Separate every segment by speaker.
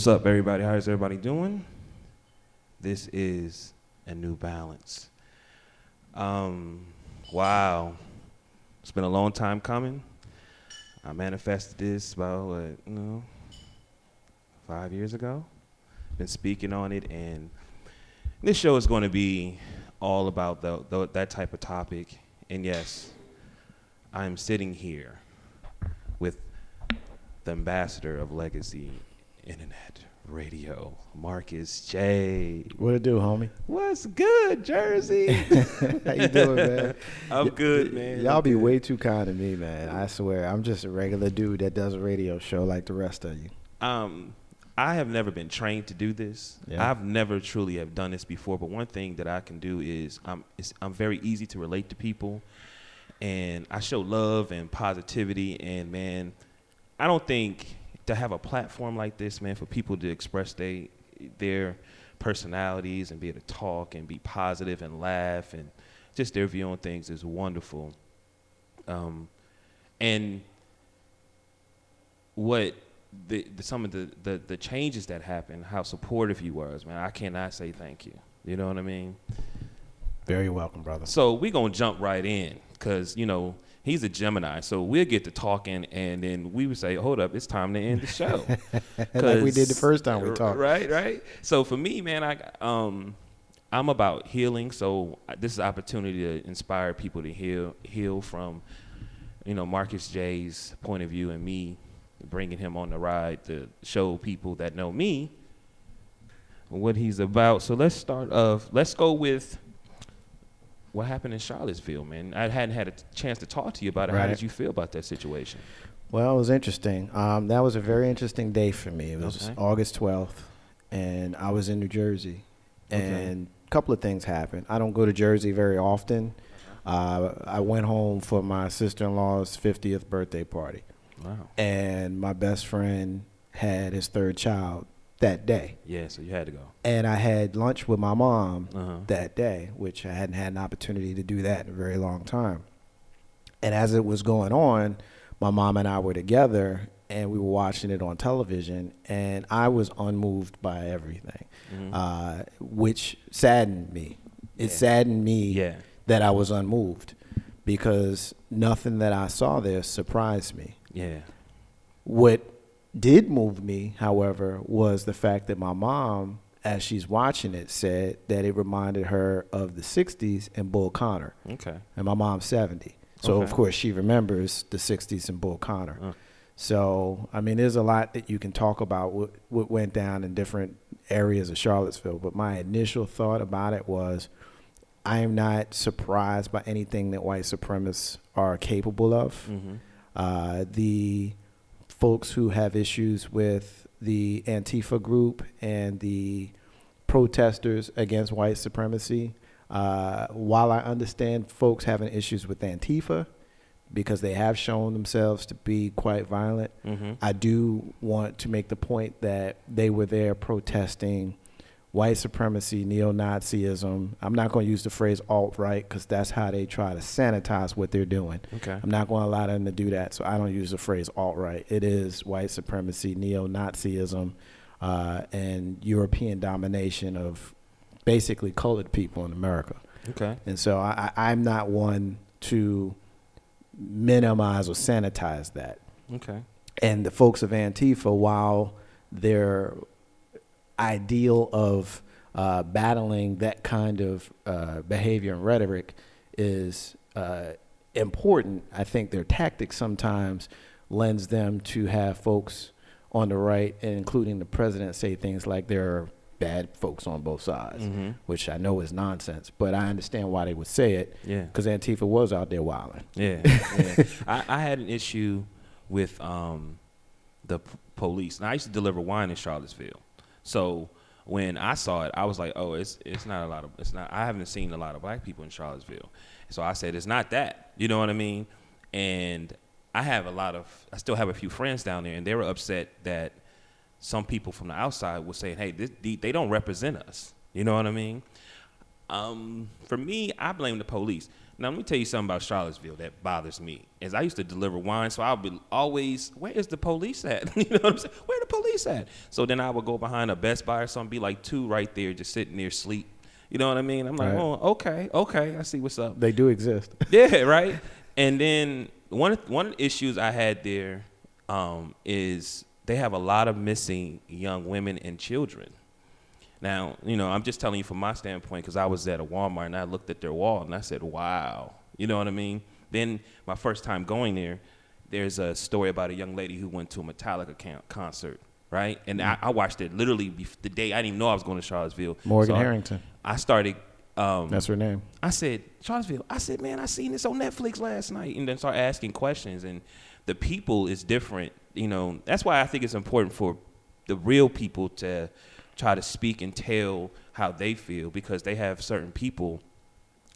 Speaker 1: What's up, everybody? How's everybody doing? This is a New Balance. Um, wow, it's been a long time coming. I manifested this about what, you know, five years ago. Been speaking on it, and this show is going to be all about the, the, that type of topic. And yes, I am sitting here with the ambassador of Legacy Internet Radio, Marcus J.
Speaker 2: What it do, homie?
Speaker 1: What's good, Jersey?
Speaker 2: How you doing, man?
Speaker 1: I'm good, man.
Speaker 2: Y'all
Speaker 1: I'm
Speaker 2: be
Speaker 1: good.
Speaker 2: way too kind to me, man. I swear, I'm just a regular dude that does a radio show like the rest of you.
Speaker 1: Um, I have never been trained to do this.
Speaker 2: Yeah.
Speaker 1: I've never truly have done this before. But one thing that I can do is I'm I'm very easy to relate to people, and I show love and positivity. And man, I don't think to have a platform like this, man, for people to express they their personalities and be able to talk and be positive and laugh and just their view on things is wonderful. Um, and what the, the some of the, the the changes that happened, how supportive he was, man, I cannot say thank you. You know what I mean?
Speaker 2: Very welcome, brother.
Speaker 1: So we gonna jump right in, cause you know he's a Gemini, so we'll get to talking, and then we would say, "Hold up, it's time to end the show."
Speaker 2: like we did the first time we talked.
Speaker 1: Right, right. So for me, man, I um, I'm about healing. So this is an opportunity to inspire people to heal, heal from, you know, Marcus J's point of view and me bringing him on the ride to show people that know me what he's about. So let's start off. Let's go with what happened in Charlottesville, man. I hadn't had a chance to talk to you about it. How did you feel about that situation?
Speaker 2: Well, it was interesting. Um, that was a very interesting day for me. It was
Speaker 1: Okay.
Speaker 2: August 12th, and I was in New Jersey.
Speaker 1: Okay.
Speaker 2: And a couple of things happened. I don't go to Jersey very often. Uh, I went home for my sister in law's 50th birthday party,
Speaker 1: Wow.
Speaker 2: and my best friend had his third child that day.
Speaker 1: Yeah. So you had to go.
Speaker 2: And I had lunch with my mom
Speaker 1: Uh huh.
Speaker 2: that day, which I hadn't had an opportunity to do that in a very long time. And as it was going on, my mom and I were together and we were watching it on television, and I was unmoved by everything,
Speaker 1: Mhm.
Speaker 2: uh, which saddened me. It
Speaker 1: Yeah.
Speaker 2: saddened me
Speaker 1: Yeah.
Speaker 2: that I was unmoved because nothing that I saw there surprised me.
Speaker 1: Yeah.
Speaker 2: What did move me, however, was the fact that my mom, as she's watching it, said that it reminded her of the 60s and Bull Connor.
Speaker 1: Okay.
Speaker 2: And my mom's 70. So, of course, she remembers the 60s and Bull Connor.
Speaker 1: Uh.
Speaker 2: So, I mean, there's a lot that you can talk about what, what went down in different areas of Charlottesville. But my initial thought about it was I am not surprised by anything that white supremacists are capable of
Speaker 1: Mm-hmm.
Speaker 2: uh, the folks who have issues with the Antifa group and the protesters against white supremacy. Uh, while I understand folks having issues with Antifa because they have shown themselves to be quite violent,
Speaker 1: Mm-hmm.
Speaker 2: I do want to make the point that they were there protesting white supremacy, neo Nazism. I'm not going to use the phrase alt right because that's how they try to sanitize what they're doing.
Speaker 1: Okay.
Speaker 2: I'm not going to allow them to do that, so I don't use the phrase alt right. It is white supremacy, neo Nazism, uh, and European domination of basically colored people in America.
Speaker 1: Okay.
Speaker 2: And so I, I- I'm not one to minimize or sanitize that.
Speaker 1: Okay.
Speaker 2: And the folks of Antifa, while their ideal of uh, battling that kind of uh, behavior and rhetoric is uh, important, I think their tactics sometimes lends them to have folks on the right, including the president, say things like there are bad folks on both sides,
Speaker 1: Mhm.
Speaker 2: which I know is nonsense, but I understand why they would say it
Speaker 1: Yeah.
Speaker 2: because Antifa was out there wilding.
Speaker 1: Yeah. yeah. I, I had an issue with um, the p- police. And I used to deliver wine in Charlottesville. So when I saw it, I was like, oh, it's it's not a lot of it's not. I haven't seen a lot of black people in Charlottesville. So I said, it's not that. You know what I mean? And I have a lot of. I still have a few friends down there, and they were upset that some people from the outside were saying, hey, this, they don't represent us. You know what I mean? Um, for me, I blame the police. Now let me tell you something about Charlottesville that bothers me. Is I used to deliver wine, so I'll be always, where is the police at? you know what I'm saying? Where the police at? So then I would go behind a Best Buy or something, be like two right there, just sitting there sleep. You know what I mean? I'm like,
Speaker 2: Right.
Speaker 1: oh, okay, okay, I see what's up.
Speaker 2: They do exist.
Speaker 1: yeah, right. And then one of- one of the issues I had there um, is they have a lot of missing young women and children. Now, you know, I'm just telling you from my standpoint because I was at a Walmart and I looked at their wall and I said, "Wow," you know what I mean. Then my first time going there, there's a story about a young lady who went to a Metallica con- concert, right? And I, I watched it literally bef- the day I didn't even know I was going to Charlottesville.
Speaker 2: Morgan
Speaker 1: So I-
Speaker 2: Harrington.
Speaker 1: I started. Um,
Speaker 2: That's her name.
Speaker 1: I said, Charlottesville. I said, man, I seen this on Netflix last night, and then start asking questions. And the people is different. You know, that's why I think it's important for the real people to try to speak and tell how they feel because they have certain people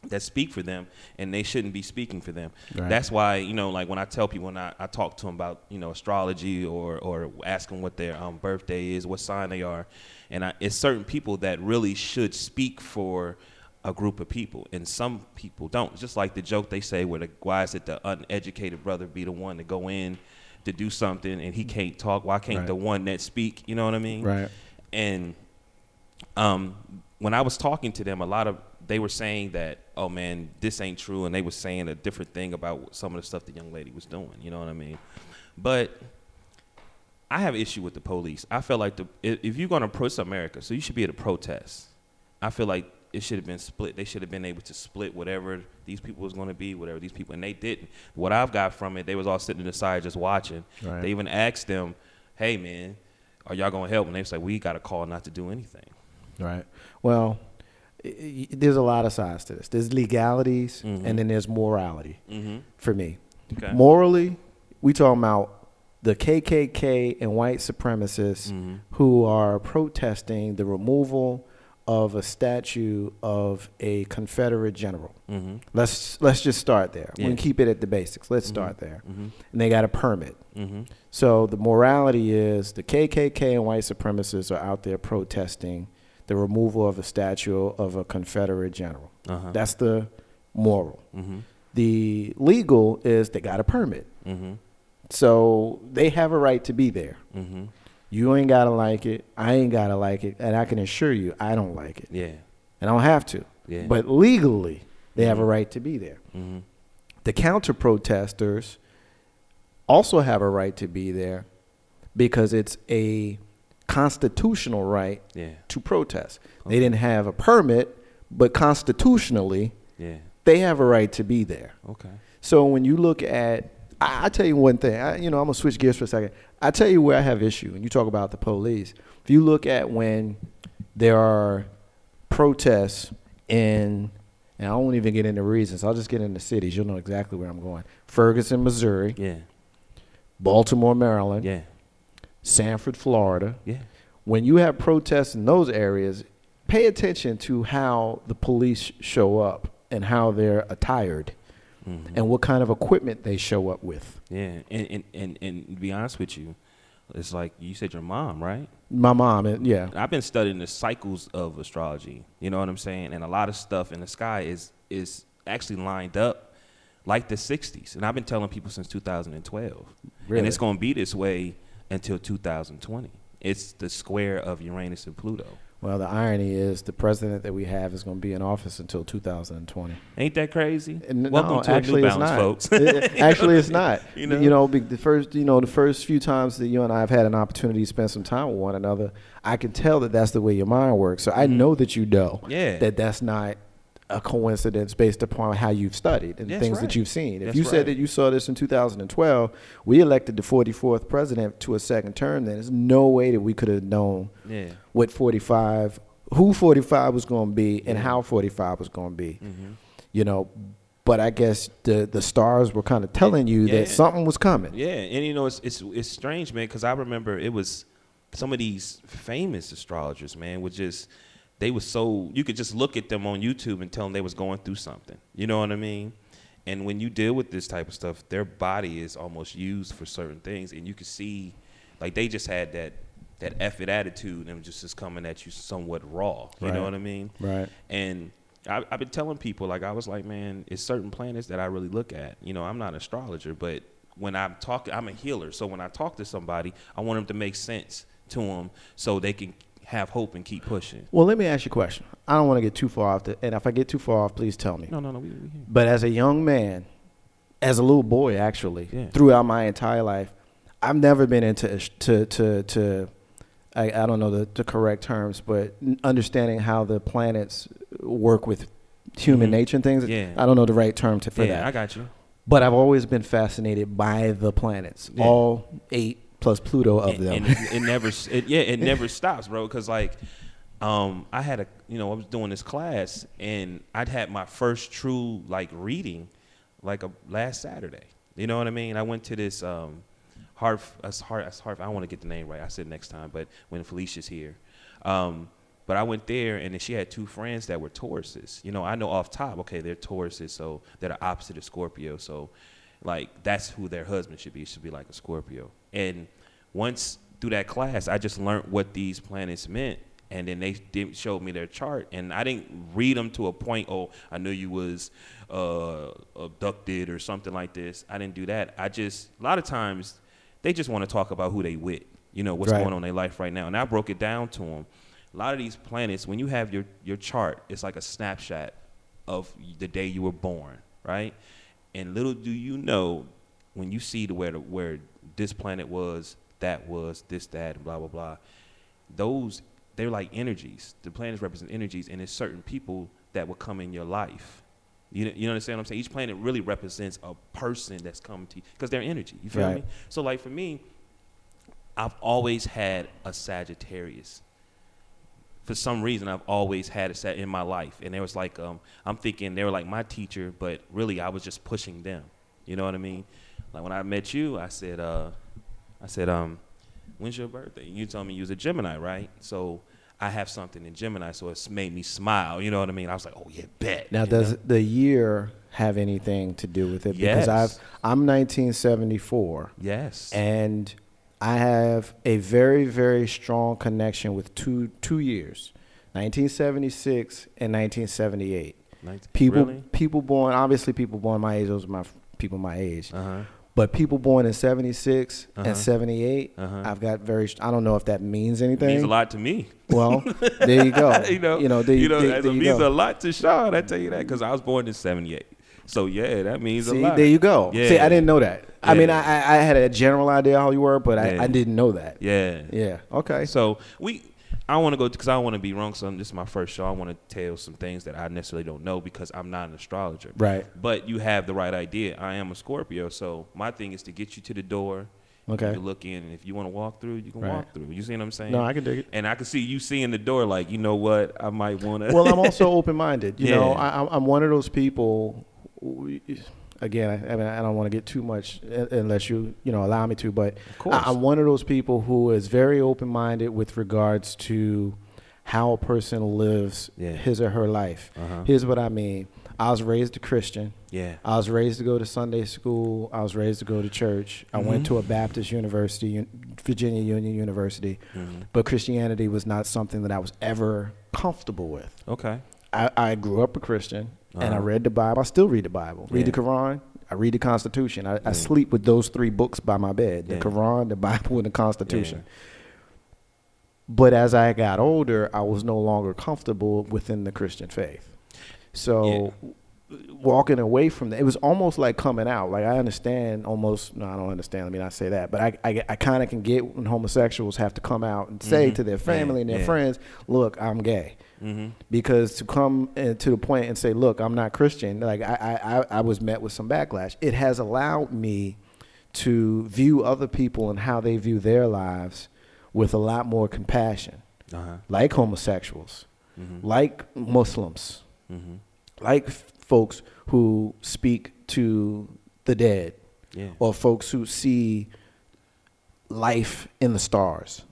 Speaker 1: that speak for them and they shouldn't be speaking for them.
Speaker 2: Right.
Speaker 1: That's why, you know, like when I tell people when I, I talk to them about, you know, astrology or, or ask them what their um, birthday is, what sign they are, and I, it's certain people that really should speak for a group of people and some people don't. Just like the joke they say where the why is it the uneducated brother be the one to go in to do something and he can't talk? Why can't
Speaker 2: Right.
Speaker 1: the one that speak? You know what I mean?
Speaker 2: Right.
Speaker 1: And um, when I was talking to them, a lot of they were saying that, oh man, this ain't true, and they were saying a different thing about some of the stuff the young lady was doing. You know what I mean? But I have issue with the police. I feel like the if you're gonna protest America, so you should be at a protest. I feel like it should have been split. They should have been able to split whatever these people was going to be, whatever these people, and they didn't. What I've got from it, they was all sitting to the side just watching.
Speaker 2: Right.
Speaker 1: They even asked them, "Hey man, are y'all gonna help?" And they say, "We got a call not to do anything."
Speaker 2: Right. Well, i- i- there's a lot of sides to this. There's legalities,
Speaker 1: Mhm.
Speaker 2: and then there's morality.
Speaker 1: Mm-hmm.
Speaker 2: For me,
Speaker 1: Okay.
Speaker 2: morally, we talking about the KKK and white supremacists
Speaker 1: Mhm.
Speaker 2: who are protesting the removal of a statue of a Confederate general.
Speaker 1: Mm-hmm.
Speaker 2: Let's let's just start there. We can keep it at the basics. Let's
Speaker 1: Mhm.
Speaker 2: start there.
Speaker 1: Mm-hmm.
Speaker 2: And they got a permit.
Speaker 1: Mm-hmm.
Speaker 2: So the morality is the KKK and white supremacists are out there protesting the removal of a statue of a Confederate general.
Speaker 1: Uh-huh.
Speaker 2: That's the moral.
Speaker 1: mm-hmm.
Speaker 2: The legal is they got a permit.
Speaker 1: Mm-hmm.
Speaker 2: So they have a right to be there.
Speaker 1: Mm-hmm.
Speaker 2: You ain't gotta like it. I ain't gotta like it. And I can assure you, I don't like it.
Speaker 1: Yeah.
Speaker 2: And I don't have to.
Speaker 1: Yeah.
Speaker 2: But legally, they have a
Speaker 1: Mhm.
Speaker 2: right to be there.
Speaker 1: Mm-hmm.
Speaker 2: The counter protesters also have a right to be there because it's a constitutional right
Speaker 1: Yeah.
Speaker 2: to protest.
Speaker 1: Okay.
Speaker 2: They didn't have a permit, but constitutionally,
Speaker 1: Yeah.
Speaker 2: they have a right to be there.
Speaker 1: Okay.
Speaker 2: So when you look at, I, I tell you one thing. I, you know, I'm gonna switch gears for a second. I tell you where I have issue, and you talk about the police. If you look at when there are protests in, and I won't even get into reasons. I'll just get into cities. You'll know exactly where I'm going. Ferguson, Missouri,
Speaker 1: Yeah.
Speaker 2: Baltimore, Maryland,
Speaker 1: Yeah.
Speaker 2: Sanford, Florida.
Speaker 1: Yeah.
Speaker 2: When you have protests in those areas, pay attention to how the police show up and how they're attired
Speaker 1: Mm-hmm.
Speaker 2: and what kind of equipment they show up with.
Speaker 1: Yeah. And, and and and to be honest with you, it's like you said your mom, right?
Speaker 2: My mom, and yeah,
Speaker 1: I've been studying the cycles of astrology. You know what I'm saying? And a lot of stuff in the sky is is actually lined up like the 60s. And I've been telling people since 2012. And it's going to be this way until 2020. It's the square of Uranus and Pluto.
Speaker 2: Well, the irony is the president that we have is going to be in office until 2020.
Speaker 1: Ain't that crazy?
Speaker 2: And
Speaker 1: Welcome
Speaker 2: no,
Speaker 1: to
Speaker 2: actually,
Speaker 1: New
Speaker 2: it's
Speaker 1: Balance,
Speaker 2: not.
Speaker 1: folks.
Speaker 2: It- actually, it's not.
Speaker 1: You know?
Speaker 2: you know, be- the first, you know, the first few times that you and I have had an opportunity to spend some time with one another, I can tell that that's the way your mind works. So I
Speaker 1: Mhm.
Speaker 2: know that you know
Speaker 1: Yeah.
Speaker 2: that that's not a coincidence based upon how you've studied and
Speaker 1: That's
Speaker 2: things
Speaker 1: right.
Speaker 2: that you've seen. If
Speaker 1: That's
Speaker 2: you said
Speaker 1: right.
Speaker 2: that you saw this in 2012, we elected the 44th president to a second term. Then there's no way that we could have known
Speaker 1: yeah.
Speaker 2: what 45, who 45 was going to be, and
Speaker 1: Yeah.
Speaker 2: how 45 was going to be.
Speaker 1: Mm-hmm.
Speaker 2: You know, but I guess the the stars were kind of telling you
Speaker 1: Yeah.
Speaker 2: that something was coming.
Speaker 1: Yeah, and you know it's it's it's strange, man, because I remember it was some of these famous astrologers, man, would just they was so you could just look at them on YouTube and tell them they was going through something. You know what I mean? And when you deal with this type of stuff, their body is almost used for certain things, and you could see, like they just had that that effort attitude and just is coming at you somewhat raw. You
Speaker 2: Right.
Speaker 1: know what I mean?
Speaker 2: Right.
Speaker 1: And I, I've been telling people, like, I was like, man, it's certain planets that I really look at. You know, I'm not an astrologer, but when I'm talking, I'm a healer. So when I talk to somebody, I want them to make sense to them so they can have hope and keep pushing.
Speaker 2: Well, let me ask you a question. I don't want to get too far off, the, and if I get too far off, please tell me.
Speaker 1: No, no, no. We, we.
Speaker 2: But as a young man, as a little boy, actually,
Speaker 1: Yeah.
Speaker 2: throughout my entire life, I've never been into to to to. I, I don't know the, the correct terms, but understanding how the planets work with human
Speaker 1: Mhm.
Speaker 2: nature and things.
Speaker 1: Yeah.
Speaker 2: I don't know the right term to, for
Speaker 1: yeah,
Speaker 2: that.
Speaker 1: I got you.
Speaker 2: but I've always been fascinated by the planets,
Speaker 1: Yeah.
Speaker 2: all eight plus Pluto of
Speaker 1: and,
Speaker 2: them.
Speaker 1: and it, it never, it, yeah, it never stops, bro. Because like, um, I had a, you know, I was doing this class, and I'd had my first true like reading, like a last Saturday. You know what I mean? I went to this um, Harf, uh, Harf, Harf. I don't want to get the name right. I said next time, but when Felicia's here. Um, but I went there, and then she had two friends that were Tauruses. You know, I know off top, okay, they're Tauruses, so they're the opposite of Scorpio. So, like, that's who their husband should be. It should be like a Scorpio. And once through that class, I just learned what these planets meant, and then they did, showed me their chart, and I didn't read them to a point. Oh, I knew you was uh, abducted or something like this. I didn't do that. I just a lot of times they just want to talk about who they with. You know what's
Speaker 2: Right.
Speaker 1: going on in their life right now, and I broke it down to them. A lot of these planets, when you have your your chart, it's like a snapshot of the day you were born, right? And little do you know, when you see the where the, where this planet was, that was, this, that, and blah blah blah, those they're like energies. The planets represent energies, and it's certain people that will come in your life. You know, you understand what I'm saying? Each planet really represents a person that's coming to you because they're energy. You feel
Speaker 2: Right.
Speaker 1: me? So like for me, I've always had a Sagittarius. For some reason, I've always had a Sag in my life, and there was like, um, I'm thinking they were like my teacher, but really I was just pushing them. You know what I mean? Like when I met you, I said, uh, I said, um, when's your birthday? You told me you was a Gemini, right? So I have something in Gemini, so it's made me smile. You know what I mean? I was like, oh yeah, bet.
Speaker 2: Now,
Speaker 1: you
Speaker 2: does
Speaker 1: know?
Speaker 2: the year have anything to do with it? Because
Speaker 1: Yes.
Speaker 2: I've I'm 1974,
Speaker 1: yes,
Speaker 2: and I have a very very strong connection with two two years, 1976 and 1978.
Speaker 1: Nineteen-
Speaker 2: People
Speaker 1: really?
Speaker 2: people born obviously people born my age. Those are my people my age.
Speaker 1: Uh huh.
Speaker 2: But people born in 76
Speaker 1: Uh-huh.
Speaker 2: and 78,
Speaker 1: Uh-huh.
Speaker 2: I've got very. I don't know if that means anything.
Speaker 1: Means a lot to me.
Speaker 2: Well, there you go.
Speaker 1: you know,
Speaker 2: you know, there,
Speaker 1: you know,
Speaker 2: there,
Speaker 1: it
Speaker 2: there you
Speaker 1: means
Speaker 2: go.
Speaker 1: a lot to Sean. I tell you that because I was born in '78. So yeah, that means
Speaker 2: See,
Speaker 1: a lot.
Speaker 2: See, there you go.
Speaker 1: Yeah.
Speaker 2: See, I didn't know that. I mean, I, I I had a general idea how you were, but I,
Speaker 1: Yeah.
Speaker 2: I didn't know that.
Speaker 1: Yeah.
Speaker 2: Yeah. Okay.
Speaker 1: So we, I don't want to go because I don't want to be wrong. So this is my first show. I want to tell some things that I necessarily don't know because I'm not an astrologer.
Speaker 2: Right.
Speaker 1: But you have the right idea. I am a Scorpio, so my thing is to get you to the door.
Speaker 2: Okay.
Speaker 1: You look in, and if you want to walk through, you can
Speaker 2: Right.
Speaker 1: walk through. You see what I'm saying?
Speaker 2: No, I can dig it.
Speaker 1: and I can see you seeing the door, like you know what, I might want to.
Speaker 2: Well, I'm also open minded. You know,
Speaker 1: Yeah.
Speaker 2: I, I'm- I'm one of those people. Again, I, I mean, I don't want to get too much uh, unless you, you know, allow me to. But. I, I'm one of those people who is very open minded with regards to how a person lives
Speaker 1: Yeah.
Speaker 2: his or her life.
Speaker 1: Uh-huh.
Speaker 2: Here's what I mean. I was raised a Christian.
Speaker 1: yeah.
Speaker 2: I was raised to go to Sunday school. I was raised to go to church. I went
Speaker 1: Mhm.
Speaker 2: to a Baptist university, Virginia Union University,
Speaker 1: Mhm.
Speaker 2: but Christianity was not something that I was ever comfortable with.
Speaker 1: Okay.
Speaker 2: I, I grew up a Christian and I
Speaker 1: Uh-huh.
Speaker 2: read the Bible. I still read the Bible. Read the Quran. I read the Constitution. I, I sleep with those three books by my bed: the
Speaker 1: Yeah.
Speaker 2: Quran, the Bible, and the Constitution. But as I got older, I was no longer comfortable within the Christian faith. So walking away from that, it was almost like coming out. Like I understand almost, no, I don't understand. Let me not say that, but I, I, I kind of can get when homosexuals have to come out and say
Speaker 1: Mhm.
Speaker 2: to their
Speaker 1: Yeah,
Speaker 2: family and their
Speaker 1: yeah.
Speaker 2: friends, look, I'm gay.
Speaker 1: Mm-hmm.
Speaker 2: Because to come uh, to the point and say, look, I'm not Christian, like I, I, I- I was met with some backlash. It has allowed me to view other people and how they view their lives with a lot more compassion,
Speaker 1: Uh-huh.
Speaker 2: like homosexuals,
Speaker 1: Mm-hmm.
Speaker 2: like Muslims,
Speaker 1: Mm-hmm.
Speaker 2: like f- folks who speak to the dead,
Speaker 1: Yeah.
Speaker 2: or folks who see life in the stars.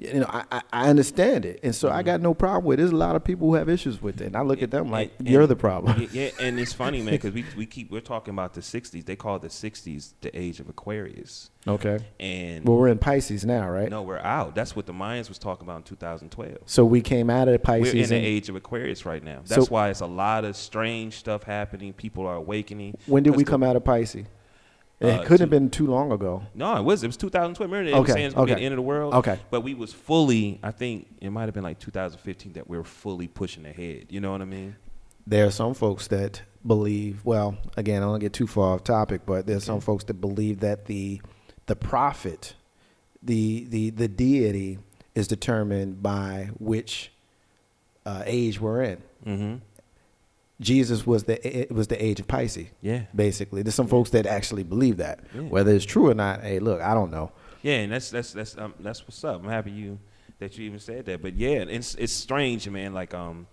Speaker 2: You know, I, I, I understand it, and so I
Speaker 1: Mhm.
Speaker 2: got no problem with it. There's a lot of people who have issues with it, and I look at them like
Speaker 1: and-
Speaker 2: you're
Speaker 1: and-
Speaker 2: the problem.
Speaker 1: Yeah, and it's funny, man, because we we keep we're talking about the '60s. They call the '60s the age of Aquarius,
Speaker 2: Okay.
Speaker 1: and
Speaker 2: Well, we're in Pisces now, right?
Speaker 1: no, we're out. That's what the Mayans was talking about in 2012.
Speaker 2: So we came out of Pisces.
Speaker 1: we're in the age of Aquarius right now.
Speaker 2: So-
Speaker 1: That's why it's a lot of strange stuff happening. People are awakening.
Speaker 2: when did we
Speaker 1: the-
Speaker 2: come out of Pisces? It
Speaker 1: uh,
Speaker 2: couldn't
Speaker 1: to-
Speaker 2: have been too long ago.
Speaker 1: No, it was. It was 2012. Remember, they were
Speaker 2: Okay,
Speaker 1: saying it's gonna be
Speaker 2: okay.
Speaker 1: the end of the world.
Speaker 2: Okay.
Speaker 1: But we was fully. I think it might have been like 2015 that we were fully pushing ahead. You know what I mean?
Speaker 2: There are some folks that believe. Well, again, I don't get too far off topic, but there's some folks that believe that the the prophet, the the the deity, is determined by which uh, age we're in.
Speaker 1: Mm-hmm.
Speaker 2: Jesus was the it was the age of Pisces.
Speaker 1: Yeah.
Speaker 2: Basically, there's some folks that actually believe that.
Speaker 1: Yeah.
Speaker 2: Whether it's true or not, hey, look, I don't know.
Speaker 1: Yeah, and that's that's that's um, that's what's up. I'm happy you that you even said that. But yeah, it's it's strange, man. Like um,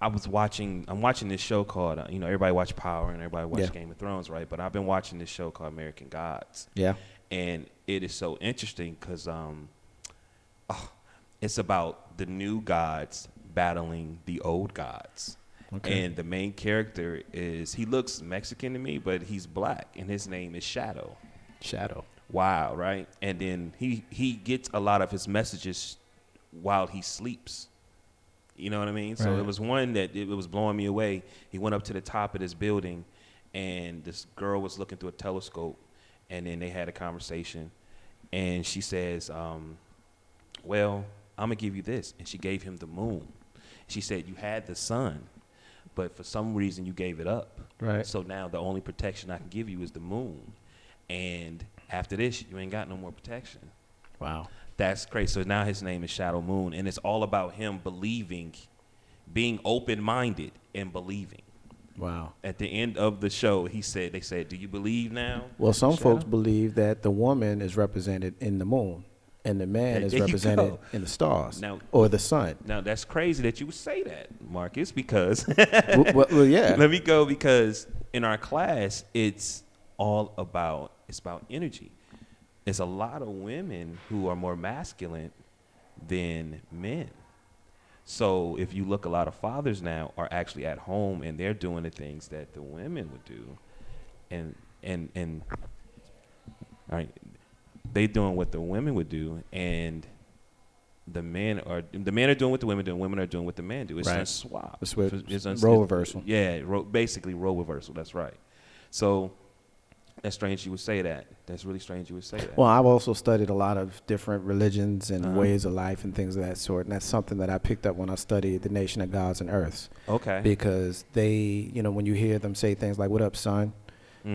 Speaker 1: I was watching. I'm watching this show called uh, you know everybody watch Power and everybody watch
Speaker 2: Yeah.
Speaker 1: Game of Thrones, right? But I've been watching this show called American Gods.
Speaker 2: Yeah.
Speaker 1: and it is so interesting because um, oh, it's about the new gods battling the old gods.
Speaker 2: Okay.
Speaker 1: And the main character is he looks Mexican to me, but he's black, and his name is Shadow.
Speaker 2: Shadow.
Speaker 1: Wow, right? And then he he gets a lot of his messages while he sleeps. You know what I mean? So it was one that it was blowing me away. He went up to the top of this building, and this girl was looking through a telescope, and then they had a conversation, and she says, um, "Well, I'm gonna give you this," and she gave him the moon. She said, "You had the sun, but for some reason you gave it up.
Speaker 2: Right.
Speaker 1: So now the only protection I can give you is the moon, and after this, you ain't got no more protection."
Speaker 2: Wow.
Speaker 1: That's crazy. So now his name is Shadow Moon, and it's all about him believing, being open minded and believing.
Speaker 2: Wow.
Speaker 1: At the end of the show, he said, "They said, do you believe now?"
Speaker 2: Well, some
Speaker 1: Shadow?
Speaker 2: folks believe that the woman is represented in the moon, and the man
Speaker 1: There-
Speaker 2: is represented
Speaker 1: go.
Speaker 2: in the stars
Speaker 1: Now-
Speaker 2: or the sun.
Speaker 1: Now that's crazy that you would say that, Marcus, because
Speaker 2: well, well, well, yeah.
Speaker 1: let me go because in our class it's all about it's about energy. It's a lot of women who are more masculine than men. So if you look, a lot of fathers now are actually at home and they're doing the things that the women would do, and and and all right, they doing what the women would do, and the men are the men are doing what the women do, and women are doing what the men do. It's
Speaker 2: Right.
Speaker 1: a swap.
Speaker 2: It's with-
Speaker 1: It's uns-
Speaker 2: role reversal.
Speaker 1: Yeah, ro- basically role reversal. That's right. So that's strange you would say that. That's really strange you would say that.
Speaker 2: Well, I've also studied a lot of different religions and
Speaker 1: Uh-huh.
Speaker 2: ways of life and things of that sort, and that's something that I picked up when I studied the Nation of Gods and Earths,
Speaker 1: okay.
Speaker 2: because they, you know, when you hear them say things like "What up, son,"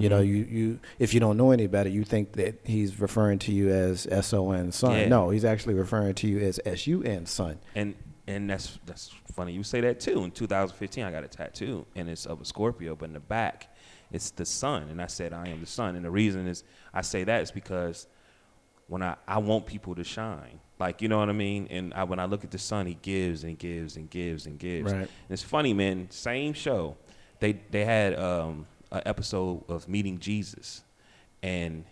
Speaker 2: you know,
Speaker 1: Mhm.
Speaker 2: you you if you don't know any better, you think that he's referring to you as S O N son.
Speaker 1: Yeah.
Speaker 2: No, he's actually referring to you as S U N son.
Speaker 1: and and that's that's funny you say that too. In 2015, I got a tattoo, and it's of a Scorpio, but in the back, it's the sun, and I said I am the sun, and the reason is I say that is because when I I want people to shine, like you know what I mean, and I, when I look at the sun, he gives and gives and gives and gives.
Speaker 2: Right.
Speaker 1: And it's funny, man. Same show, they they had um an episode of meeting Jesus, and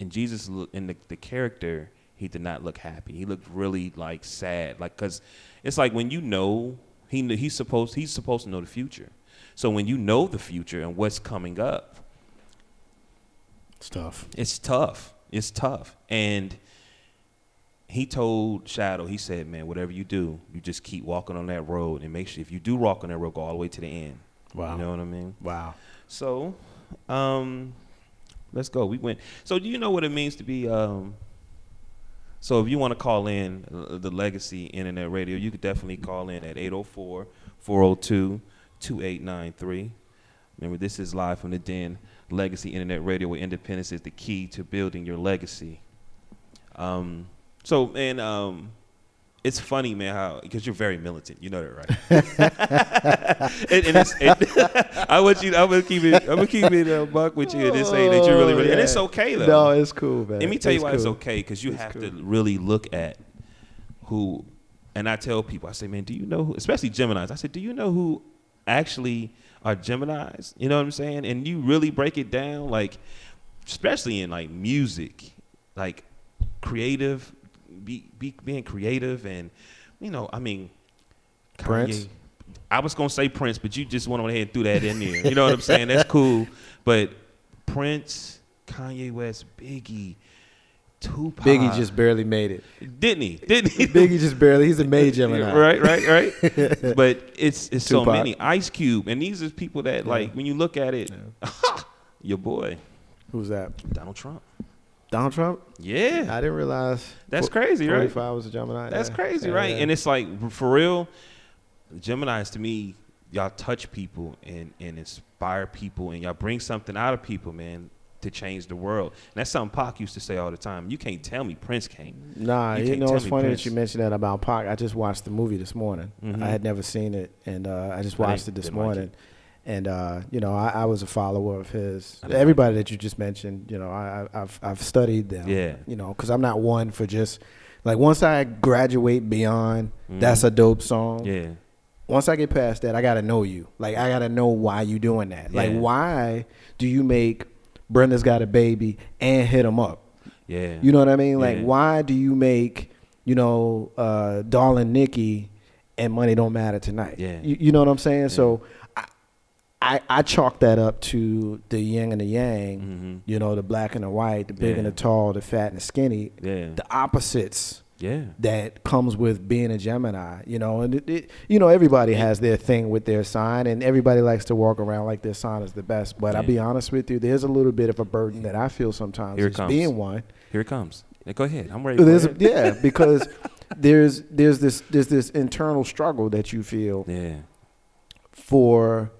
Speaker 1: and Jesus look- in the, the character he did not look happy. He looked really like sad, like because it's like when you know he he's supposed he's supposed to know the future. So when you know the future and what's coming up,
Speaker 2: tough.
Speaker 1: it's tough. It's tough. And he told Shadow, he said, "Man, whatever you do, you just keep walking on that road and make sure if you do walk on that road, go all the way to the end."
Speaker 2: Wow.
Speaker 1: You know what I mean?
Speaker 2: Wow.
Speaker 1: So, um, let's go. We went. So, do you know what it means to be? Um, so, if you want to call in uh, the Legacy Internet Radio, you could definitely call in at 804 402 2893. Remember, this is live from the Den, Legacy Internet Radio, where independence is the key to building your legacy. Um, so, man, um, it's funny, man, how because you're very militant. You know that, right? and, and it's, it, I want you. I'm gonna keep it. I'm gonna keep it a buck with you and just say that you're really, really, and it's oh, okay though.
Speaker 2: No, it's cool, man.
Speaker 1: Let me tell you why it's okay because you
Speaker 2: It's
Speaker 1: have
Speaker 2: cool.
Speaker 1: to really look at who. And I tell people, I say, man, do you know who, especially Gemini's? I said, do you know who actually are Gemini's? You know what I'm saying? And you really break it down, like, especially in like music, like creative, be, be being creative, and you know, I mean,
Speaker 2: Prince?
Speaker 1: Kanye- I was gonna say Prince, but you just went on ahead and threw that in there. You know what I'm saying? That's cool. But Prince, Kanye West, Biggie, Tupac.
Speaker 2: Biggie just barely made it.
Speaker 1: didn't he? Didn't he?
Speaker 2: Biggie just barely. He's a major Gemini.
Speaker 1: Right, right, right. but it's it's so many. Ice Cube, and these are people that like when you look at it, your boy.
Speaker 2: Who's that?
Speaker 1: Donald Trump.
Speaker 2: Donald Trump?
Speaker 1: Yeah,
Speaker 2: I didn't realize.
Speaker 1: that's crazy, right?
Speaker 2: 45 was a Gemini.
Speaker 1: That's
Speaker 2: Yeah.
Speaker 1: crazy,
Speaker 2: Yeah,
Speaker 1: right? And it's like for real, Gemini's to me, y'all touch people and and inspire people, and y'all bring something out of people, man, to change the world. And that's something Pac used to say all the time. You can't tell me Prince can't.
Speaker 2: Nah,
Speaker 1: You
Speaker 2: you, know it's funny
Speaker 1: Prince.
Speaker 2: that you mentioned that about Pac. I just watched the movie this morning.
Speaker 1: Mhm.
Speaker 2: I had never seen it, and uh, I just
Speaker 1: I
Speaker 2: watched it this
Speaker 1: didn't like
Speaker 2: morning. And uh, you know, I, I was a follower of his. Everybody that you just mentioned, you know, I, I- I've I've studied them.
Speaker 1: Yeah.
Speaker 2: You know, because I'm not one for just like once I graduate beyond,
Speaker 1: Mhm.
Speaker 2: that's a dope song.
Speaker 1: Yeah,
Speaker 2: Once I get past that, I gotta know you. Like I gotta know why you doing that. Like why do you make Brenda's got a baby and hit him up?
Speaker 1: yeah.
Speaker 2: You know what I mean? Like,
Speaker 1: Yeah.
Speaker 2: why do you make, you know, uh, Darling Nikki and Money Don't Matter Tonight?
Speaker 1: Yeah.
Speaker 2: You, you know what I'm saying? So I, I, chalk that up to the yin and the yang,
Speaker 1: Mhm.
Speaker 2: you know, the black and the white, the big and the tall, the fat and the skinny,
Speaker 1: Yeah,
Speaker 2: the opposites
Speaker 1: yeah.
Speaker 2: that comes with being a Gemini, you know, and it, it, you know everybody has their thing with their sign, and everybody likes to walk around like their sign is the best. But I'll be honest with you, there's a little bit of a burden that I feel sometimes
Speaker 1: Here it comes.
Speaker 2: being one.
Speaker 1: Here it comes. Go ahead. I'm ready.
Speaker 2: There's
Speaker 1: for
Speaker 2: a, yeah, because there's there's this there's this internal struggle that you feel
Speaker 1: Yeah,
Speaker 2: for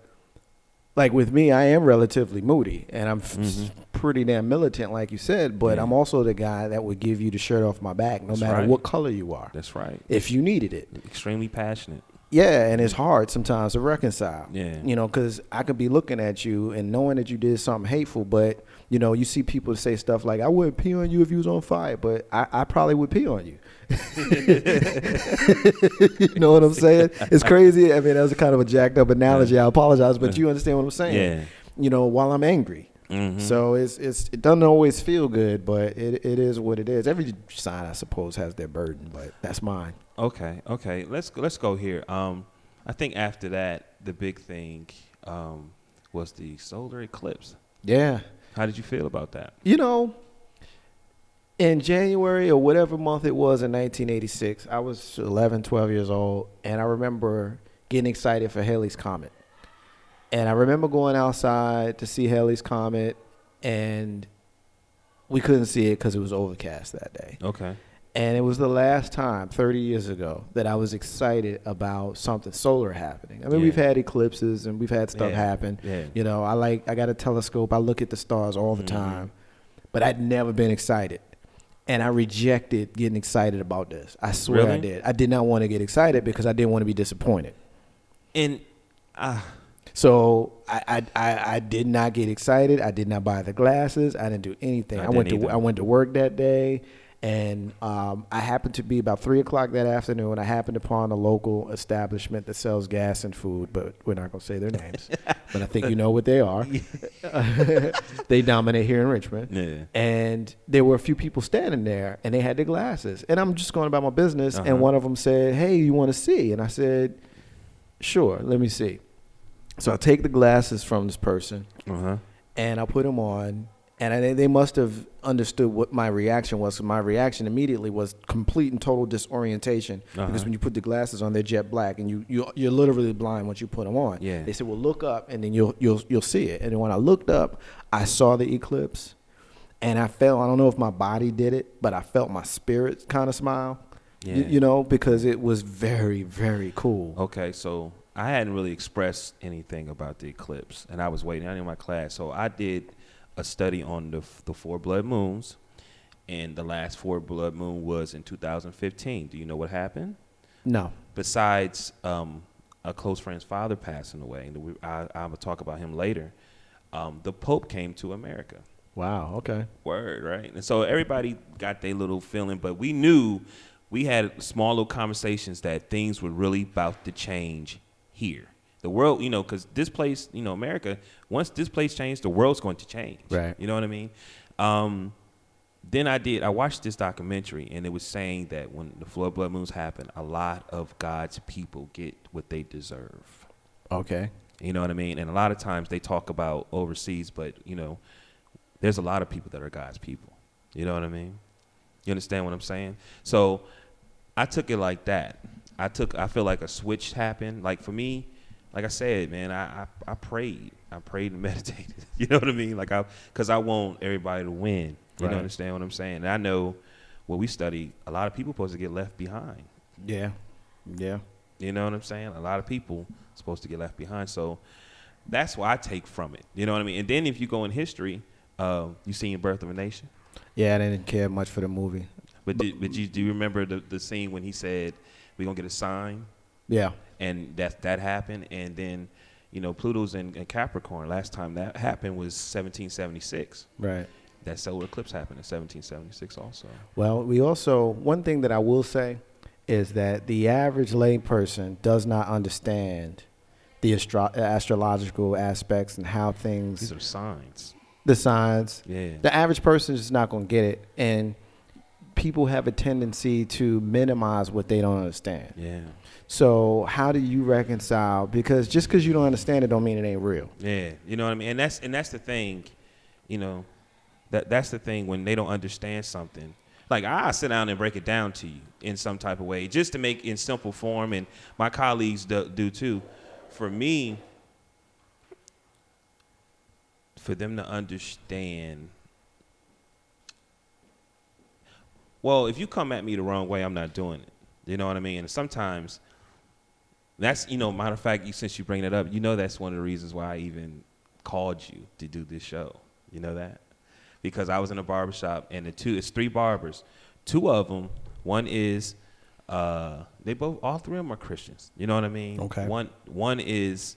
Speaker 2: like with me, I am relatively moody and I'm
Speaker 1: Mhm.
Speaker 2: pretty damn militant, like you said. But
Speaker 1: Yeah.
Speaker 2: I'm also the guy that would give you the shirt off my back, no
Speaker 1: That's
Speaker 2: matter
Speaker 1: right.
Speaker 2: what color you are,
Speaker 1: that's right.
Speaker 2: if you needed it.
Speaker 1: Extremely passionate.
Speaker 2: Yeah, and it's hard sometimes to reconcile.
Speaker 1: Yeah.
Speaker 2: You know, because I could be looking at you and knowing that you did something hateful, but you know, you see people say stuff like, "I wouldn't pee on you if you was on fire," but I, I probably would pee on you. you know what I'm saying? It's crazy. I mean, that was a kind of a jacked up analogy. I apologize, but you understand what I'm saying?
Speaker 1: Yeah.
Speaker 2: You know, while I'm angry.
Speaker 1: Mhm.
Speaker 2: So it's it's it doesn't always feel good, but it, it is what it is. Every sign, I suppose, has their burden, but that's mine.
Speaker 1: Okay, okay. Let's let's go here. Um, I think after that, the big thing um, was the solar eclipse.
Speaker 2: Yeah.
Speaker 1: How did you feel about that?
Speaker 2: You know, in January or whatever month it was in 1986, I was 11, 12 years old, and I remember getting excited for Halley's Comet. And I remember going outside to see Halley's Comet, and we couldn't see it because it was overcast that day.
Speaker 1: Okay.
Speaker 2: And it was the last time, 30 years ago, that I was excited about something solar happening. I mean,
Speaker 1: Yeah.
Speaker 2: we've had eclipses and we've had stuff
Speaker 1: Yeah.
Speaker 2: happen.
Speaker 1: Yeah.
Speaker 2: You know, I like I got a telescope. I look at the stars all the
Speaker 1: Mhm.
Speaker 2: time, but I'd never been excited, and I rejected getting excited about this. I swear I did. I did not want to get excited because I didn't want to be disappointed.
Speaker 1: And uh,
Speaker 2: So I, I I I did not get excited. I did not buy the glasses. I didn't do anything.
Speaker 1: I
Speaker 2: I, went to
Speaker 1: either.
Speaker 2: I went to work that day, and um, I happened to be about three o'clock that afternoon. When I happened upon a local establishment that sells gas and food, but we're not gonna say their names. but I think you know what they are. they dominate here in Richmond.
Speaker 1: yeah.
Speaker 2: And there were a few people standing there, and they had their glasses. And I'm just going about my business,
Speaker 1: Uh-huh.
Speaker 2: and one of them said, "Hey, you want to see?" And I said, "Sure, let me see." So I take the glasses from this person,
Speaker 1: Uh huh.
Speaker 2: and I put them on, and I, they must have understood what my reaction was. 'cause my reaction immediately was complete and total disorientation
Speaker 1: Uh-huh.
Speaker 2: because when you put the glasses on, they're jet black, and you you you're literally blind once you put them on.
Speaker 1: Yeah.
Speaker 2: They said, "Well, look up, and then you'll you'll you'll see it." And then when I looked up, I saw the eclipse, and I felt I don't know if my body did it, but I felt my spirit kind of smile.
Speaker 1: Yeah.
Speaker 2: You, you know, because it was very very cool.
Speaker 1: Okay, so I hadn't really expressed anything about the eclipse, and I was waiting. I in my class, so I did a study on the the four blood moons, and the last four blood moon was in 2015. Do you know what happened?
Speaker 2: No.
Speaker 1: Besides um, a close friend's father passing away, and we, I, I will talk about him later. Um, the Pope came to America.
Speaker 2: Wow. Okay.
Speaker 1: Word, right? And so everybody got their little feeling, but we knew we had small little conversations that things were really about to change here. The world, you know, because this place, you know, America, once this place changed, the world's going to change.
Speaker 2: Right.
Speaker 1: You know what I mean? Um, then I did, I watched this documentary, and it was saying that when the flood blood moons happen, a lot of God's people get what they deserve.
Speaker 2: Okay.
Speaker 1: You know what I mean? And a lot of times they talk about overseas, but you know, there's a lot of people that are God's people. You know what I mean? You understand what I'm saying? So I took it like that. I took I feel like a switch happened. Like for me, like I said, man, I, I, I prayed. I prayed and meditated. You know what I mean? Like I, cause I want everybody to win. You
Speaker 2: Right.
Speaker 1: know, understand what I'm saying? And I know what we study, a lot of people supposed to get left behind.
Speaker 2: Yeah. Yeah.
Speaker 1: You know what I'm saying? A lot of people supposed to get left behind. So that's what I take from it. You know what I mean? And then if you go in history, uh, you seen Birth of a Nation.
Speaker 2: Yeah, I didn't care much for the movie.
Speaker 1: But did, but you do you remember the, the scene when he said we're gonna get a sign
Speaker 2: Yeah.
Speaker 1: and that that happened and then you know Pluto's in, in Capricorn. Last time that happened was 1776.
Speaker 2: Right.
Speaker 1: That solar eclipse happened in 1776 also.
Speaker 2: Well, we also one thing that I will say is that the average layperson does not understand the astro- astrological aspects and how things.
Speaker 1: These are signs.
Speaker 2: the signs.
Speaker 1: Yeah.
Speaker 2: The average person is not going to get it, and people have a tendency to minimize what they don't understand.
Speaker 1: yeah.
Speaker 2: So, how do you reconcile? Because just because you don't understand it, don't mean it ain't real.
Speaker 1: Yeah, you know what I mean, and that's and that's the thing, you know, that that's the thing when they don't understand something. Like I sit down and break it down to you in some type of way, just to make in simple form, and my colleagues do, do too. For me, for them to understand. Well, if you come at me the wrong way, I'm not doing it. You know what I mean? And sometimes that's you know, matter of fact, you, since you bring it up, you know that's one of the reasons why I even called you to do this show. You know that because I was in a barbershop and the two it's three barbers. Two of them, one is uh, they both all three of them are Christians. You know what I mean?
Speaker 2: Okay.
Speaker 1: One one is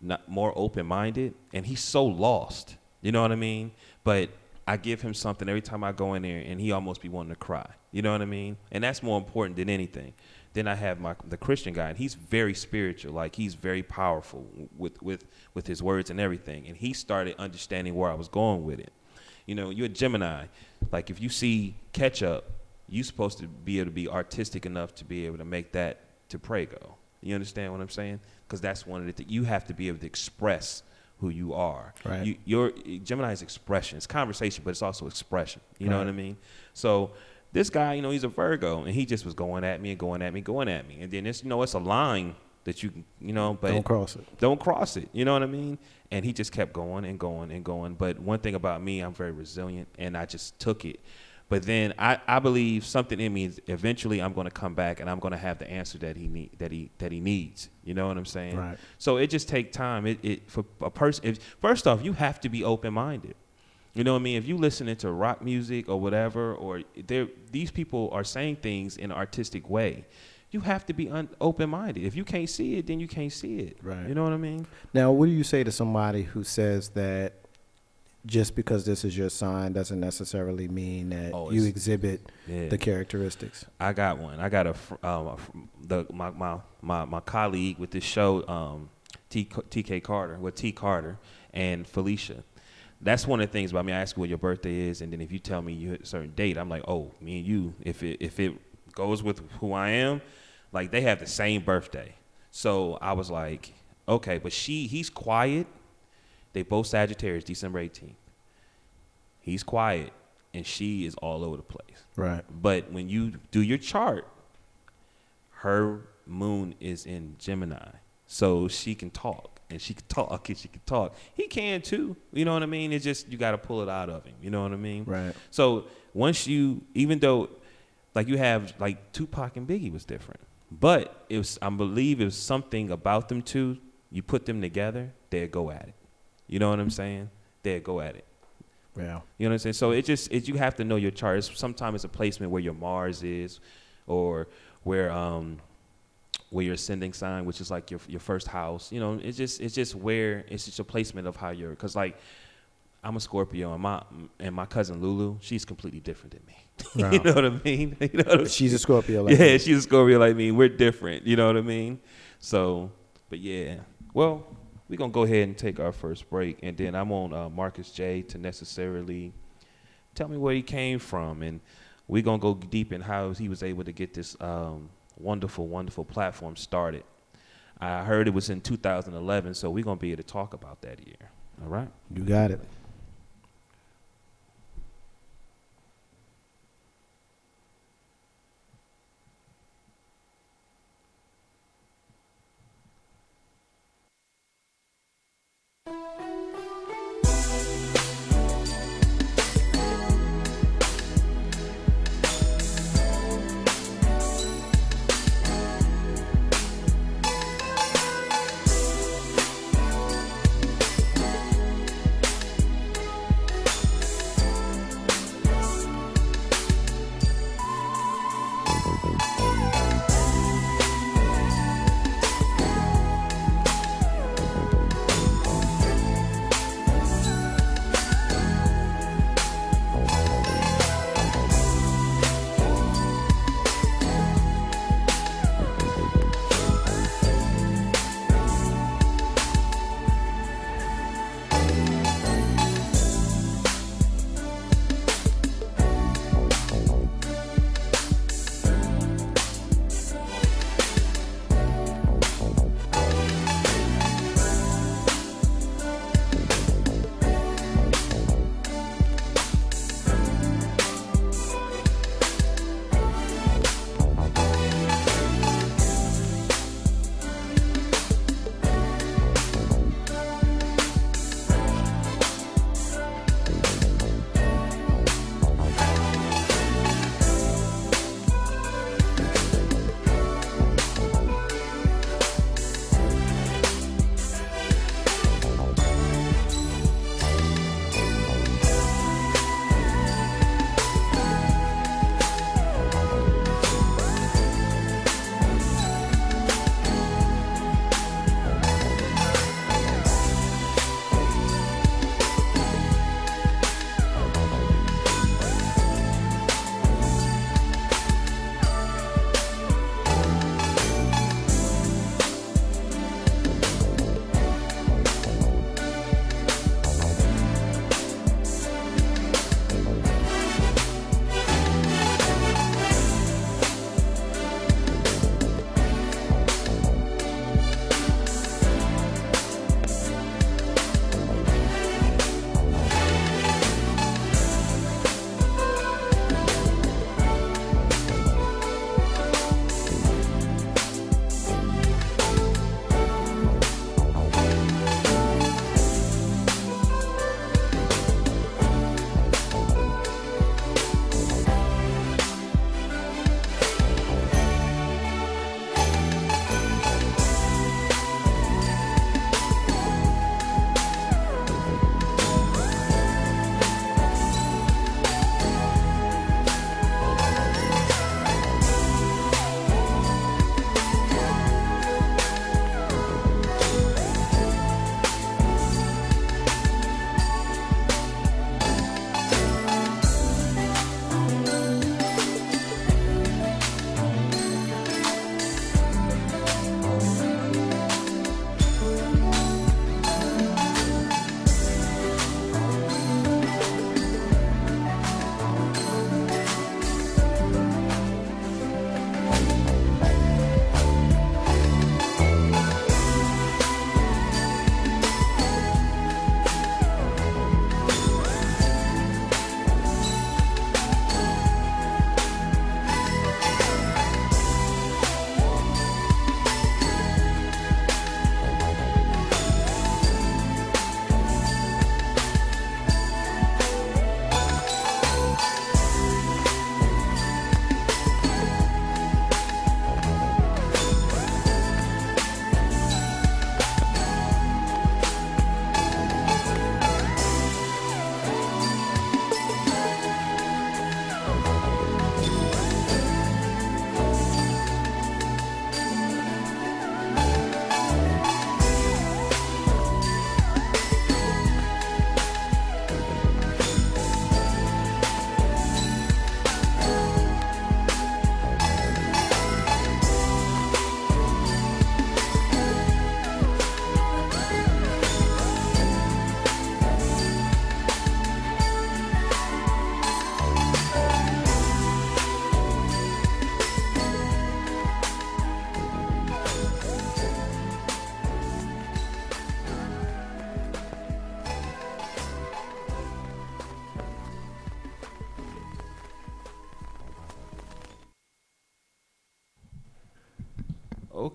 Speaker 1: not more open minded and he's so lost. You know what I mean? But I give him something every time I go in there and he almost be wanting to cry. You know what I mean? And that's more important than anything. Then I have my the Christian guy and he's very spiritual, like he's very powerful with with with his words and everything. And he started understanding where I was going with it. You know, you're a Gemini. Like if you see ketchup, you're supposed to be able to be artistic enough to be able to make that to Prego. You understand what I'm saying? Because that's one of the things you have to be able to express who you are.
Speaker 2: Right.
Speaker 1: You, your Gemini's expression. It's conversation, but it's also expression. You know what I mean? So this guy, you know, he's a Virgo, and he just was going at me and going at me, going at me, and then it's you know it's a line that you you know, but
Speaker 2: don't cross it.
Speaker 1: don't cross it. You know what I mean? And he just kept going and going and going. But one thing about me, I'm very resilient, and I just took it. But then I, I believe something in me is eventually I'm going to come back and I'm going to have the answer that he need that he that he needs. You know what I'm saying?
Speaker 2: Right.
Speaker 1: So it just take time. It, it for a person. If, first off, you have to be open minded. You know what I mean? If you listening to rock music or whatever, or these people are saying things in an artistic way, you have to be un- open minded. If you can't see it, then you can't see it.
Speaker 2: Right.
Speaker 1: You know what I mean?
Speaker 2: Now, what do you say to somebody who says that just because this is your sign doesn't necessarily mean that
Speaker 1: Oh,
Speaker 2: you exhibit
Speaker 1: Yeah.
Speaker 2: the characteristics?
Speaker 1: I got one. I got a um, a the my, my my my colleague with this show, um, T TK Carter, with T Carter and Felicia. That's one of the things about me. I ask you what your birthday is, and then if you tell me you hit a certain date, I'm like, oh, me and you. If it if it goes with who I am, like they have the same birthday. So I was like, okay, but she he's quiet. They both Sagittarius, December 18th. He's quiet, and she is all over the place.
Speaker 2: Right.
Speaker 1: But when you do your chart, her moon is in Gemini. So she can talk and she can talk and she can talk. He can too. You know what I mean? It's just you got to pull it out of him. You know what I mean?
Speaker 2: Right.
Speaker 1: So once you, even though, like you have like Tupac and Biggie was different, but it was I believe it was something about them two. You put them together, they'd go at it. You know what I'm saying? They'd go at it.
Speaker 2: Yeah.
Speaker 1: You know what I'm saying? So it just it, you have to know your chart. It's, sometimes it's a placement where your Mars is, or where um where your ascending sign, which is like your your first house. You know, it's just it's just where it's just a placement of how you're. Because like I'm a Scorpio, and my and my cousin Lulu, she's completely different than me. you know what I mean? You know what I mean?
Speaker 2: She's a Scorpio. Like
Speaker 1: yeah,
Speaker 2: me.
Speaker 1: she's a Scorpio like me. We're different. You know what I mean? So, but yeah. Well, we're gonna go ahead and take our first break, and then I'm on uh, Marcus J to necessarily tell me where he came from, and we're gonna go deep in how he was able to get this um, wonderful, wonderful platform started. I heard it was in 2011, so we're gonna be able to talk about that year. All right.
Speaker 2: You got it.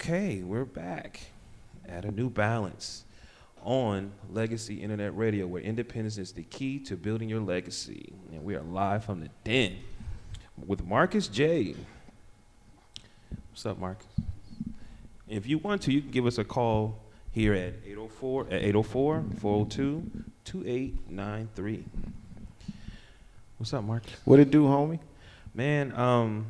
Speaker 1: Okay, we're back at a new balance on Legacy Internet Radio, where independence is the key to building your legacy. And we are live from the den with Marcus J. What's up, Marcus? If you want to, you can give us a call here at 804 at 804 402 2893. What's up, Marcus?
Speaker 2: What it do, homie?
Speaker 1: Man, um,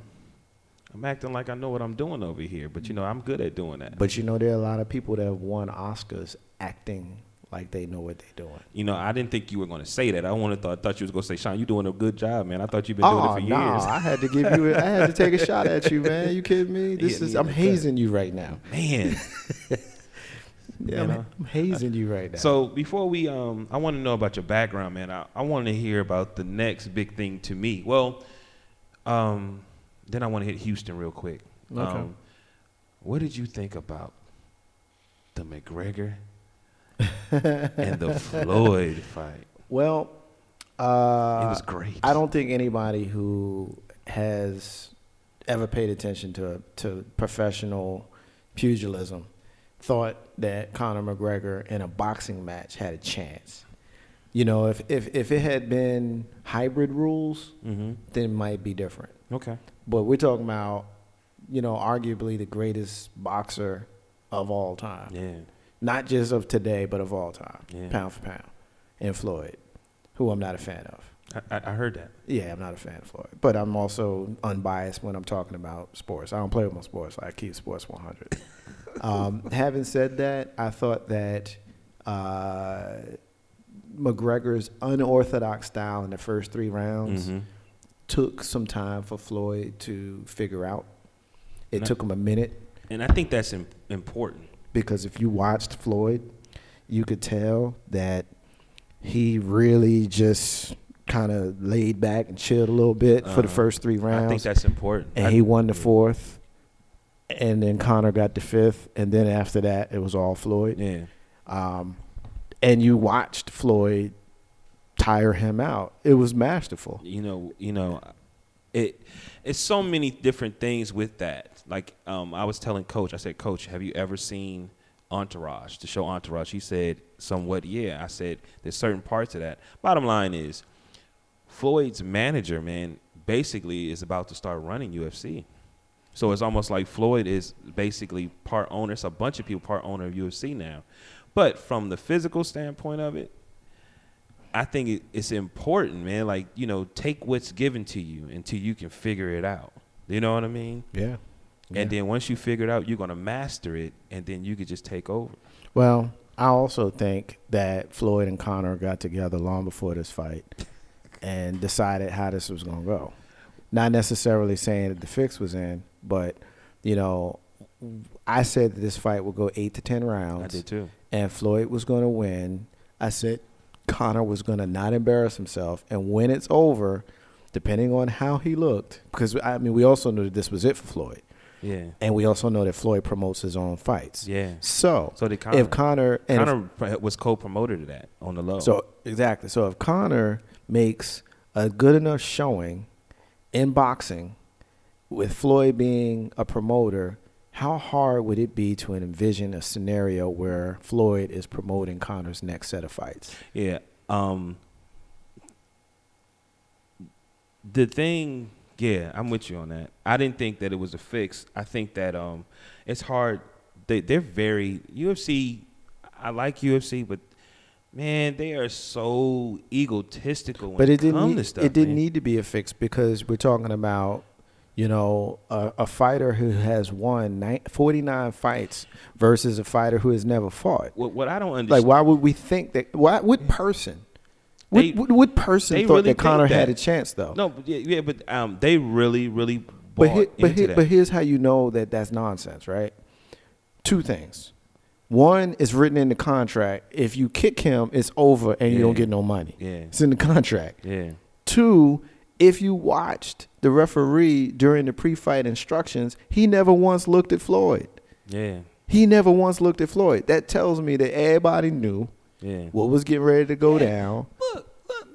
Speaker 1: I'm acting like I know what I'm doing over here, but you know, I'm good at doing that.
Speaker 2: But you know, there are a lot of people that have won Oscars acting like they know what they're doing.
Speaker 1: You know, I didn't think you were going to say that. I wanted to, I thought you was going to say, Sean, you doing a good job, man. I thought you've been doing it
Speaker 2: Oh
Speaker 1: for
Speaker 2: no!
Speaker 1: years.
Speaker 2: I had to give you. I had to take a shot at you, man. You kidding me? This
Speaker 1: hit
Speaker 2: is. I'm hazing you right now.
Speaker 1: Man.
Speaker 2: Yeah,
Speaker 1: You know?
Speaker 2: I'm, I'm hazing you right now.
Speaker 1: So before we, um, I want to know about your background, man. I, I want to hear about the next big thing to me. Well, um, then I want to hit Houston real quick.
Speaker 2: Okay.
Speaker 1: Um, what did you think about the McGregor and the Floyd fight?
Speaker 2: well, uh,
Speaker 1: it was great.
Speaker 2: I don't think anybody who has ever paid attention to to professional pugilism thought that Conor McGregor in a boxing match had a chance. You know, if if if it had been hybrid rules,
Speaker 1: Mm-hmm.
Speaker 2: then it might be different.
Speaker 1: Okay.
Speaker 2: But we're talking about, you know, arguably the greatest boxer of all time.
Speaker 1: Yeah.
Speaker 2: Not just of today, but of all time,
Speaker 1: Yeah.
Speaker 2: pound for pound. And Floyd, who I'm not a fan of.
Speaker 1: I, I heard that.
Speaker 2: Yeah, I'm not a fan of Floyd, but I'm also unbiased when I'm talking about sports. I don't play with my sports. I keep sports 100. um, having said that, I thought that uh, McGregor's unorthodox style in the first three rounds
Speaker 1: Mm-hmm.
Speaker 2: Took some time for Floyd to figure out. It
Speaker 1: And I-
Speaker 2: took him a minute
Speaker 1: And I think that's im- important.
Speaker 2: because if you watched Floyd, you could tell that he really just kind of laid back and chilled a little bit for the
Speaker 1: Uh-huh.
Speaker 2: first three rounds.
Speaker 1: I think that's important.
Speaker 2: and
Speaker 1: I-
Speaker 2: he won the fourth, and then Conor got the fifth, and then after that, it was all Floyd.
Speaker 1: Yeah.
Speaker 2: Um, and you watched Floyd tire him out. It was masterful.
Speaker 1: you know, you know, it it's so many different things with that. Like um, I was telling Coach, I said, Coach, have you ever seen Entourage? The show Entourage. He said, somewhat, yeah. I said, there's certain parts of that. Bottom line is, Floyd's manager, man, basically is about to start running UFC. So it's almost like Floyd is basically part owner. It's a bunch of people part owner of UFC now. But from the physical standpoint of it, I think it's important, man. Like you know, take what's given to you until you can figure it out. You know what I mean?
Speaker 2: Yeah.
Speaker 1: And then once you figure it out, you're gonna master it, and then you could just take over.
Speaker 2: Well, I also think that Floyd and Conor got together long before this fight and decided how this was going to go. Not necessarily saying that the fix was in, but you know, I said that this fight would go eight to ten rounds.
Speaker 1: I did too.
Speaker 2: and Floyd was going to win. I said Conor was going to not embarrass himself, and when it's over, depending on how he looked, because I mean, we also knew that this was it for Floyd,
Speaker 1: Yeah.
Speaker 2: and we also know that Floyd promotes his own fights.
Speaker 1: Yeah.
Speaker 2: So,
Speaker 1: So did Conor.
Speaker 2: if Conor and if-
Speaker 1: Conor pr- was co-promoter to that on the low.
Speaker 2: so exactly, so if Conor makes a good enough showing in boxing, with Floyd being a promoter. How hard would it be to envision a scenario where Floyd is promoting Conor's next set of fights?
Speaker 1: Yeah. Um the thing yeah, I'm with you on that. I didn't think that it was a fix. I think that um it's hard they they're very UFC I like UFC, but man, they are so egotistical when
Speaker 2: but
Speaker 1: it,
Speaker 2: it didn't
Speaker 1: comes
Speaker 2: need,
Speaker 1: to stuff.
Speaker 2: it didn't
Speaker 1: man.
Speaker 2: need to be a fix because we're talking about you know a, a fighter who has won nine, 49 fights versus a fighter who has never fought
Speaker 1: what, what I don't understand.
Speaker 2: like why would we think that why what person what,
Speaker 1: They-
Speaker 2: what, what person thought
Speaker 1: really
Speaker 2: that Conor
Speaker 1: think
Speaker 2: had a chance though
Speaker 1: No, but yeah, yeah, but um they really really
Speaker 2: but
Speaker 1: bought
Speaker 2: but,
Speaker 1: that.
Speaker 2: but here's how you know that that's nonsense right two things one is written in the contract if you kick him it's over and you don't get no money
Speaker 1: yeah.
Speaker 2: it's in the contract
Speaker 1: Yeah.
Speaker 2: Two, if you watched the referee during the pre-fight instructions, he never once looked at Floyd.
Speaker 1: Yeah.
Speaker 2: He never once looked at Floyd. That tells me that everybody knew
Speaker 1: Yeah.
Speaker 2: what was getting ready to go down.
Speaker 1: Look, look,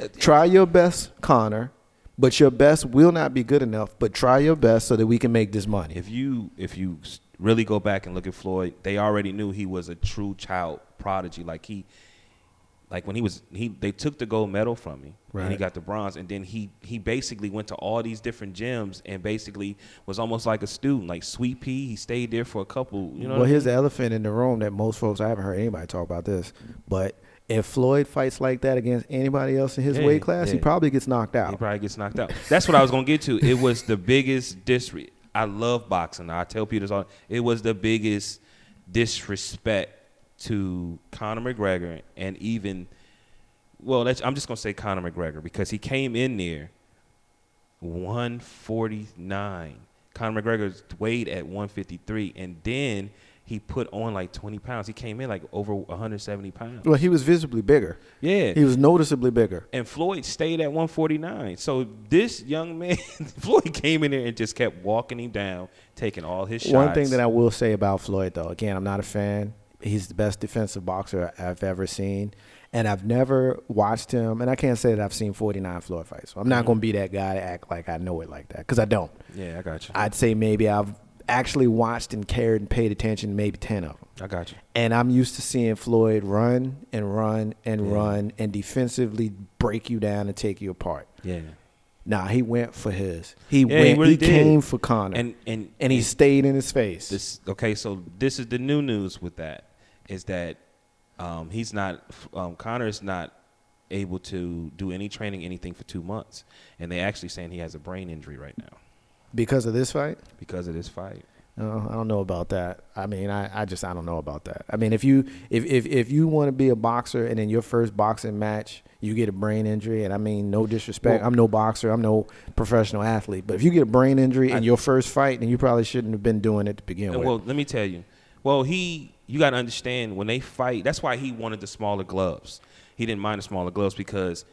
Speaker 1: look,
Speaker 2: Try your best, Conor, but your best will not be good enough. But try your best so that we can make this money.
Speaker 1: if you if you really go back and look at Floyd, they already knew he was a true child prodigy. Like he, like when he was he, they took the gold medal from me, right. and he got the bronze, and then he he basically went to all these different gyms and basically was almost like a student, like Sweet Pea. He stayed there for a couple, you know.
Speaker 2: well,
Speaker 1: what I
Speaker 2: here's
Speaker 1: mean?
Speaker 2: the elephant in the room that most folks I haven't heard anybody talk about this, but if Floyd fights like that against anybody else in his
Speaker 1: Yeah,
Speaker 2: weight class, he probably gets knocked out.
Speaker 1: He probably gets knocked out. That's what I was gonna get to. It was the biggest disrespect. I love boxing. I tell people this all. It was the biggest disrespect to Conor McGregor and even, well, I'm just gonna say Conor McGregor because he came in there 149. Conor McGregor weighed at 153, and then he put on like 20 pounds. He came in like over 170 pounds.
Speaker 2: Well, he was visibly bigger.
Speaker 1: Yeah,
Speaker 2: He was noticeably bigger.
Speaker 1: and Floyd stayed at 149. So this young man, Floyd came in there and just kept walking him down, taking all his shots.
Speaker 2: One thing that I will say about Floyd, though, again, I'm not a fan. He's the best defensive boxer I've ever seen. And I've never watched him, and I can't say that I've seen 49 Floyd fights. So I'm not going to be that guy to act like I know it like that, because I don't.
Speaker 1: yeah, I got you.
Speaker 2: I'd say maybe I've actually watched and cared and paid attention to maybe 10 of them.
Speaker 1: I got you.
Speaker 2: And I'm used to seeing Floyd run and run and
Speaker 1: Yeah.
Speaker 2: run and defensively break you down and take you apart.
Speaker 1: Yeah,
Speaker 2: Nah, he went for his. He
Speaker 1: Yeah, he
Speaker 2: went.
Speaker 1: really
Speaker 2: he came for Conor,
Speaker 1: and and
Speaker 2: and he stayed in his face.
Speaker 1: this okay. So this is the new news with that is that um, he's not um, Conor is not able to do any training, anything for two months, and they actually saying he has a brain injury right now
Speaker 2: because of this fight.
Speaker 1: because of this fight.
Speaker 2: No, I don't know about that. I mean, I, I just I don't know about that. I mean, if you if if, if you want to be a boxer and in your first boxing match you get a brain injury, and I mean no disrespect,
Speaker 1: Well-
Speaker 2: I'm no boxer, I'm no professional athlete, but if you get a brain injury
Speaker 1: I-
Speaker 2: in your first fight, then you probably shouldn't have been doing it to begin
Speaker 1: And
Speaker 2: with.
Speaker 1: well, let me tell you. Well, he you got to understand when they fight. That's why he wanted the smaller gloves. He didn't mind the smaller gloves because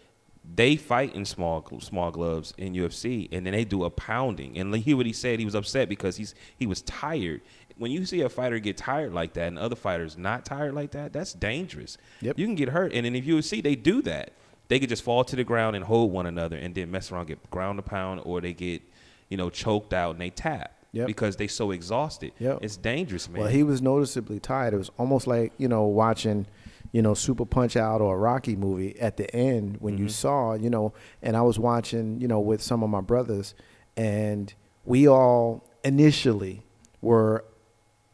Speaker 1: they fight in small small gloves in UFC, and then they do a pounding. And hear what he said. He was upset because he's he was tired. When you see a fighter get tired like that, and other fighters not tired like that, that's dangerous.
Speaker 2: Yep.
Speaker 1: You can get hurt. And then if UFC, they do that. They could just fall to the ground and hold one another, and then mess around, get ground to pound, or they get, you know, choked out and they tap
Speaker 2: Yep.
Speaker 1: because they so exhausted.
Speaker 2: Yep.
Speaker 1: It's dangerous, man.
Speaker 2: Well, he was noticeably tired. It was almost like you know watching, you know, Super Punch Out or a Rocky movie at the end when you
Speaker 1: Mhm.
Speaker 2: saw, you know, and I was watching, you know, with some of my brothers, and we all initially were,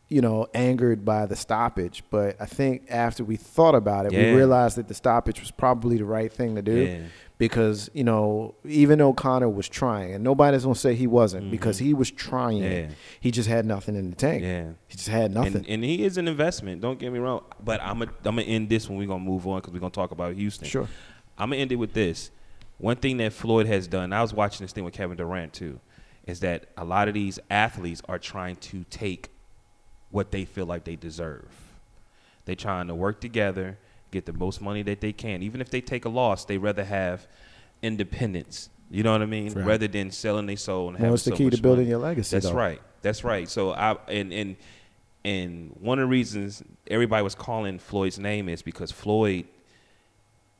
Speaker 2: you know, angered by the stoppage, but I think after we thought about it,
Speaker 1: Yeah.
Speaker 2: we realized that the stoppage was probably the right thing to do
Speaker 1: Yeah.
Speaker 2: Because you know even though Conor was trying, and nobody's gonna say he wasn't because
Speaker 1: Mhm.
Speaker 2: he was trying,
Speaker 1: Yeah.
Speaker 2: he just had nothing in the tank.
Speaker 1: Yeah.
Speaker 2: He just had nothing.
Speaker 1: And, and he is an investment. Don't get me wrong. But I'm gonna I'm gonna end this when we're gonna move on because we're gonna talk about Houston.
Speaker 2: sure.
Speaker 1: I'm gonna end it with this. One thing that Floyd has done. I was watching this thing with Kevin Durant too, is that a lot of these athletes are trying to take what they feel like they deserve. They're trying to work together, get the most money that they can. Even if they take a loss, they rather have independence. You know what I mean?
Speaker 2: Right.
Speaker 1: Rather than selling their soul and
Speaker 2: Well,
Speaker 1: having
Speaker 2: it's the
Speaker 1: so
Speaker 2: key to building
Speaker 1: money.
Speaker 2: your legacy.
Speaker 1: That's
Speaker 2: though.
Speaker 1: right. That's right. So I and and and one of the reasons everybody was calling Floyd's name is because Floyd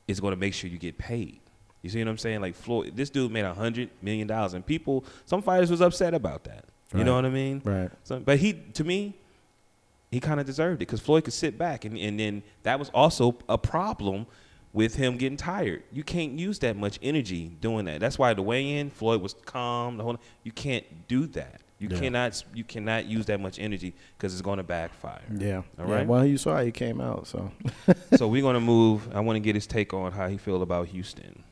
Speaker 1: is going to make sure you get paid. You see what I'm saying? Like Floyd, this dude made a hundred million dollars, and people, some fighters was upset about that. You know what I mean?
Speaker 2: Right.
Speaker 1: So, but he, to me, he kind of deserved it because Floyd could sit back, and, and then that was also a problem with him getting tired. You can't use that much energy doing that. That's why the weigh-in, Floyd was calm. The whole you can't do that. You
Speaker 2: Yeah.
Speaker 1: cannot you cannot use that much energy because it's going to backfire.
Speaker 2: Yeah.
Speaker 1: All right. yeah.
Speaker 2: Well, you saw he came out. So
Speaker 1: so we're going to move. I want to get his take on how he feel about Houston,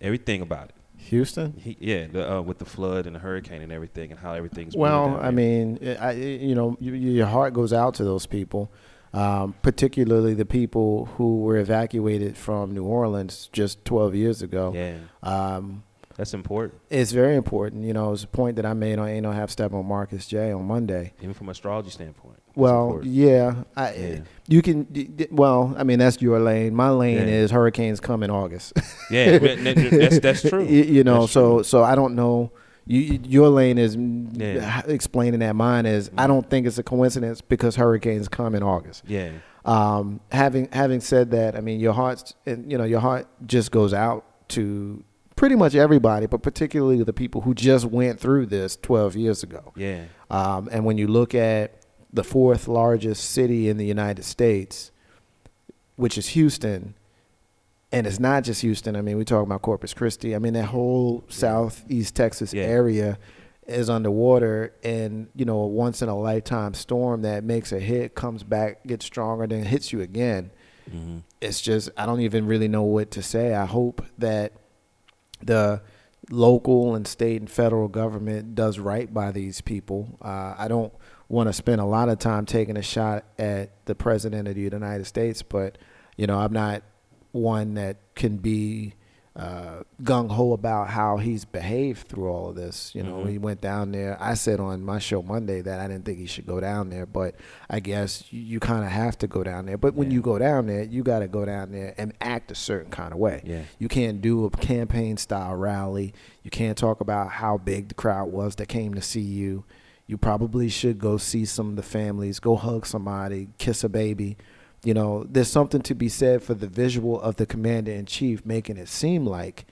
Speaker 1: everything about it.
Speaker 2: Houston.
Speaker 1: He, yeah, the, uh, with the flood and the hurricane and everything, and how everything's.
Speaker 2: Well, I mean, I, you know, you, your heart goes out to those people, um, particularly the people who were evacuated from New Orleans just 12 years ago.
Speaker 1: yeah,
Speaker 2: Um,
Speaker 1: that's important,
Speaker 2: it's very important. You know, it's a point that I made on Ain't No Half Step on Marcus J on Monday.
Speaker 1: even from an astrology standpoint.
Speaker 2: Well, yeah, I,
Speaker 1: Yeah.
Speaker 2: you can. Well, I mean, that's your lane. My lane
Speaker 1: Yeah.
Speaker 2: is hurricanes come in August.
Speaker 1: yeah, that's that's true.
Speaker 2: you, know,
Speaker 1: That's
Speaker 2: so
Speaker 1: true.
Speaker 2: so I don't know. You, you- your lane is
Speaker 1: Yeah.
Speaker 2: explaining that. Mine is I don't think it's a coincidence because hurricanes come in August.
Speaker 1: yeah,
Speaker 2: Um, having having said that, I mean your heart's and you know your heart just goes out to pretty much everybody, but particularly the people who just went through this 12 years ago.
Speaker 1: yeah,
Speaker 2: Um, and when you look at the fourth largest city in the United States, which is Houston, and it's not just Houston. I mean, we talk about Corpus Christi. I mean, that whole southeast Texas
Speaker 1: Yeah.
Speaker 2: area is underwater, and you know, a once in a lifetime storm that makes a hit, comes back, gets stronger, then hits you again.
Speaker 1: hmm
Speaker 2: It's just I don't even really know what to say. I hope that the local and state and federal government does right by these people. Uh, I don't want to spend a lot of time taking a shot at the president of the United States, but you know, I'm not one that can be uh, gung ho about how he's behaved through all of this. You know,
Speaker 1: Mhm.
Speaker 2: he went down there. I said on my show Monday that I didn't think he should go down there, but I guess you, you kind of have to go down there. But when
Speaker 1: Yeah.
Speaker 2: you go down there, you got to go down there and act a certain kind of way.
Speaker 1: Yeah.
Speaker 2: You can't do a campaign style rally. You can't talk about how big the crowd was that came to see you. You probably should go see some of the families, go hug somebody, kiss a baby. You know, there's something to be said for the visual of the commander in chief making it seem like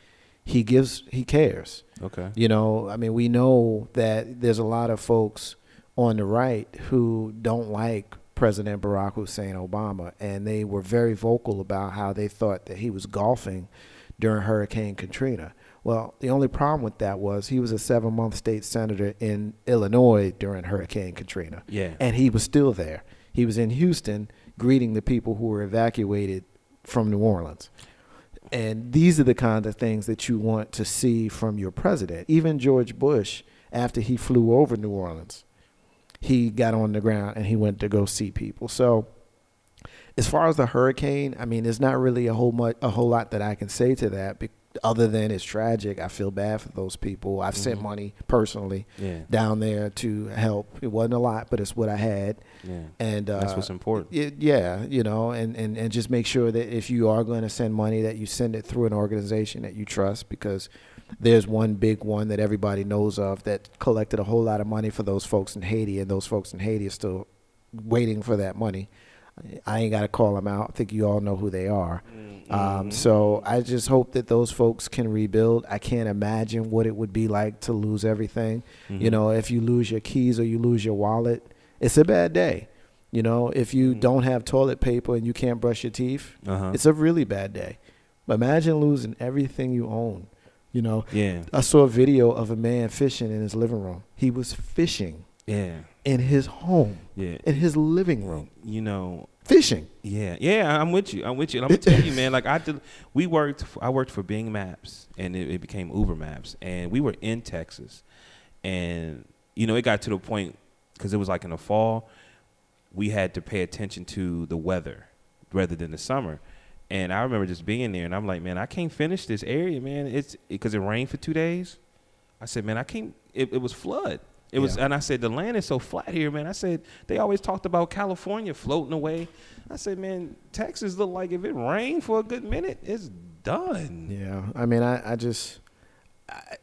Speaker 2: he gives he cares.
Speaker 1: Okay.
Speaker 2: You know, I mean, we know that there's a lot of folks on the right who don't like President Barack Hussein Obama, and they were very vocal about how they thought that he was golfing during Hurricane Katrina. Well, the only problem with that was he was a seven month state senator in Illinois during Hurricane Katrina.
Speaker 1: Yeah.
Speaker 2: And he was still there. He was in Houston greeting the people who were evacuated from New Orleans. And these are the kind of things that you want to see from your president. Even George Bush, after he flew over New Orleans, he got on the ground and he went to go see people. So, as far as the hurricane, I mean, there's not really a whole much, a whole lot that I can say to that, other than it's tragic. I feel bad for those people. I've sent
Speaker 1: Mhm.
Speaker 2: money personally
Speaker 1: Yeah.
Speaker 2: down there to help. It wasn't a lot, but it's what I had.
Speaker 1: Yeah.
Speaker 2: And uh,
Speaker 1: That's what's important.
Speaker 2: it, yeah, you know, and, and, and just make sure that if you are going to send money, that you send it through an organization that you trust, because there's one big one that everybody knows of that collected a whole lot of money for those folks in Haiti, and those folks in Haiti are still waiting for that money. I ain't got to call them out. I think you all know who they are.
Speaker 1: Mm-hmm.
Speaker 2: Um, so I just hope that those folks can rebuild. I can't imagine what it would be like to lose everything. You
Speaker 1: Mhm.
Speaker 2: know, if you lose your keys or you lose your wallet, it's a bad day. You know, if you
Speaker 1: Mhm.
Speaker 2: don't have toilet paper and you can't brush your teeth,
Speaker 1: Uh-huh.
Speaker 2: it's a really bad day. Imagine losing everything you own. You know,
Speaker 1: yeah.
Speaker 2: I saw a video of a man fishing in his living room. He was fishing
Speaker 1: Yeah.
Speaker 2: in his home,
Speaker 1: Yeah.
Speaker 2: in his living room,
Speaker 1: You know,
Speaker 2: fishing.
Speaker 1: Yeah, yeah, I'm with you. I'm with you. And I'm gonna tell you, man. Like I did, we worked. I worked for Bing Maps, and it, it became Uber Maps, and we were in Texas, and you know, it got to the point because it was like in the fall, we had to pay attention to the weather rather than the summer. And I remember just being there, and I'm like, man, I can't finish this area, man. It's because it rained for two days. I said, man, I can't. It, it was flood. It was,
Speaker 2: Yeah.
Speaker 1: and I said, the land is so flat here, man. I said, they always talked about California floating away. I said, man, Texas look like if it rained for a good minute, it's done.
Speaker 2: Yeah, I mean, I, I just I,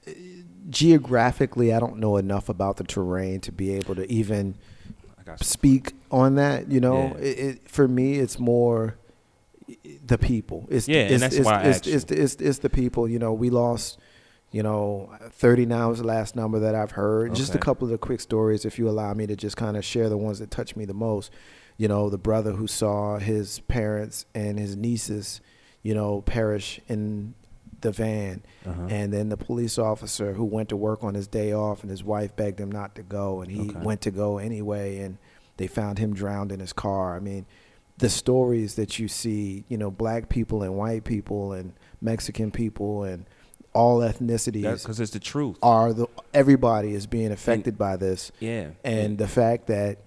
Speaker 2: geographically, I don't know enough about the terrain to be able to even speak on that. You know,
Speaker 1: Yeah.
Speaker 2: it, it, for me, it's more the people. It's
Speaker 1: Yeah, and
Speaker 2: it's,
Speaker 1: that's
Speaker 2: it's,
Speaker 1: why I
Speaker 2: it's, it's, the- it's, it's the people. You know, we lost. You know, 30 now is the last number that I've heard. Just a couple of the quick stories, if you allow me to just kind of share the ones that touch me the most. You know, the brother who saw his parents and his nieces, you know, perish in the van
Speaker 1: Uh-huh.
Speaker 2: and then the police officer who went to work on his day off and his wife begged him not to go and he
Speaker 1: Okay.
Speaker 2: went to go anyway and they found him drowned in his car i mean the stories that you see you know black people and white people and mexican people and all ethnicities
Speaker 1: because it's the truth.
Speaker 2: are the everybody is being affected by this
Speaker 1: yeah,
Speaker 2: and the fact that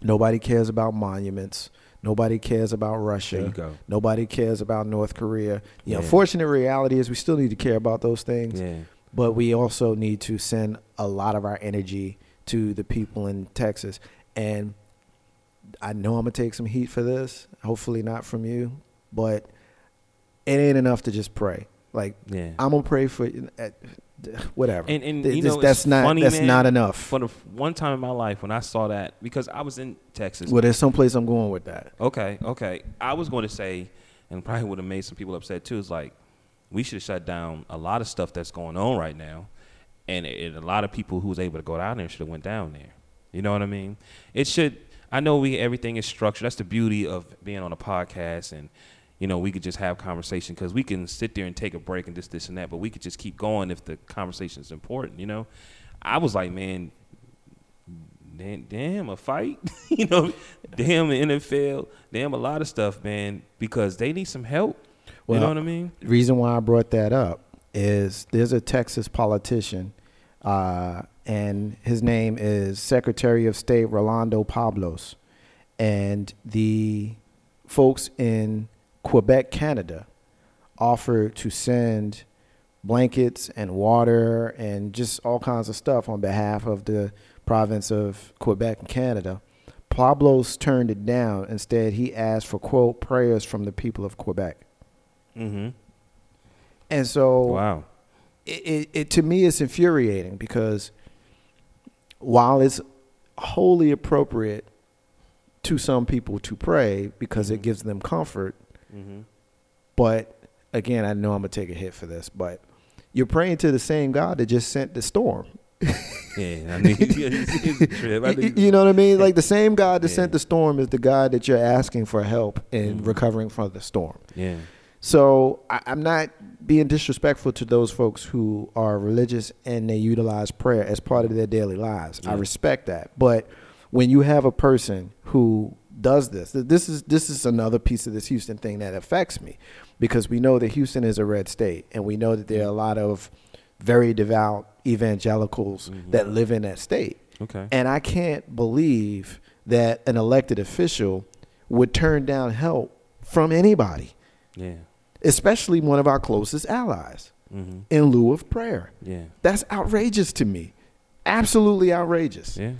Speaker 2: nobody cares about monuments nobody cares about russia
Speaker 1: there you go.
Speaker 2: Nobody cares about North Korea. The
Speaker 1: Yeah.
Speaker 2: unfortunate reality is we still need to care about those things,
Speaker 1: Yeah,
Speaker 2: but we also need to send a lot of our energy to the people in Texas. And I know I'm gonna take some heat for this. Hopefully not from you, but it ain't enough to just pray. Like
Speaker 1: yeah.
Speaker 2: I'm gonna pray for uh, whatever.
Speaker 1: And- and, you know,
Speaker 2: that's not
Speaker 1: funny,
Speaker 2: that's
Speaker 1: man,
Speaker 2: not enough.
Speaker 1: For the one time in my life when I saw that, because I was in Texas.
Speaker 2: Well, there's someplace I'm going with that.
Speaker 1: Okay, okay. I was going to say, and probably would have made some people upset too. Is like we should shut down a lot of stuff that's going on right now, and, it, a lot of people who was able to go down there should have went down there. You know what I mean? It should. I know we everything is structured. That's the beauty of being on a podcast, and you know we could just have conversation because we can sit there and take a break and this, this, and that. But we could just keep going if the conversation is important. You know, I was like, man, damn, damn a fight. you know, damn the NFL, damn a lot of stuff, man, because they need some help.
Speaker 2: Well,
Speaker 1: you know what I mean?
Speaker 2: The reason why I brought that up is there's a Texas politician, uh, and his name is Secretary of State Rolando Pablos, and the folks in Quebec, Canada, offered to send blankets and water and just all kinds of stuff on behalf of the province of Quebec and Canada. Pablos turned it down. Instead, he asked for quote prayers from the people of Quebec.
Speaker 1: Mm-hmm.
Speaker 2: And so,
Speaker 1: Wow.
Speaker 2: it, it, it to me it's infuriating because while it's wholly appropriate to some people to pray because it gives them comfort,
Speaker 1: Mm-hmm.
Speaker 2: but again, I know I'm gonna take a hit for this, but you're praying to the same God that just sent the storm.
Speaker 1: Yeah, I mean, it's a trip. I
Speaker 2: Y-
Speaker 1: think-
Speaker 2: you know what I mean? Like the same God that
Speaker 1: Yeah.
Speaker 2: sent the storm is the God that you're asking for help in
Speaker 1: Mhm.
Speaker 2: recovering from the storm.
Speaker 1: yeah.
Speaker 2: So I, I'm not being disrespectful to those folks who are religious and they utilize prayer as part of their daily lives. I respect that. But when you have a person who does this, this is this is another piece of this Houston thing that affects me because we know that Houston is a red state and we know that there are a lot of very devout evangelicals
Speaker 1: Mhm.
Speaker 2: that live in that state.
Speaker 1: Okay.
Speaker 2: And I can't believe that an elected official would turn down help from anybody
Speaker 1: Yeah.
Speaker 2: especially one of our closest allies,
Speaker 1: Mm-hmm.
Speaker 2: in lieu of prayer.
Speaker 1: Yeah.
Speaker 2: That's outrageous to me. Absolutely outrageous.
Speaker 1: Yeah.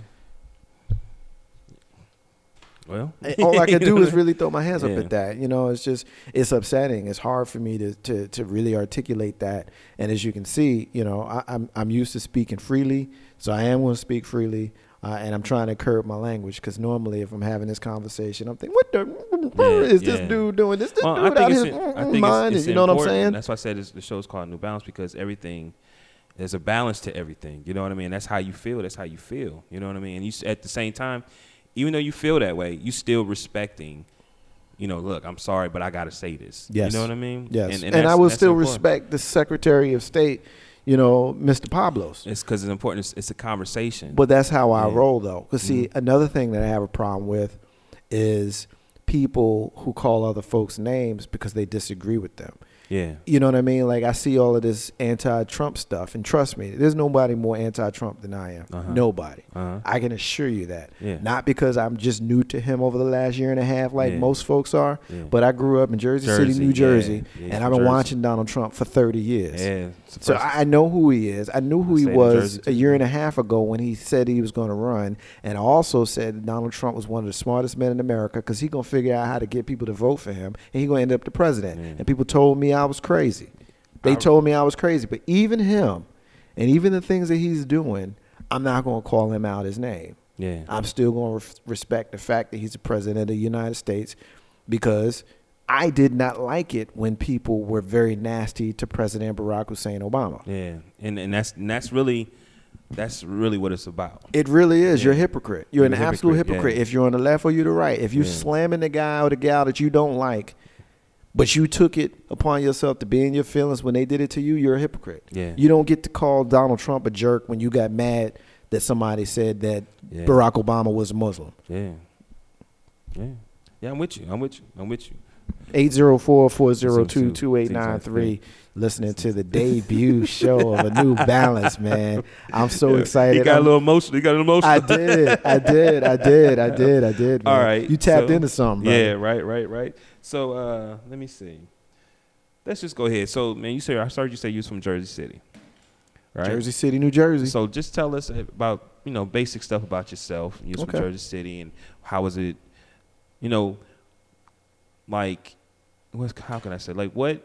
Speaker 1: Well,
Speaker 2: All I can
Speaker 1: you
Speaker 2: do is really throw my hands up at that. You know, it's just it's upsetting. It's hard for me to to, to really articulate that. And as you can see, you know, I, I'm I'm used to speaking freely, so I am going to speak freely. Uh, and I'm trying to curb my language because normally, if I'm having this conversation, I'm thinking, "What the
Speaker 1: Yeah,
Speaker 2: is this
Speaker 1: yeah.
Speaker 2: dude doing? This, this
Speaker 1: Well,
Speaker 2: dude out his mind?"
Speaker 1: it's, it's
Speaker 2: you know what I'm saying?
Speaker 1: That's why I said the show's called New Balance because everything there's a balance to everything. You know what I mean? That's how you feel. That's how you feel. You know what I mean? And you at the same time, even though you feel that way, you still respecting. You know, look, I'm sorry, but I got to say this.
Speaker 2: Yes.
Speaker 1: You know what I mean?
Speaker 2: Yes, and,
Speaker 1: that's-
Speaker 2: I will still
Speaker 1: important.
Speaker 2: respect the Secretary of State, you know, Mr. Pablos.
Speaker 1: It's because it's important. It's, it's a conversation.
Speaker 2: But that's how I
Speaker 1: Yeah.
Speaker 2: roll, though. Because see,
Speaker 1: Mhm.
Speaker 2: another thing that I have a problem with is people who call other folks names because they disagree with them.
Speaker 1: Yeah.
Speaker 2: You know what I mean? Like I see all of this anti-Trump stuff, and trust me, there's nobody more anti-Trump than I am.
Speaker 1: Uh-huh.
Speaker 2: Nobody.
Speaker 1: Uh-huh.
Speaker 2: I can assure you that.
Speaker 1: Yeah.
Speaker 2: Not because I'm just new to him over the last year and a half, like
Speaker 1: Yeah.
Speaker 2: most folks are,
Speaker 1: Yeah.
Speaker 2: but I grew up in Jersey, City, New. Jersey, and I've been
Speaker 1: Jersey.
Speaker 2: watching Donald Trump for 30 years.
Speaker 1: Yeah.
Speaker 2: So I know who he is. I knew who he was a year and a half ago when he said he was going to run, and also said Donald Trump was one of the smartest men in America because he gonna figure out how to get people to vote for him, and he gonna end up the president. And people told me I was crazy. They
Speaker 1: I-
Speaker 2: told me I was crazy, but even him, and even the things that he's doing, I'm not gonna call him out his name.
Speaker 1: yeah.
Speaker 2: I'm still going to respect the fact that he's the president of the United States because I did not like it when people were very nasty to President Barack Hussein Obama.
Speaker 1: Yeah, and and that's and that's really that's really what it's about.
Speaker 2: It really is. You're a hypocrite. You're,
Speaker 1: You're
Speaker 2: an
Speaker 1: a
Speaker 2: absolute
Speaker 1: hypocrite,
Speaker 2: hypocrite.
Speaker 1: yeah.
Speaker 2: If you're on the left or you're the right, if you're
Speaker 1: Yeah.
Speaker 2: slamming the guy or the gal that you don't like, but you took it upon yourself to be in your feelings when they did it to you, you're a hypocrite.
Speaker 1: Yeah.
Speaker 2: You don't get to call Donald Trump a jerk when you got mad that somebody said that
Speaker 1: Yeah.
Speaker 2: Barack Obama was a Muslim.
Speaker 1: Yeah, yeah, yeah. I'm with you. I'm with you. I'm with you.
Speaker 2: 804-402-2893 listening to the debut show of a new balance man i'm so
Speaker 1: Yeah.
Speaker 2: excited
Speaker 1: He got
Speaker 2: I'm-
Speaker 1: a little emotional. He got a little emotional.
Speaker 2: i did i did i did i did i did man.
Speaker 1: All right.
Speaker 2: you tapped
Speaker 1: so-
Speaker 2: into something
Speaker 1: Yeah. Right. Right. Right. So uh, let me see. Let's just go ahead. So man, you say I started. You say you was from Jersey City, right?
Speaker 2: jersey city new jersey
Speaker 1: So just tell us about you know basic stuff about yourself. You was
Speaker 2: Okay.
Speaker 1: from Jersey City, and how was it? You know, like, what? How can I say? Like, what?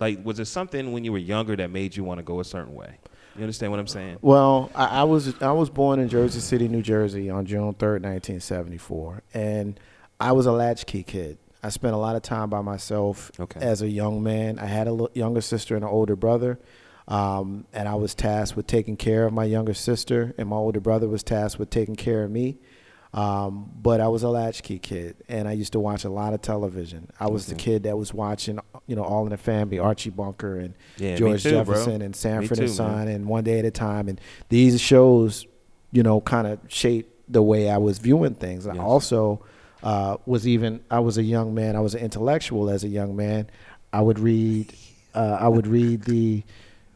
Speaker 1: Like, was there something when you were younger that made you want to go a certain way? You understand what I'm saying?
Speaker 2: Well, I, I was I was born in Jersey City, New Jersey, on June third, nineteen seventy four, and I was a latchkey kid. I spent a lot of time by myself
Speaker 1: Okay.
Speaker 2: as a young man. I had a l- younger sister and an older brother, um, and I was tasked with taking care of my younger sister, and my older brother was tasked with taking care of me. Um, but I was a latchkey kid, and I used to watch a lot of television. I was the kid that was watching, you know, All in the Family, Archie Bunker, and
Speaker 1: Yeah,
Speaker 2: George
Speaker 1: too, bro.
Speaker 2: Jefferson, and Sanford
Speaker 1: Me
Speaker 2: and Son,
Speaker 1: man.
Speaker 2: and One Day at a Time. And these shows, you know, kind of shaped the way I was viewing things. I
Speaker 1: Yes.
Speaker 2: also uh, was even I was a young man. I was an intellectual as a young man. I would read. Uh, I would read the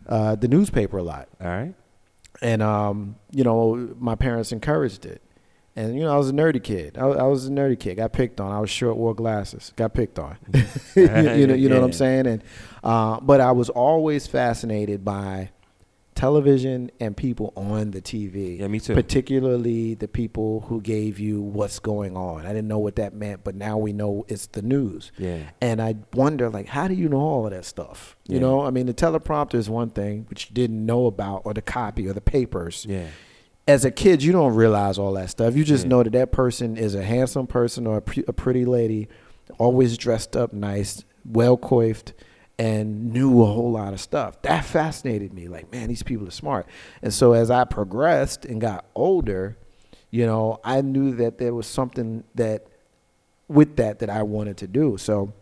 Speaker 2: uh, the newspaper a lot
Speaker 1: All right.
Speaker 2: and um, you know, my parents encouraged it. And you know, I was a nerdy kid. I, I was a nerdy kid. Got picked on. I was short, wore glasses. Got picked on. you, you know, you know what I'm saying. And uh, but I was always fascinated by television and people on the TV.
Speaker 1: Yeah, me too.
Speaker 2: Particularly the people who gave you what's going on. I didn't know what that meant, but now we know it's the news.
Speaker 1: Yeah.
Speaker 2: And I wonder, like, how do you know all of that stuff? You
Speaker 1: Yeah.
Speaker 2: know, I mean, the teleprompter is one thing, which you didn't know about, or the copy, or the papers.
Speaker 1: Yeah.
Speaker 2: As a kid, you don't realize all that stuff. You just
Speaker 1: Yeah.
Speaker 2: know that that person is a handsome person or a, pre- a pretty lady, always dressed up nice, well coiffed, and knew a whole lot of stuff. That fascinated me. Like, man, these people are smart. And so as I progressed and got older, you know, I knew that there was something that with that that I wanted to do. So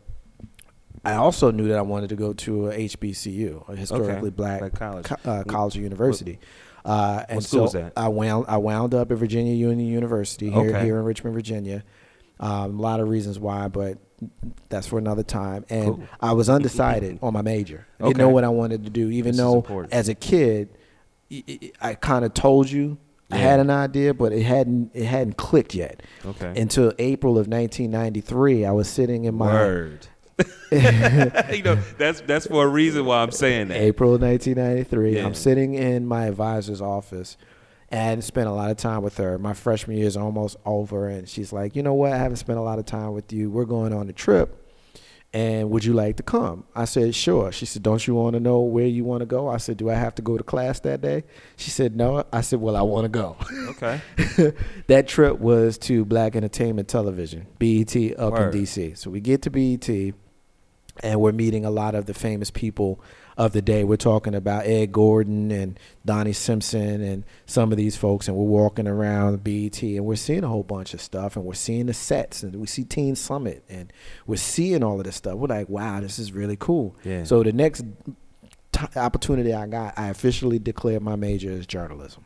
Speaker 2: I also knew that I wanted to go to a HBCU, a historically black,
Speaker 1: Black college.
Speaker 2: co- uh, college or university. Uh, and
Speaker 1: what school
Speaker 2: so
Speaker 1: was that?
Speaker 2: I wound I wound up at Virginia Union University here
Speaker 1: Okay.
Speaker 2: here in Richmond, Virginia. Um, a lot of reasons why, but that's for another time. And
Speaker 1: Cool.
Speaker 2: I was undecided on my major. I didn't know what I wanted to do, even
Speaker 1: This
Speaker 2: though as a kid, I- I, I kind of told you I had an idea, but it hadn't it hadn't clicked yet.
Speaker 1: Okay.
Speaker 2: Until April of 1993, I was sitting in my
Speaker 1: Word. you know, that's that's for a reason why I'm saying that.
Speaker 2: April 1993.
Speaker 1: Yeah.
Speaker 2: I'm sitting in my advisor's office and spent a lot of time with her. My freshman year is almost over, and she's like, You know what? I haven't spent a lot of time with you. We're going on a trip. And would you like to come? I said, Sure. She said, Don't you want to know where you want to go? I said, Do I have to go to class that day? She said, No. I said, Well, I want to go.
Speaker 1: Okay.
Speaker 2: that trip was to Black Entertainment Television, BET up
Speaker 1: Word.
Speaker 2: in DC. So we get to BET and we're meeting a lot of the famous people of the day. We're talking about Ed Gordon and Donnie Simpson and some of these folks, and we're walking around BET and we're seeing a whole bunch of stuff, and we're seeing the sets, and we see Teen Summit, and we're seeing all of this stuff. We're like, wow, this is really cool.
Speaker 1: Yeah.
Speaker 2: So the next t- opportunity I got, I officially declared my major as journalism.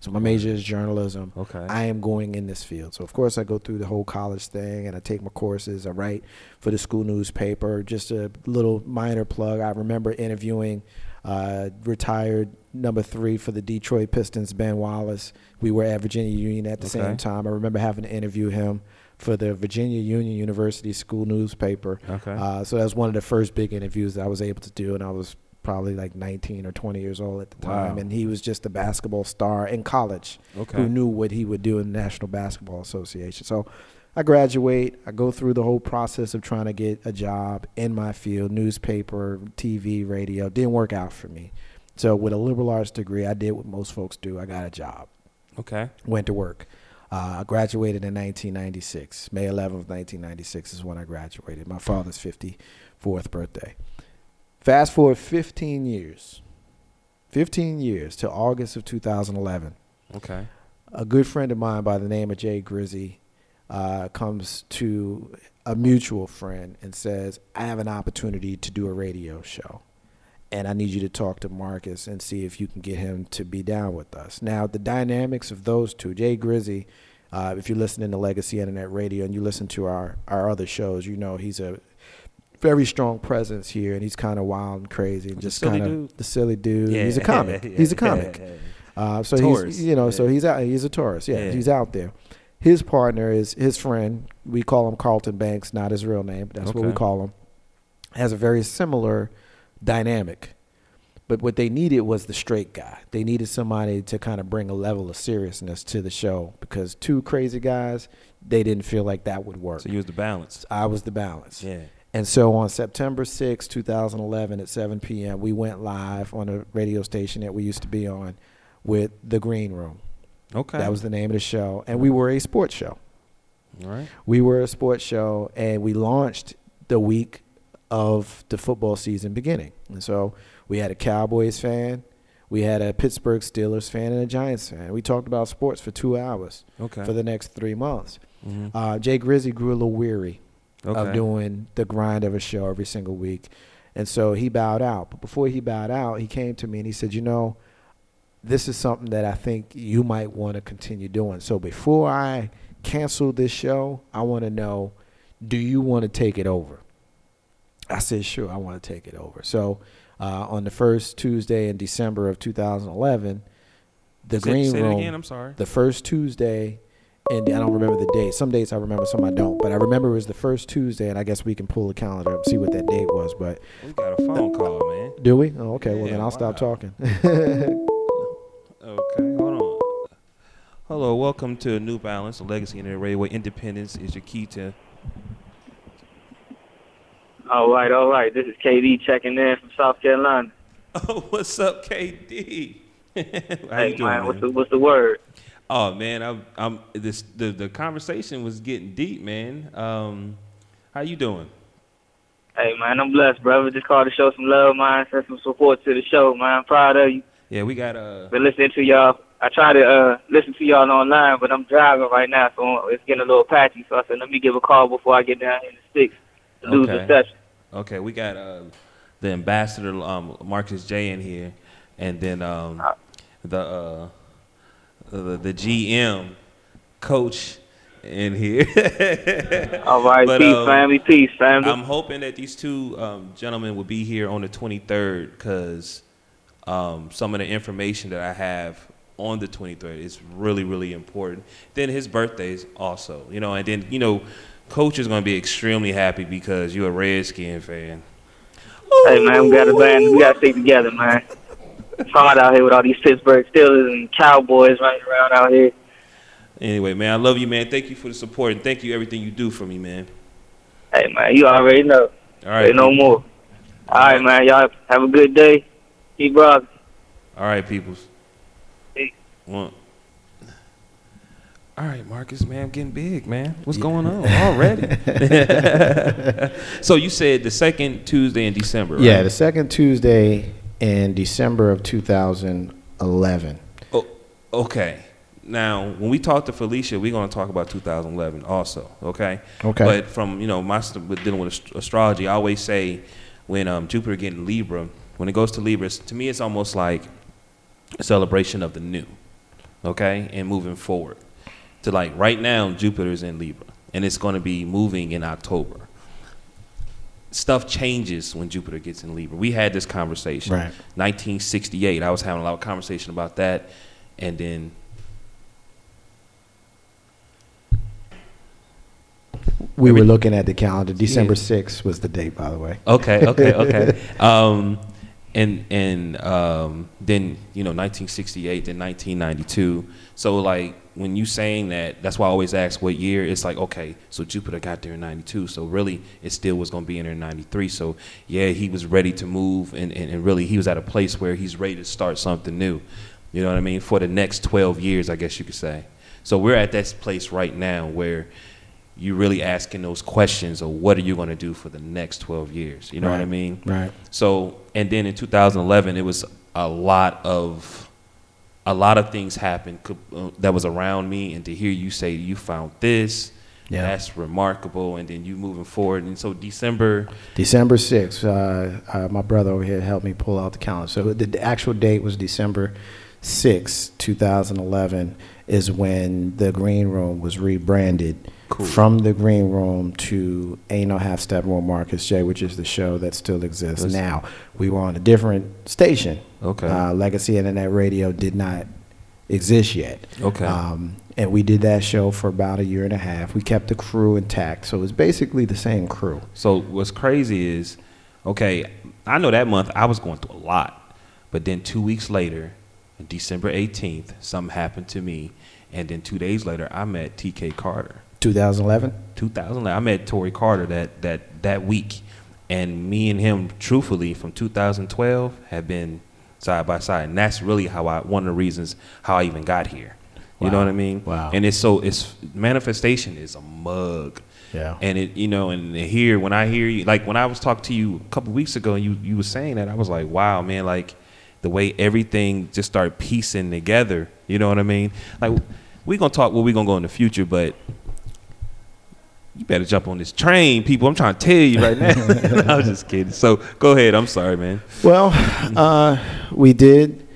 Speaker 2: So my major is journalism.
Speaker 1: Okay.
Speaker 2: I am going in this field. So of course I go through the whole college thing and I take my courses. I write for the school newspaper. Just a little minor plug. I remember interviewing uh, retired number three for the Detroit Pistons, Ben Wallace. We were at Virginia Union at the
Speaker 1: Okay.
Speaker 2: same time. I remember having to interview him for the Virginia Union University school newspaper.
Speaker 1: Okay.
Speaker 2: Uh, so that was one of the first big interviews that I was able to do, and I was probably like 19 or 20 years old at the time,
Speaker 1: Wow.
Speaker 2: and he was just a basketball star in college
Speaker 1: okay.
Speaker 2: who knew what he would do in the National Basketball Association. So I graduate, I go through the whole process of trying to get a job in my field, newspaper, TV, radio. Didn't work out for me. So with a liberal arts degree, I did what most folks do. I got a job,
Speaker 1: Okay.
Speaker 2: went to work. Uh, I graduated in 1996. May 11th, 1996 is when I graduated. My father's 54th birthday. Fast forward 15 years. 15 years to August of 2011
Speaker 1: Okay.
Speaker 2: a good friend of mine by the name of Jay Grizzy uh, comes to a mutual friend and says, I have an opportunity to do a radio show. And I need you to talk to Marcus and see if you can get him to be down with us. Now, the dynamics of those two, Jay Grizzy, uh, if you're listening to Legacy Internet Radio and you listen to our, our other shows, you know he's a very strong presence here and he's kind of wild and crazy and just kind of the silly dude. He's a comic.
Speaker 1: yeah,
Speaker 2: he's a comic.
Speaker 1: yeah, yeah.
Speaker 2: Uh, so
Speaker 1: Taurus.
Speaker 2: he's you know so he's out he's a Taurus yeah,
Speaker 1: Yeah.
Speaker 2: he's out there. His partner is his friend. We call him Carlton Banks, not his real name. But that's what we call him. Has a very similar dynamic, but what they needed was the straight guy. They needed somebody to kind of bring a level of seriousness to the show because two crazy guys, they didn't feel like that would work.
Speaker 1: So you was the balance.
Speaker 2: I was the balance.
Speaker 1: Yeah.
Speaker 2: And so on September 6, 2011 at 7 p.m., we went live on a radio station that we used to be on with The Green Room.
Speaker 1: Okay.
Speaker 2: That was the name of the show. And we were a sports show.
Speaker 1: All right.
Speaker 2: We were a sports show, and we launched the week of the football season beginning. And so we had a Cowboys fan, we had a Pittsburgh Steelers fan and a Giants fan. We talked about sports for two hours
Speaker 1: Okay.
Speaker 2: for the next three months.
Speaker 1: Mhm.
Speaker 2: Uh, Jay Grizzy grew a little weary
Speaker 1: okay.
Speaker 2: of doing the grind of a show every single week. And so he bowed out. But before he bowed out, he came to me and he said, You know, this is something that I think you might want to continue doing. So before I cancel this show, I want to know do you want to take it over? I said, Sure, I want to take it over. So uh, on the first Tuesday in December of 2011, the
Speaker 1: say,
Speaker 2: Green
Speaker 1: say
Speaker 2: Room
Speaker 1: it again. I'm sorry.
Speaker 2: the first Tuesday, and I don't remember the date. Some dates I remember, some I don't. But I remember it was the first Tuesday, and I guess we can pull the calendar up and see what that date was. But
Speaker 1: we got a phone call, man.
Speaker 2: do we? Oh, okay. Well, then I'll stop
Speaker 1: wow.
Speaker 2: talking.
Speaker 1: Okay, hold on. Hello, welcome to New Balance, a legacy in the railway. Independence is your key to.
Speaker 3: All right, all right. This is KD checking in from South Carolina.
Speaker 1: Oh, what's up, KD? How
Speaker 3: hey,
Speaker 1: you doing,
Speaker 3: man, what's the what's the word?
Speaker 1: Oh man, I'm, I'm this the, the conversation was getting deep, man. Um, how you doing?
Speaker 3: Hey, man, I'm blessed, brother. Just called to show some love, man. Send some support to the show, man. I'm proud of you.
Speaker 1: Yeah, we got uh
Speaker 3: Been listening to y'all. I try to uh listen to y'all online, but I'm driving right now, so it's getting a little patchy. So I said, let me give a call before I get down here in the sticks to lose
Speaker 1: Okay.
Speaker 3: reception.
Speaker 1: okay, we got uh the ambassador um Marcus J in here, and then um
Speaker 3: Uh.
Speaker 1: the uh the, the GM coach in here.
Speaker 3: All right,
Speaker 1: But,
Speaker 3: peace,
Speaker 1: um,
Speaker 3: family. Peace, family.
Speaker 1: I'm hoping that these two um, gentlemen will be here on the 23rd because um, some of the information that I have on the 23rd is really, really important. Then his birthday's also, you know, and then, you know, Coach is going to be extremely happy because you're a Redskin fan.
Speaker 3: hey, man, we got a band. We got to stay together, man. It's hard out here with all these Pittsburgh Steelers and Cowboys running around out here.
Speaker 1: Anyway, man, I love you, man. Thank you for the support and thank you everything you do for me, man.
Speaker 3: Hey, man, you already know.
Speaker 1: All right.
Speaker 3: Say no
Speaker 1: people.
Speaker 3: more. All right, man. Y'all have a good day. Keep rocking.
Speaker 1: All right, peoples.
Speaker 3: Peace.
Speaker 1: One. All right, Marcus, man, I'm getting big, man. What's going on already? so you said the second Tuesday in December, right?
Speaker 2: yeah, the second Tuesday in December of 2011.
Speaker 1: Oh, okay. Now, when we talk to Felicia, we're going to talk about 2011 also, okay?
Speaker 2: Okay.
Speaker 1: But from, you know, my with dealing with ast- astrology, I always say when um, Jupiter getting Libra, when it goes to Libra, to me it's almost like a celebration of the new, okay? And moving forward. To like right now, Jupiter's in Libra, and it's going to be moving in October. Stuff changes when Jupiter gets in Libra. We had this conversation.
Speaker 2: Right.
Speaker 1: 1968. I was having a lot of conversation about that, and then
Speaker 2: We were looking at the calendar. December
Speaker 1: Yeah.
Speaker 2: 6th was the date, by the way.
Speaker 1: okay, okay, okay. um, and and um, then you know 1968, then 1992. So like when you saying that, that's why I always ask what year. It's like okay, so Jupiter got there in 92. So really, it still was going to be in there in 93. So yeah, he was ready to move, and, and and really he was at a place where he's ready to start something new. You know what I mean? For the next 12 years, I guess you could say. So we're at that place right now where you're really asking those questions of what are you going to do for the next 12 years. You know what I mean?
Speaker 2: Right.
Speaker 1: So, and then in 2011, it was a lot of, a lot of things happened uh, that was around me, and to hear you say you found this,
Speaker 2: Yeah.
Speaker 1: that's remarkable. And then you moving forward, and so December,
Speaker 2: December 6th. Uh, uh, my brother over here helped me pull out the calendar. So the, the actual date was December 6th, 2011, is when the Green Room was rebranded
Speaker 1: Cool.
Speaker 2: from the Green Room to Ain't No Half Step More Marcus J, which is the show that still exists
Speaker 1: Listen.
Speaker 2: now. We were on a different station.
Speaker 1: Okay.
Speaker 2: Uh, Legacy Internet Radio did not exist yet.
Speaker 1: Okay.
Speaker 2: Um, and we did that show for about a year and a half. We kept the crew intact. So it was basically the same crew.
Speaker 1: So what's crazy is, okay, I know that month I was going through a lot, but then two weeks later, December 18th, something happened to me, and then two days later, I met T.K. Carter.
Speaker 2: 2011?
Speaker 1: 2000, I met Tory Carter that that that week, and me and him, truthfully, from 2012, have been side by side, and that's really how I one of the reasons how I even got here. You know what I mean?
Speaker 2: Wow.
Speaker 1: And it's so it's manifestation is a mug.
Speaker 2: Yeah.
Speaker 1: And it, you know, and here when I hear you, like when I was talking to you a couple weeks ago, and you you were saying that, I was like, wow, man, like the way everything just started piecing together. You know what I mean? Like we gonna talk where we gonna go in the future, but you better jump on this train, people. I'm trying to tell you right now. I was just kidding. So go ahead. I'm sorry, man.
Speaker 2: Well, uh, we did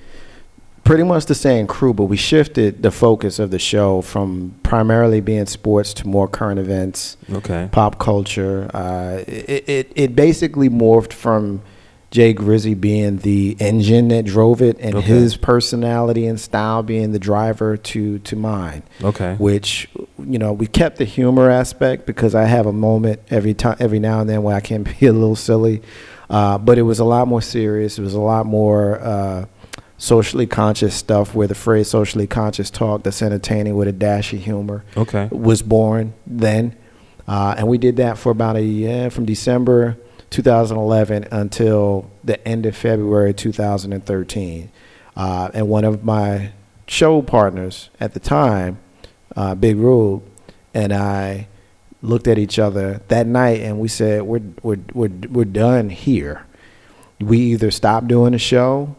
Speaker 2: pretty much the same crew, but we shifted the focus of the show from primarily being sports to more current events,
Speaker 1: Okay.
Speaker 2: pop culture. Uh, it, it it basically morphed from Jay Grizzy being the engine that drove it, and
Speaker 1: Okay.
Speaker 2: his personality and style being the driver to to mine.
Speaker 1: Okay.
Speaker 2: Which you know we kept the humor aspect because I have a moment every time every now and then where I can be a little silly, uh, but it was a lot more serious. It was a lot more. Uh, Socially conscious stuff, where the phrase socially conscious talk that's entertaining with a dash of humor
Speaker 1: Okay.
Speaker 2: was born then. Uh, and we did that for about a year, from December 2011 until the end of February 2013. Uh, and one of my show partners at the time, uh, Big Rube, and I looked at each other that night and we said, we're, we're, we're, we're done here. We either stop doing the show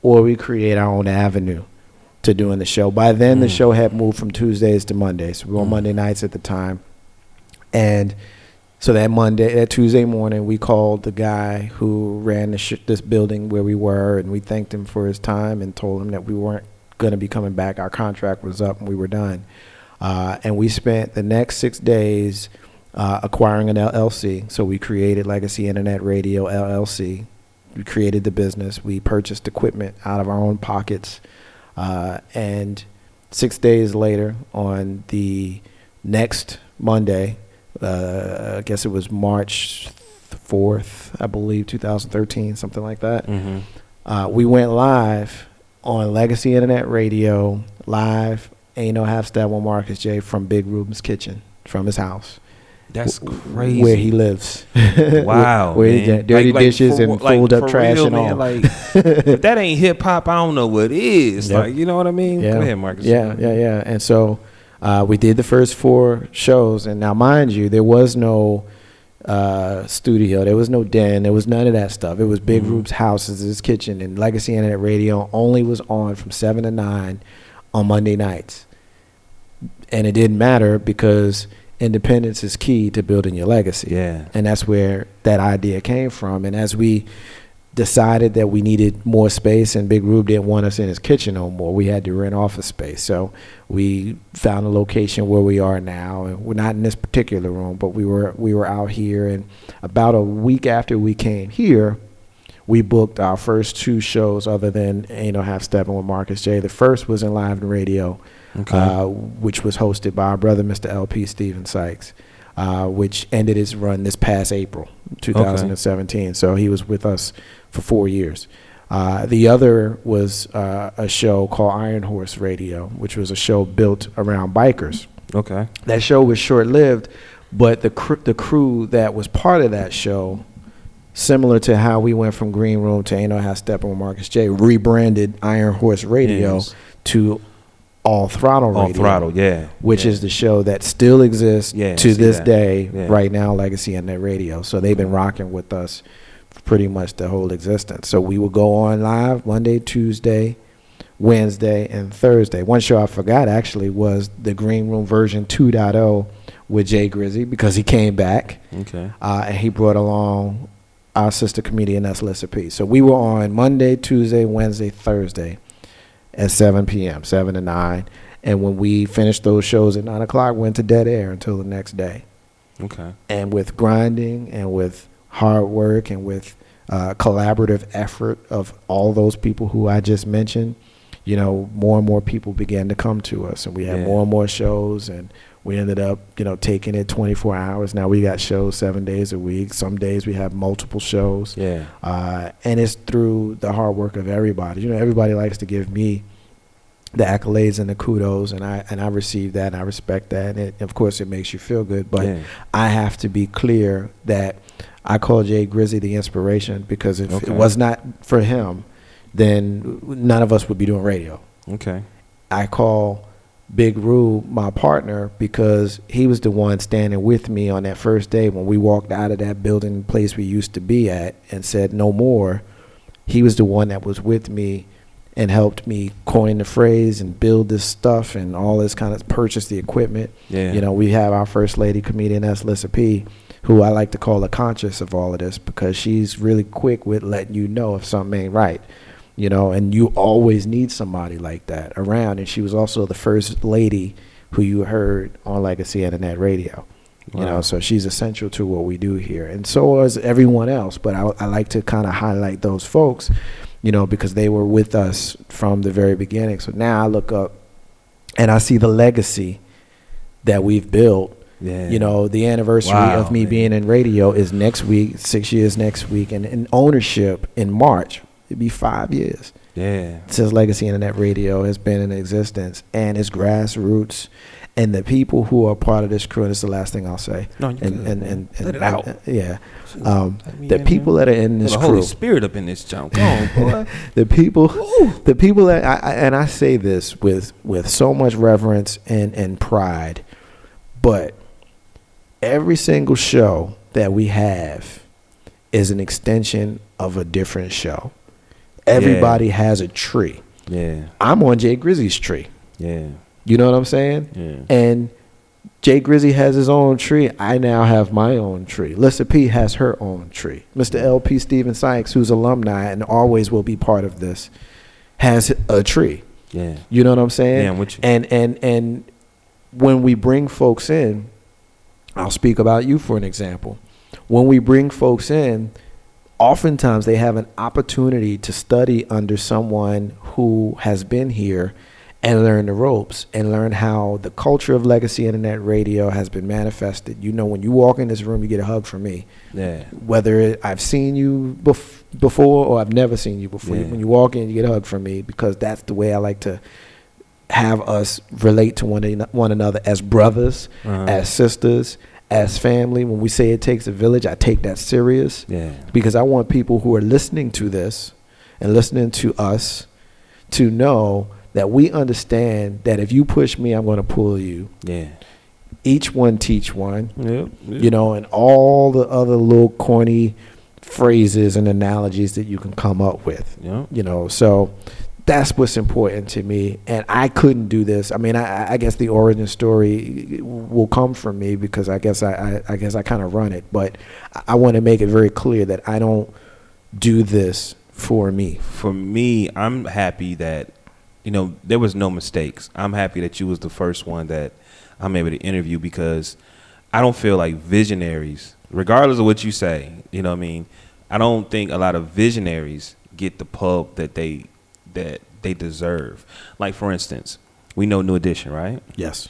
Speaker 2: or we create our own avenue to doing the show. By then, the
Speaker 1: Mm.
Speaker 2: show had moved from Tuesdays to Mondays. We were on
Speaker 1: Mm.
Speaker 2: Monday nights at the time, and so that Monday, that Tuesday morning, we called the guy who ran sh- this building where we were, and we thanked him for his time and told him that we weren't going to be coming back. Our contract was up, and we were done. Uh, and we spent the next six days uh, acquiring an LLC. So we created Legacy Internet Radio LLC. We created the business. We purchased equipment out of our own pockets. Uh, and six days later, on the next Monday, uh, I guess it was March 4th, I believe, 2013, something like that.
Speaker 1: Mm-hmm.
Speaker 2: Uh, we went live on Legacy Internet Radio, live, ain't no half step on Marcus J from Big Ruben's kitchen, from his house.
Speaker 1: That's
Speaker 2: w-
Speaker 1: crazy.
Speaker 2: Where he lives.
Speaker 1: Wow,
Speaker 2: where he
Speaker 1: man.
Speaker 2: dirty
Speaker 1: Like- like
Speaker 2: dishes
Speaker 1: for-
Speaker 2: and
Speaker 1: like,
Speaker 2: up trash
Speaker 1: real,
Speaker 2: and
Speaker 1: man,
Speaker 2: all.
Speaker 1: Like, if that ain't hip hop, I don't know what is.
Speaker 2: Yep.
Speaker 1: Like, you know what I mean?
Speaker 2: Yeah.
Speaker 1: Go ahead, Marcus.
Speaker 2: Yeah, yeah, yeah. And so uh, we did the first four shows. And now, mind you, there was no uh, studio, there was no den, there was none of that stuff. It was Big
Speaker 1: Mhm.
Speaker 2: Rube's house, his kitchen, and Legacy Internet Radio only was on from 7 to 9 on Monday nights. And it didn't matter because independence is key to building your legacy.
Speaker 1: Yeah.
Speaker 2: And that's where that idea came from. And as we decided that we needed more space and Big Rube didn't want us in his kitchen no more, we had to rent office space. So we found a location where we are now. And we're not in this particular room, but we were we were out here and about a week after we came here, we booked our first two shows other than Ain't No Half Stepping with Marcus J. The first was in live and radio
Speaker 1: Okay.
Speaker 2: uh, which was hosted by our brother, Mr. LP Steven Sykes, uh, which ended its run this past April, 2017. So he was with us for four years. Uh, the other was uh, a show called Iron Horse Radio, which was a show built around bikers.
Speaker 1: okay.
Speaker 2: That show was short lived, but the cr- the crew that was part of that show, similar to how we went from Green Room to Ain't No Half Stepping with Marcus J, rebranded Iron Horse Radio
Speaker 1: Yes.
Speaker 2: to All Throttle Radio
Speaker 1: throttle, yeah.
Speaker 2: which
Speaker 1: yeah.
Speaker 2: is the show that still exists
Speaker 1: Yeah,
Speaker 2: to this
Speaker 1: that.
Speaker 2: day
Speaker 1: Yeah.
Speaker 2: right now Legacy Internet Radio so they've been rocking with us pretty much the whole existence so we would go on live monday tuesday wednesday and thursday one show i forgot actually was the green room version 2.0 with jay grizzy because he came back
Speaker 1: Okay.
Speaker 2: uh, and he brought along our sister comedian that's Lissa P. So we were on Monday, Tuesday, Wednesday, Thursday at 7 p.m., 7 to 9. And when we finished those shows at 9 o'clock, went to dead air until the next day.
Speaker 1: Okay.
Speaker 2: And with grinding and with hard work and with uh, collaborative effort of all those people who I just mentioned, you know, more and more people began to come to us. And we had
Speaker 1: Yeah.
Speaker 2: more and more shows and we ended up, you know, taking it 24 hours. Now we got shows seven days a week. Some days we have multiple shows.
Speaker 1: Yeah.
Speaker 2: Uh, and it's through the hard work of everybody. You know, everybody likes to give me the accolades and the kudos, and I and I receive that, and I respect that. And it, of course, it makes you feel good. But
Speaker 1: yeah.
Speaker 2: I have to be clear that I call Jay Grizzy the inspiration because if
Speaker 1: Okay.
Speaker 2: it was not for him, then none of us would be doing radio.
Speaker 1: Okay.
Speaker 2: I call Big Rube my partner because he was the one standing with me on that first day when we walked out of that building place we used to be at and said no more. he was the one that was with me and helped me coin the phrase and build this stuff and all this kind of purchase the equipment.
Speaker 1: Yeah.
Speaker 2: You know, we have our first lady comedian, that's Lissa P, who I like to call the conscious of all of this because she's really quick with letting you know if something ain't right. You know, and you always need somebody like that around. And she was also the first lady who you heard on Legacy Internet Radio. You know, so she's essential to what we do here, and so is everyone else. But I, I like to kind of highlight those folks, you know, because they were with us from the very beginning. So now I look up, and I see the legacy that we've built.
Speaker 1: Yeah.
Speaker 2: You know, the anniversary
Speaker 1: Wow,
Speaker 2: of me
Speaker 1: man.
Speaker 2: being in radio is next week, six years next week, and in ownership in March, it'd be five years
Speaker 1: Yeah.
Speaker 2: since Legacy Internet Radio has been in existence, and it's grassroots. And the people who are part of this crew, and is the last thing I'll say.
Speaker 1: No, you
Speaker 2: and, and, and, and
Speaker 1: Let it out.
Speaker 2: yeah. Um, the people that are in this
Speaker 1: the Holy Spirit up in this junk. Go on, boy.
Speaker 2: the people, the people that, I, I, and I say this with with so much reverence and and pride, but every single show that we have is an extension of a different show. Everybody has a tree.
Speaker 1: yeah.
Speaker 2: I'm on Jay Grizzy's tree.
Speaker 1: Yeah.
Speaker 2: You know what I'm saying?
Speaker 1: Yeah.
Speaker 2: And Jay Grizzy has his own tree. I now have my own tree. Lissa P has her own tree. Mr. LP Steven Sykes, who's alumni and always will be part of this, has a tree.
Speaker 1: Yeah.
Speaker 2: You know what I'm saying?
Speaker 1: Yeah, I'm with you.
Speaker 2: And and and when we bring folks in, I'll speak about you for an example. When we bring folks in, oftentimes they have an opportunity to study under someone who has been here and learn the ropes and learn how the culture of legacy internet radio has been manifested. You know, when you walk in this room, you get a hug from me.
Speaker 1: Yeah.
Speaker 2: Whether it, I've seen you bef- before or I've never seen you before.
Speaker 1: Yeah.
Speaker 2: When you walk in, you get a hug from me because that's the way I like to have us relate to one, one another as brothers,
Speaker 1: Uh-huh.
Speaker 2: as sisters, as family. When we say it takes a village, I take that serious
Speaker 1: Yeah.
Speaker 2: because I want people who are listening to this and listening to us to know that we understand that if you push me, I'm going to pull you.
Speaker 1: Yeah.
Speaker 2: Each one teach one,
Speaker 1: Yep.
Speaker 2: you know, and all the other little corny phrases and analogies that you can come up with
Speaker 1: Yep.
Speaker 2: you know so that's what's important to me and i couldn't do this i mean i, I guess the origin story will come from me because i guess i, I, I guess i kind of run it but i, want to make it very clear that i don't do this for me
Speaker 1: For me, I'm happy that you know there was no mistakes. I'm happy that you was the first one that I'm able to interview because I don't feel like visionaries, regardless of what you say. You know what I mean? I don't think a lot of visionaries get the pub that they that they deserve. Like for instance, we know New Edition, right?
Speaker 2: yes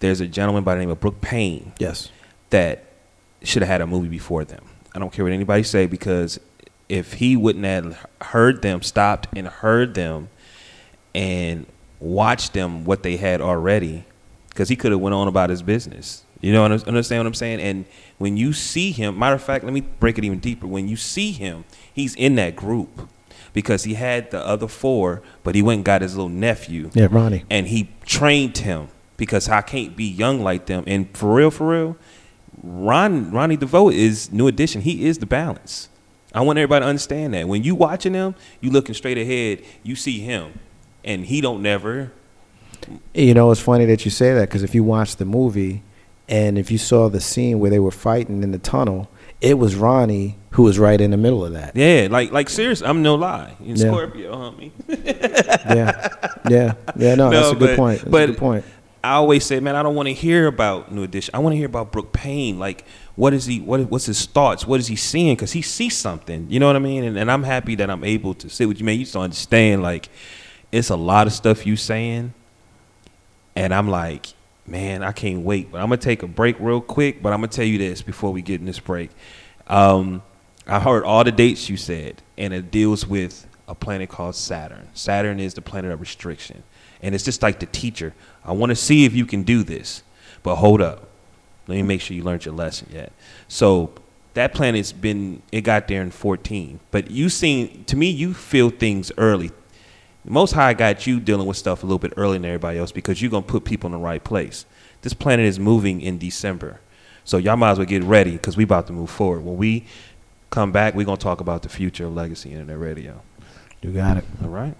Speaker 1: There's a gentleman by the name of Brooke Payne
Speaker 2: yes
Speaker 1: that should have had a movie before them. I don't care what anybody say because if he wouldn't have heard them, stopped and heard them, and watched them what they had already, because he could have went on about his business. You know, understand what I'm saying? And when you see him, matter of fact, let me break it even deeper. When you see him, he's in that group because he had the other four, but he went and got his little nephew
Speaker 2: yeah ronnie
Speaker 1: and he trained him because I can't be young like them. And for real, for real, Ron Ronnie DeVoe is New Edition. He is the balance. I want everybody to understand that. When you watching him, you looking straight ahead, you see him, and he don't never.
Speaker 2: you know it's funny that you say that because if you watch the movie and if you saw the scene where they were fighting in the tunnel it was ronnie who was right in the middle of that
Speaker 1: Yeah, like like seriously, I'm no lie. In
Speaker 2: Yeah.
Speaker 1: Scorpio, homie.
Speaker 2: yeah, yeah, yeah. No, that's
Speaker 1: No,
Speaker 2: a good point. That's
Speaker 1: but-
Speaker 2: a good point.
Speaker 1: I always say, man, I don't want to hear about New Edition. I want to hear about Brooke Payne. Like, what is he? What what's his thoughts? What is he seeing? Because he sees something. You know what I mean? And, and I'm happy that I'm able to sit with you, man. You just understand. Like, it's a lot of stuff you saying, and I'm like, man, I can't wait. But I'm gonna take a break real quick. But I'm gonna tell you this before we get in this break. Um, I heard all the dates you said, and it deals with a planet called Saturn. Saturn is the planet of restriction, and it's just like the teacher. I want to see if you can do this, but hold up. Let me make sure you learned your lesson yet. So that planet's been it got there in 14, but you seen to me you feel things early. Most High got you dealing with stuff a little bit earlier than everybody else because you're gonna put people in the right place. This planet is moving in December, so y'all might as well get ready because we about to move forward. When we come back, we're gonna talk about the future of Legacy Internet Radio.
Speaker 2: You got it.
Speaker 1: All right.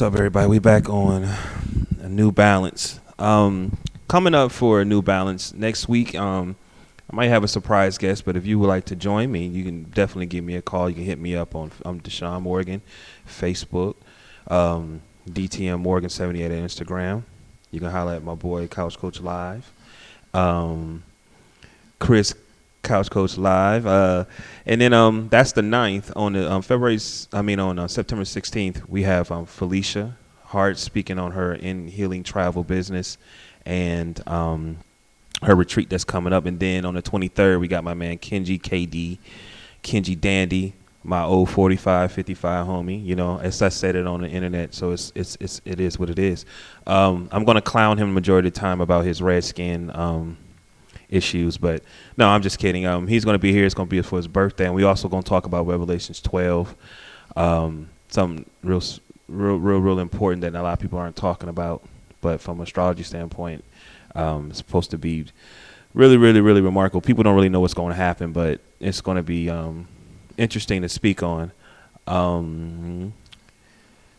Speaker 1: What's up, everybody? We back on a New Balance. Um, coming up for a New Balance next week. Um, I might have a surprise guest, but if you would like to join me, you can definitely give me a call. You can hit me up on I'm Deshaun Morgan, Facebook, um, DTM Morgan seventy eight at Instagram. You can holler at my boy Couch Coach Live, um, Chris Couch Coach Live, uh, and then um, that's the 9th on the um, February. I mean on uh, September sixteenth, we have um, Felicia Hart speaking on her in healing travel business, and um, her retreat that's coming up. And then on the 23rd, we got my man Kenji KD, Kenji Dandy, my old 45, 55 homie. You know, as I said it on the internet, so it's it's, it's it is what it is. Um, I'm gonna clown him majority of the time about his Redskin um, issues, but no, I'm just kidding. Um, he's gonna be here. It's gonna be for his birthday, and we also gonna talk about Revelations 12. Um, something real, real, real, real important that a lot of people aren't talking about, but from astrology standpoint, um, it's supposed to be really, really, really remarkable. People don't really know what's going to happen, but it's going to be um, interesting to speak on. Um,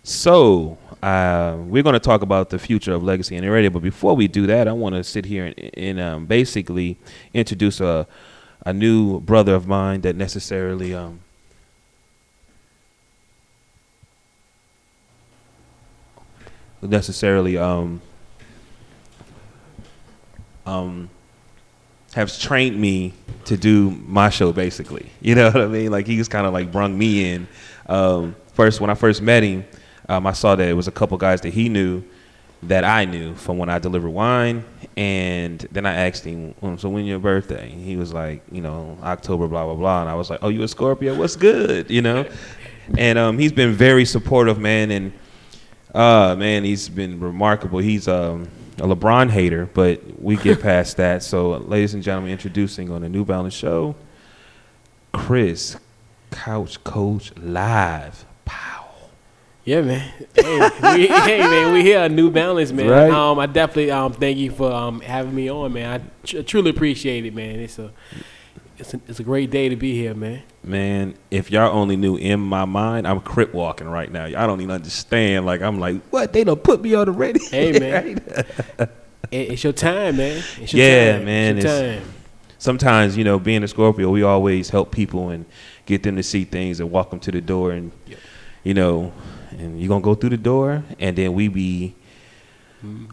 Speaker 1: so uh, we're going to talk about the future of legacy and radio. But before we do that, I want to sit here and, and um, basically introduce a a new brother of mine that necessarily um, necessarily um, um, has trained me to do my show basically. You know what I mean? Like he's kind of like brung me in um, first when I first met him, um, I saw that it was a couple guys that he knew that I knew from when I delivered wine, and then I asked him, um, "So when your birthday?" He was like, "You know, October, blah blah blah," and I was like, "Oh, you a Scorpio? What's good?" You know, and um, he's been very supportive, man, and uh, man, he's been remarkable. He's um, a LeBron hater, but we get past that. So, ladies and gentlemen, introducing on the New Balance Show, Chris, Couch Coach Live.
Speaker 4: Yeah, man. Hey, we, hey, man, we here, on New Balance, man.
Speaker 2: Right.
Speaker 4: Um, I definitely um thank you for um having me on, man. I tr- truly appreciate it, man. It's a it's a, it's a great day to be here, man.
Speaker 1: Man, if y'all only knew in my mind, I'm crip walking right now. Y'all don't even understand. Like I'm like, what? They don't put me on the radio.
Speaker 4: Hey, man. It, it's your time, man. It's your
Speaker 1: Yeah,
Speaker 4: time.
Speaker 1: man,
Speaker 4: It's your
Speaker 1: it's-
Speaker 4: time.
Speaker 1: Sometimes, you know, being a Scorpio, we always help people and get them to see things and walk them to the door, and
Speaker 4: Yep.
Speaker 1: you know, and you're gonna go through the door, and then we be.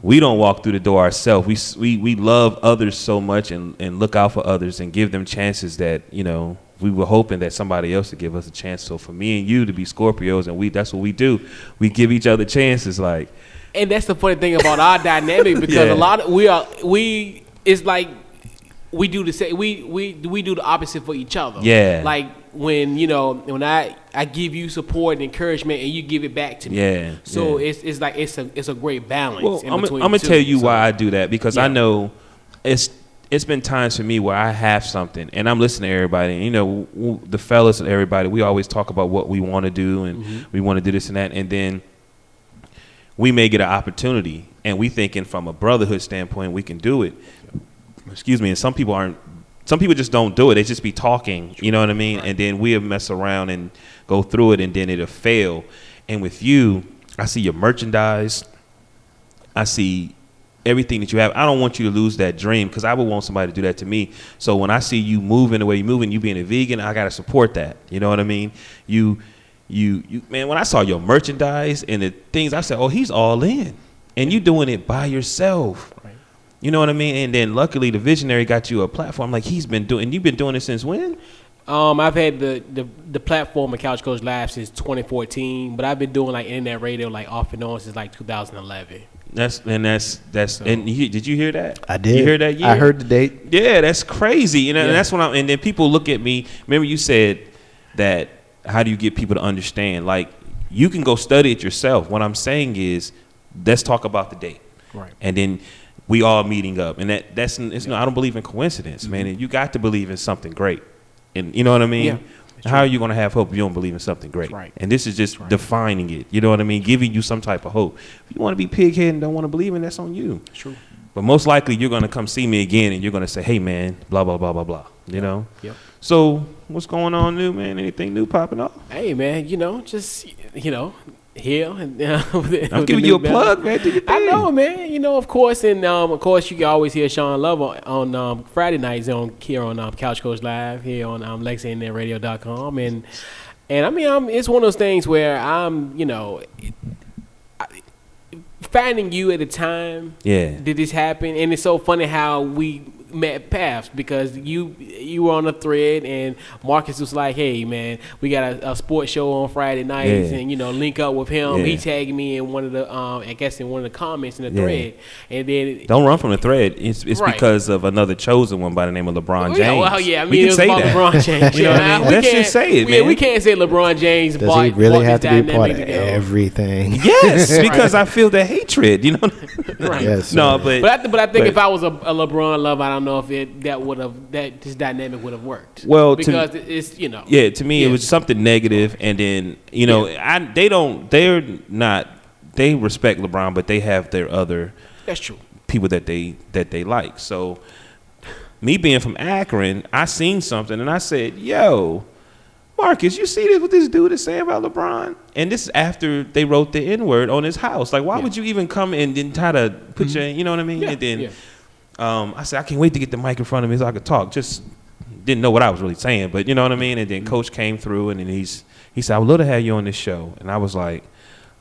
Speaker 1: We don't walk through the door ourselves. We, we we love others so much and, and look out for others and give them chances that you know we were hoping that somebody else would give us a chance. So for me and you to be Scorpios and we that's what we do. We give each other chances. Like
Speaker 4: And that's the funny thing about our dynamic because
Speaker 1: Yeah.
Speaker 4: a lot of we are we it's like we do the same we we we do the opposite for each other.
Speaker 1: Yeah.
Speaker 4: Like when you know when I I give you support and encouragement and you give it back to me.
Speaker 1: Yeah,
Speaker 4: So
Speaker 1: yeah.
Speaker 4: it's it's like it's a it's a great balance.
Speaker 1: Well,
Speaker 4: in
Speaker 1: I'm,
Speaker 4: between
Speaker 1: I'm gonna tell you
Speaker 4: So-
Speaker 1: why I do that because I know it's it's been times for me where I have something and I'm listening to everybody. And, you know, w- the fellas and everybody, we always talk about what we want to do and
Speaker 4: Mm-hmm.
Speaker 1: we want to do this and that, and then we may get an opportunity and we thinking from a brotherhood standpoint we can do it. Excuse me. And some people aren't. Some people just don't do it. They just be talking. You know what I mean? And then we'll mess around and go through it, and then it'll fail. And with you, I see your merchandise. I see everything that you have. I don't want you to lose that dream because I would want somebody to do that to me. So when I see you moving the way you're moving, you being a vegan, I gotta support that. You know what I mean? You, you, you, man. When I saw your merchandise and the things, I said, "Oh, he's all in," and you doing it by yourself.
Speaker 4: Right.
Speaker 1: You know what I mean? And then luckily, the visionary got you a platform. Like he's been doing. You've been doing it since when?
Speaker 4: Um, I've had the, the the platform of Couch Coach Live since 2014, but I've been doing like internet radio like off and on since like 2011.
Speaker 1: That's and that's that's. And you, did you hear that?
Speaker 2: I did.
Speaker 1: You hear that?
Speaker 2: I heard the date.
Speaker 1: Yeah, that's crazy. You know, and that's when I'm. And then people look at me. Remember, you said that. How do you get people to understand? Like, you can go study it yourself. What I'm saying is, let's talk about the date,
Speaker 4: Right.
Speaker 1: and then we all meeting up. And that that's. It's no. I don't believe in coincidence, man.
Speaker 4: Mm-hmm.
Speaker 1: And you got to believe in something great. And you know what I mean?
Speaker 4: Yeah,
Speaker 1: How are you going to have hope if you don't believe in something great?
Speaker 4: right.
Speaker 1: And this is just
Speaker 4: right.
Speaker 1: defining it. You know what I mean? Giving you some type of hope. If you want to be pighead and don't want to believe in, that's on you.
Speaker 4: True.
Speaker 1: But most likely you're gonna come see me again and you're gonna say, "Hey man, blah blah blah blah blah." You know.
Speaker 4: Yep.
Speaker 1: So what's going on new, man? Anything new popping up?
Speaker 4: Hey man, you know, just you know, here the-
Speaker 1: I'm giving you a plug, man.
Speaker 4: I know, man. You know, of course, and um, of course, you can always hear Sean Love on, on um, Friday nights on here on um, Couch Coach Live here on um, LexingtonRadio.com, and and I mean, I'm, it's one of those things where I'm, you know, I, finding you at a time
Speaker 1: Yeah.
Speaker 4: did this happen and it's so funny how we paths because you you were on a thread and Marcus was like, "Hey man, we got a, a sports show on Friday nights,
Speaker 1: Yeah.
Speaker 4: and you know link up with him."
Speaker 1: Yeah.
Speaker 4: He tagged me in one of the um, I guess in one of the comments in the
Speaker 1: Yeah.
Speaker 4: thread, and then
Speaker 1: Don't run from the thread. It's, it's
Speaker 4: Right.
Speaker 1: because of another chosen one by the name of LeBron
Speaker 4: Oh,
Speaker 1: James.
Speaker 4: yeah, well, yeah, I mean,
Speaker 1: we
Speaker 4: it
Speaker 1: can
Speaker 4: was
Speaker 1: say
Speaker 4: about
Speaker 1: that.
Speaker 4: LeBron James.
Speaker 1: You know what I mean?
Speaker 4: we
Speaker 1: Let's just
Speaker 4: can't-
Speaker 1: say it,
Speaker 4: we,
Speaker 1: man.
Speaker 4: We can't say LeBron James.
Speaker 2: Does
Speaker 4: brought-
Speaker 2: he really have to be a part of
Speaker 4: together.
Speaker 2: everything?
Speaker 1: Yes, because I feel the hatred. You know.
Speaker 4: Right.
Speaker 2: Yes.
Speaker 1: no, but
Speaker 4: But I, th- but I think
Speaker 1: but-
Speaker 4: if I was a, a LeBron lover, I don't know if it that would have that this dynamic would have worked.
Speaker 1: Well, to-
Speaker 4: because it's you know
Speaker 1: Yeah, to me it was something negative, and then you know, I they don't, they're not, they respect LeBron, but they have their other
Speaker 4: that's true.
Speaker 1: people that they that they like. So, me being from Akron, I seen something, and I said, "Yo, Marcus, you see this? What this dude is saying about LeBron?" And this is after they wrote the N word on his house. Like, why
Speaker 4: Yeah.
Speaker 1: would you even come and then try to put mm-hmm. your, you know what I mean?
Speaker 4: Yeah,
Speaker 1: and then
Speaker 4: yeah.
Speaker 1: Um, I said, I can't wait to get the mic in front of me so I could talk. Just didn't know what I was really saying, but you know what I mean. And then Coach came through, and then he's he said, "I would love to have you on this show," and I was like,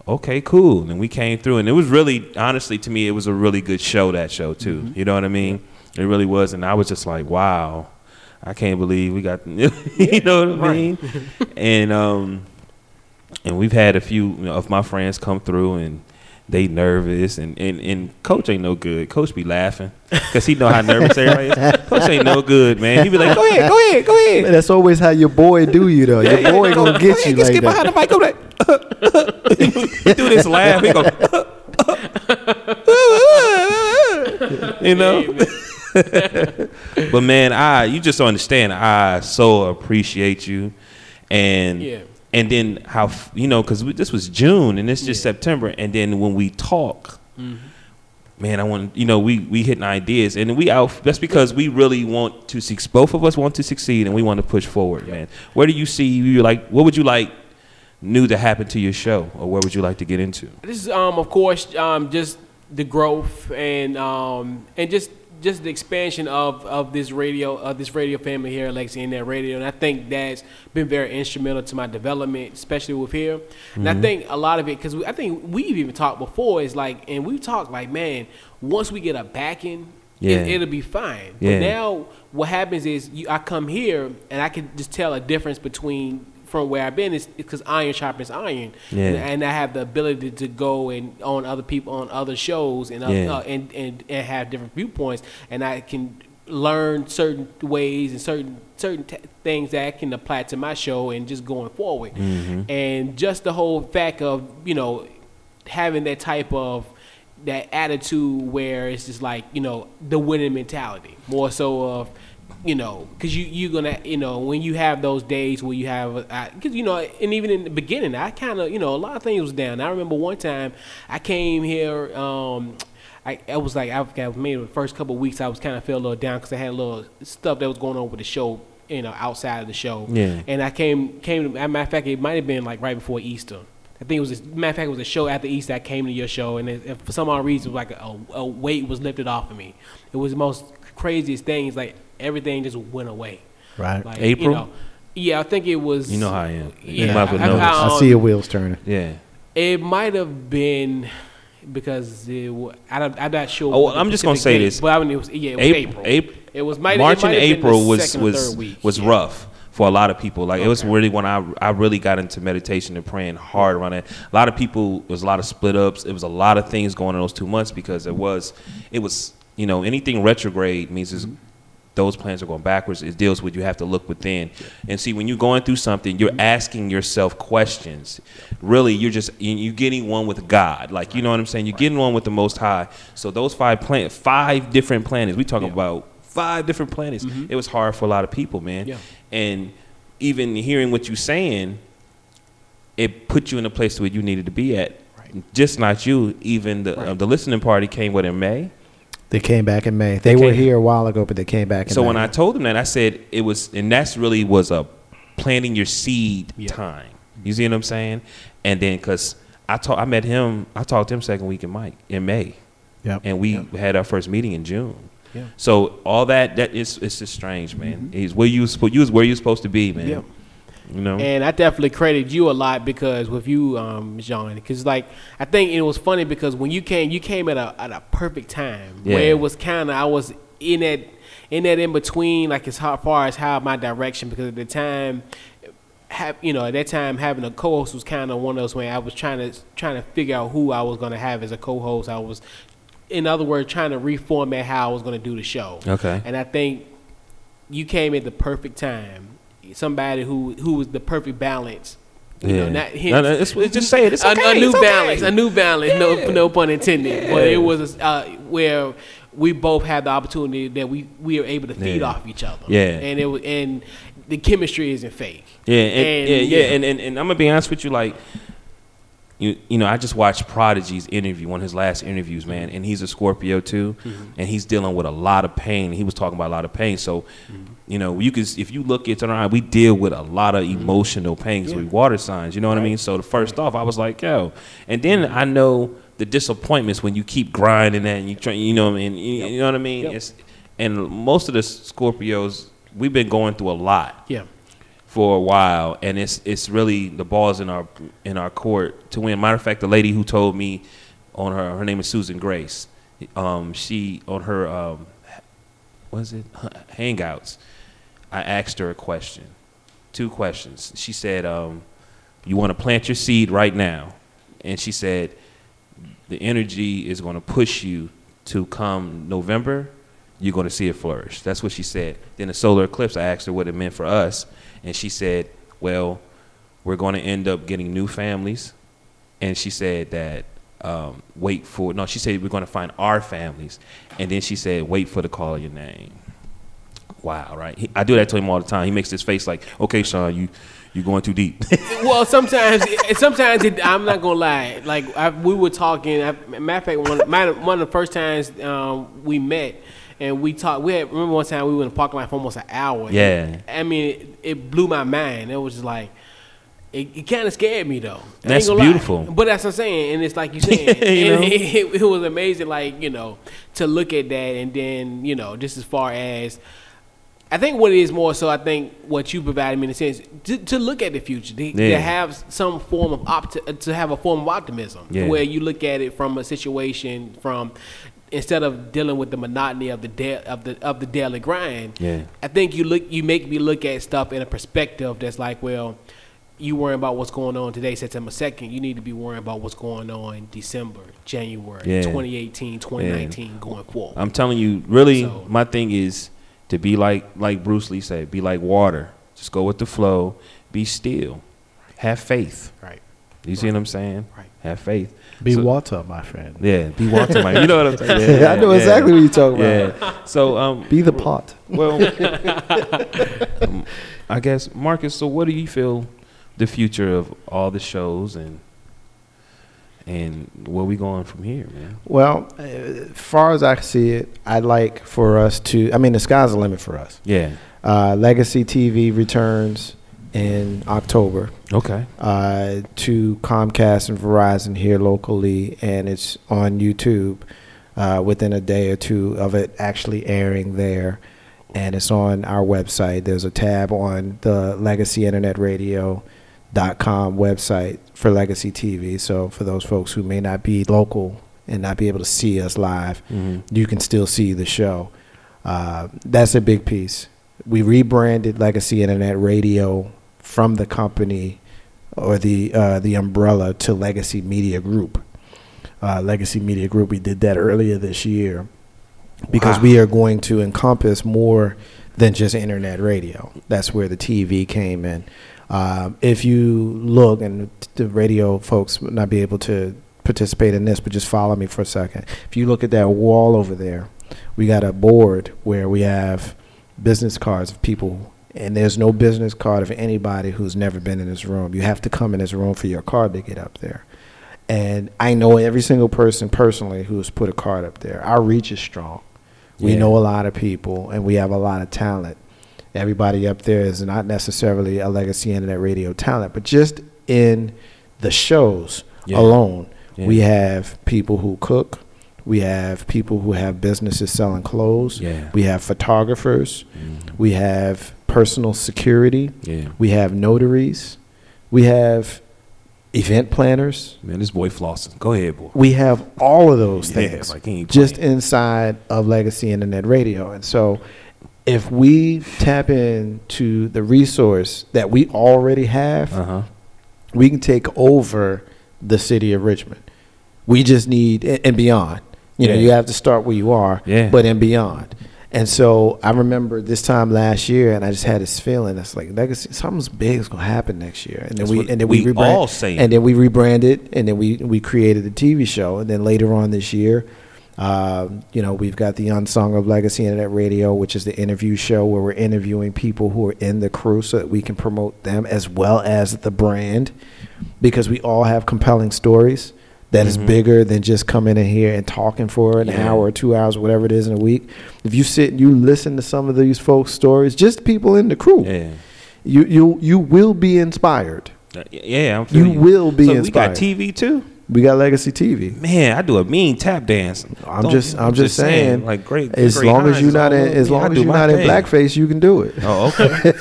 Speaker 1: "Okay, cool." And we came through, and it was really, honestly, to me, it was a really good show. That show too, you know what I mean? It really was, and I was just like, "Wow." I can't believe we got, you know what I mean? and um, and we've had a few of my friends come through and they nervous and, and, and coach ain't no good. Coach be laughing because he know how nervous everybody is. Coach ain't no good, man. He be like, go ahead, go ahead, go ahead.
Speaker 2: Man, that's always how your boy do you though. Your boy
Speaker 1: Go-
Speaker 2: gonna
Speaker 1: go
Speaker 2: get
Speaker 1: ahead,
Speaker 2: you
Speaker 1: just
Speaker 2: like
Speaker 1: get behind
Speaker 2: that.
Speaker 1: the mic. Go back. he do this laugh. He go, you know. but man, I you just don't understand. I so appreciate you, and
Speaker 4: Yeah.
Speaker 1: And then how you know because this was June and it's just
Speaker 4: Yeah.
Speaker 1: September, and then when we talk,
Speaker 4: Mhm.
Speaker 1: man, I want you know we we hitting ideas, and we out. That's because we really want to succeed. Both of us want to succeed, and we want to push forward, man. Where do you see you like? What would you like new to happen to your show, or where would you like to get into?
Speaker 4: This is, um, of course, um, just the growth and um, and just just the expansion of, of this radio of this radio family here Legacy Internet Radio, and I think that's been very instrumental to my development, especially with here. And I mm-hmm. think a lot of it because I think we've even talked before is like, and we've talked like, man, once we get a backing,
Speaker 1: Yeah.
Speaker 4: it, it'll be fine.
Speaker 1: Yeah.
Speaker 4: But now what happens is you, I come here and I can just tell a difference between from where I've been is because iron sharpens iron,
Speaker 1: Yeah.
Speaker 4: and, and I have the ability to go and on other people on other shows and uh,
Speaker 1: Yeah.
Speaker 4: uh, and, and and have different viewpoints, and I can learn certain ways and certain certain t- things that I can apply to my show and just going forward,
Speaker 1: Mm-hmm.
Speaker 4: and just the whole fact of you know having that type of that attitude where it's just like you know the winning mentality more so of you know because you you're gonna you know when you have those days where you have because you know and even in the beginning i kind of you know a lot of things was down. I remember one time i came here um I, I was like I forgot maybe the first couple of weeks I was kind of feel a little down because I had a little stuff that was going on with the show you know outside of the show.
Speaker 1: Yeah.
Speaker 4: and I came came as a matter of fact it might have been like right before Easter. I think it was a matter of fact it was a show after Easter I came to your show and, it, and for some odd reason it was like a, a weight was lifted off of me. It was the most craziest things like everything just went away
Speaker 2: Right.
Speaker 4: like
Speaker 1: April?
Speaker 4: you know, yeah I think it was
Speaker 1: You know how I am. You
Speaker 4: yeah
Speaker 1: might as well
Speaker 4: I- I-
Speaker 1: this.
Speaker 2: I see your wheels turning.
Speaker 1: Yeah.
Speaker 4: it might have been because it, I don't, I'm not sure.
Speaker 1: Oh,
Speaker 4: what
Speaker 1: I'm just gonna say
Speaker 4: date-
Speaker 1: this.
Speaker 4: But I mean, it was yeah, it was
Speaker 1: April,
Speaker 4: April.
Speaker 1: April,
Speaker 4: It was might,
Speaker 1: March
Speaker 4: it
Speaker 1: and
Speaker 4: have been the
Speaker 1: April was was was
Speaker 4: Yeah.
Speaker 1: rough for a lot of people. Like it was really when I I really got into meditation and praying hard around it. A lot of people there was a lot of split ups. It was a lot of things going on those two months because it was it was you know anything retrograde means is mm-hmm. Those plans are going backwards. It deals with you have to look within and see when you're going through something, you're asking yourself questions. Really, you're just you- you're getting one with God. Like you know what I'm saying. You're getting one with the Most High. So those five planet, five different planets. We talking
Speaker 4: Yeah.
Speaker 1: about five different planets.
Speaker 4: Mhm.
Speaker 1: It was hard for a lot of people, man.
Speaker 4: Yeah.
Speaker 1: And even hearing what you're saying, it put you in a place where you needed to be at.
Speaker 4: Right.
Speaker 1: Just not you. Even the uh, the listening party came what in May.
Speaker 2: They came back in May. They, were here a while ago, but they came back in May.
Speaker 1: So
Speaker 2: May.
Speaker 1: when I told them that, I said it was, and that's really was a planting your seed
Speaker 4: Yeah.
Speaker 1: time. You see what I'm saying? And then because I talk, I met him, I talked to him second week in Mike in May,
Speaker 2: Yep.
Speaker 1: and we
Speaker 4: Yep.
Speaker 1: had our first meeting in June.
Speaker 4: Yeah.
Speaker 1: So all that that is it's just strange, man. Mm-hmm. He's where you supposed you was where you was supposed to be, man.
Speaker 4: Yeah.
Speaker 1: You know.
Speaker 4: And I definitely credit you a lot because with you, um, John, because like I think it was funny because when you came, you came at a at a perfect time where it was kind of I was in that in that in between, like as how- far as how my direction because at the time. Have, you know, at that time having a co-host was kind of one of those when I was trying to trying to figure out who I was going to have as a co-host. I was, in other words, trying to reformat how I was going to do the show.
Speaker 1: okay.
Speaker 4: And I think you came at the perfect time. Somebody who who was the perfect balance. You
Speaker 1: yeah.
Speaker 4: know, not
Speaker 1: no, no, it's, it's just saying. It's
Speaker 4: a,
Speaker 1: okay.
Speaker 4: a new
Speaker 1: it's okay.
Speaker 4: balance, a new balance.
Speaker 1: Yeah.
Speaker 4: No, no pun intended. But it was uh, where we both had the opportunity that we we were able to feed
Speaker 1: Yeah.
Speaker 4: off each other.
Speaker 1: Yeah.
Speaker 4: and it was and the chemistry isn't fake.
Speaker 1: Yeah, and,
Speaker 4: And-
Speaker 1: yeah, yeah,
Speaker 4: yeah.
Speaker 1: and, and and I'm gonna be honest with you, like you you know, I just watched Prodigy's interview, one of his last interviews, man, and he's a Scorpio too, mm-hmm. and he's dealing with a lot of pain. He was talking about a lot of pain, so mm-hmm. you know, you can if you look at around, we deal with a lot of mm-hmm. emotional pains
Speaker 4: Yeah.
Speaker 1: we water signs. You know what I mean? So the first off, I was like, yo, and then I know the disappointments when you keep grinding that and you try, you know, and you, you know what I mean.
Speaker 4: Yep.
Speaker 1: It's and most of the Scorpios, we've been going through a lot
Speaker 4: Yeah,
Speaker 1: for a while, and it's it's really the balls in our in our court to win. Matter of fact, the lady who told me on her her name is Susan Grace. Um, she on her um, what is it Hangouts. I asked her a question, two questions. She said, um, you want to plant your seed right now. And she said, the energy is going to push you to come November, you're going to see it flourish. That's what she said. Then the solar eclipse, I asked her what it meant for us, and she said, well, we're going to end up getting new families. And she said that um, wait for no. She said we're going to find our families, and then she said wait for the call of your name. Wow, right? He, I do that to him all the time. He makes this face like, okay, Sean, you you're going too deep.
Speaker 4: well, sometimes, sometimes it, I'm not gonna lie. Like I, we were talking. I, matter of fact, one, one of the first times um, we met, and we talked. We had, remember one time we were in the parking lot for almost an hour.
Speaker 1: Yeah.
Speaker 4: I mean, it, it blew my mind. It was just like. It, it kind of scared me though. I
Speaker 1: That's
Speaker 4: gonna lie.
Speaker 1: beautiful.
Speaker 4: But that's what I'm saying, and it's like you saying,
Speaker 1: You know?
Speaker 4: it, it was amazing. Like you know, to look at that, and then you know, just as far as I think what it is more so, I think what you provided me in a sense to, to look at the future, to, to have some form of opti- to have a form of optimism,
Speaker 1: Yeah.
Speaker 4: where you look at it from a situation from instead of dealing with the monotony of the da- of the of the daily grind.
Speaker 1: Yeah.
Speaker 4: I think you look you make me look at stuff in a perspective that's like, well, you worrying about what's going on today, September second. You need to be worrying about what's going on December, January,
Speaker 1: Yeah.
Speaker 4: 2018, 2019, going forward.
Speaker 1: I'm telling you, really,
Speaker 4: So-
Speaker 1: my thing is to be like like Bruce Lee said, be like water. Just go with the flow. Be still. Have faith.
Speaker 4: right.
Speaker 1: You see what I'm saying?
Speaker 4: Right.
Speaker 1: Have faith.
Speaker 2: Be
Speaker 1: So-
Speaker 2: water, my friend.
Speaker 1: Yeah, be water, man. You know what I'm saying?
Speaker 2: I know exactly what you're talking
Speaker 1: Yeah.
Speaker 2: about.
Speaker 1: So um,
Speaker 2: Be the pot.
Speaker 1: well, um, I guess Marcus. So, what do you feel the future of all the shows and and where we going from here, man?
Speaker 2: Well, uh, as far as I see it, I'd like for us to. I mean, the sky's the limit for us.
Speaker 1: Yeah.
Speaker 2: Uh, Legacy TV returns in October
Speaker 1: Okay.
Speaker 2: uh, to Comcast and Verizon here locally, and it's on YouTube uh, within a day or two of it actually airing there. And it's on our website. There's a tab on the Legacy Internet Radio dot com website for Legacy TV. So for those folks who may not be local and not be able to see us live,
Speaker 1: hmm
Speaker 2: you can still see the show. Uh, that's a big piece. We rebranded Legacy Internet Radio from the company or the uh, the umbrella to Legacy Media Group. Uh, Legacy Media Group. We did that earlier this year because
Speaker 1: Wow.
Speaker 2: we are going to encompass more than just internet radio. That's where the TV came in. Um, if you look, and the radio folks might not be able to participate in this, but just follow me for a second. If you look at that wall over there, we got a board where we have business cards of people, and there's no business card of anybody who's never been in this room. You have to come in this room for your card to get up there. And I know every single person personally who's put a card up there. Our reach is strong. We
Speaker 1: Yeah.
Speaker 2: know a lot of people, and we have a lot of talent. Everybody up there is not necessarily a legacy internet radio talent, but just in the shows
Speaker 1: Yeah.
Speaker 2: alone,
Speaker 1: Yeah.
Speaker 2: we have people who cook. We have people who have businesses selling clothes. We have photographers.
Speaker 1: Mhm.
Speaker 2: We have personal security.
Speaker 1: Yeah.
Speaker 2: We have notaries. We have event planners.
Speaker 1: Man, this boy flossing. Go ahead, boy.
Speaker 2: We have all of those
Speaker 1: Yeah,
Speaker 2: things
Speaker 1: like
Speaker 2: just
Speaker 1: playing.
Speaker 2: inside of Legacy Internet Radio. And so if we tap into the resource that we already have,
Speaker 1: Uh huh.
Speaker 2: we can take over the city of Richmond. We just need and beyond. You know, you have to start where you are,
Speaker 1: Yeah.
Speaker 2: but and beyond. And so I remember this time last year, and I just had this feeling that's like legacy. Something's big is gonna happen next year, and then
Speaker 1: That's
Speaker 2: we and then we,
Speaker 1: we
Speaker 2: rebrand, and then we rebranded, and then we we created a TV show, and then later on this year, um, you know, we've got the Unsung of Legacy Internet Radio, which is the interview show where we're interviewing people who are in the crew so that we can promote them as well as the brand, because we all have compelling stories that is
Speaker 1: Mhm.
Speaker 2: bigger than just coming in here and talking for an
Speaker 1: Yeah.
Speaker 2: hour or two hours, whatever it is in a week. If you sit and you listen to some of these folks' stories, just people in the crew,
Speaker 1: Yeah.
Speaker 2: you you you will be inspired.
Speaker 1: Uh, Yeah, I'm
Speaker 2: You
Speaker 1: feeling
Speaker 2: will be
Speaker 1: so
Speaker 2: inspired.
Speaker 1: we got TV too.
Speaker 2: We got Legacy TV.
Speaker 1: Man, I do a mean tap dance.
Speaker 2: I'm
Speaker 1: Don't-
Speaker 2: just I'm just saying,
Speaker 1: like great.
Speaker 2: as
Speaker 1: great
Speaker 2: long as you're not in as long as you're not in blackface, you can do it.
Speaker 1: Oh, okay.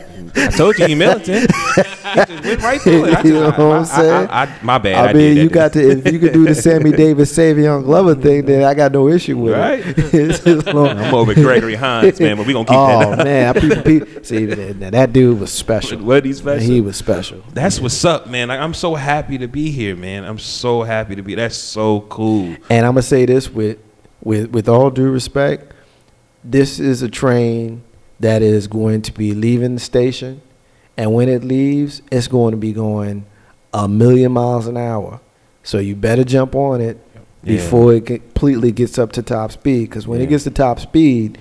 Speaker 1: I told you he militant. he just went right through it. I
Speaker 2: You know
Speaker 1: just-
Speaker 2: what
Speaker 1: I-
Speaker 2: I'm
Speaker 1: I-
Speaker 2: saying?
Speaker 1: I, I, my bad.
Speaker 2: I,
Speaker 1: I,
Speaker 2: mean, you got to if you could do the Sammy Davis Savion Glover thing, then I got no issue with
Speaker 1: Right.
Speaker 2: it. It's
Speaker 1: I'm over Gregory Hines, man, but we gonna keep
Speaker 2: oh
Speaker 1: that.
Speaker 2: man, I- people, people, see that, that dude was special.
Speaker 1: What he's special?
Speaker 2: He was special.
Speaker 1: That's what's up, man. Like, I'm so happy to be here, man. I'm so happy to be. That's so cool.
Speaker 2: And I'm gonna say this with with with all due respect, this is a train that is going to be leaving the station, and when it leaves, it's going to be going a million miles an hour. So you better jump on it
Speaker 1: Yeah.
Speaker 2: before it completely gets up to top speed. Because when
Speaker 1: Yeah.
Speaker 2: it gets to top speed,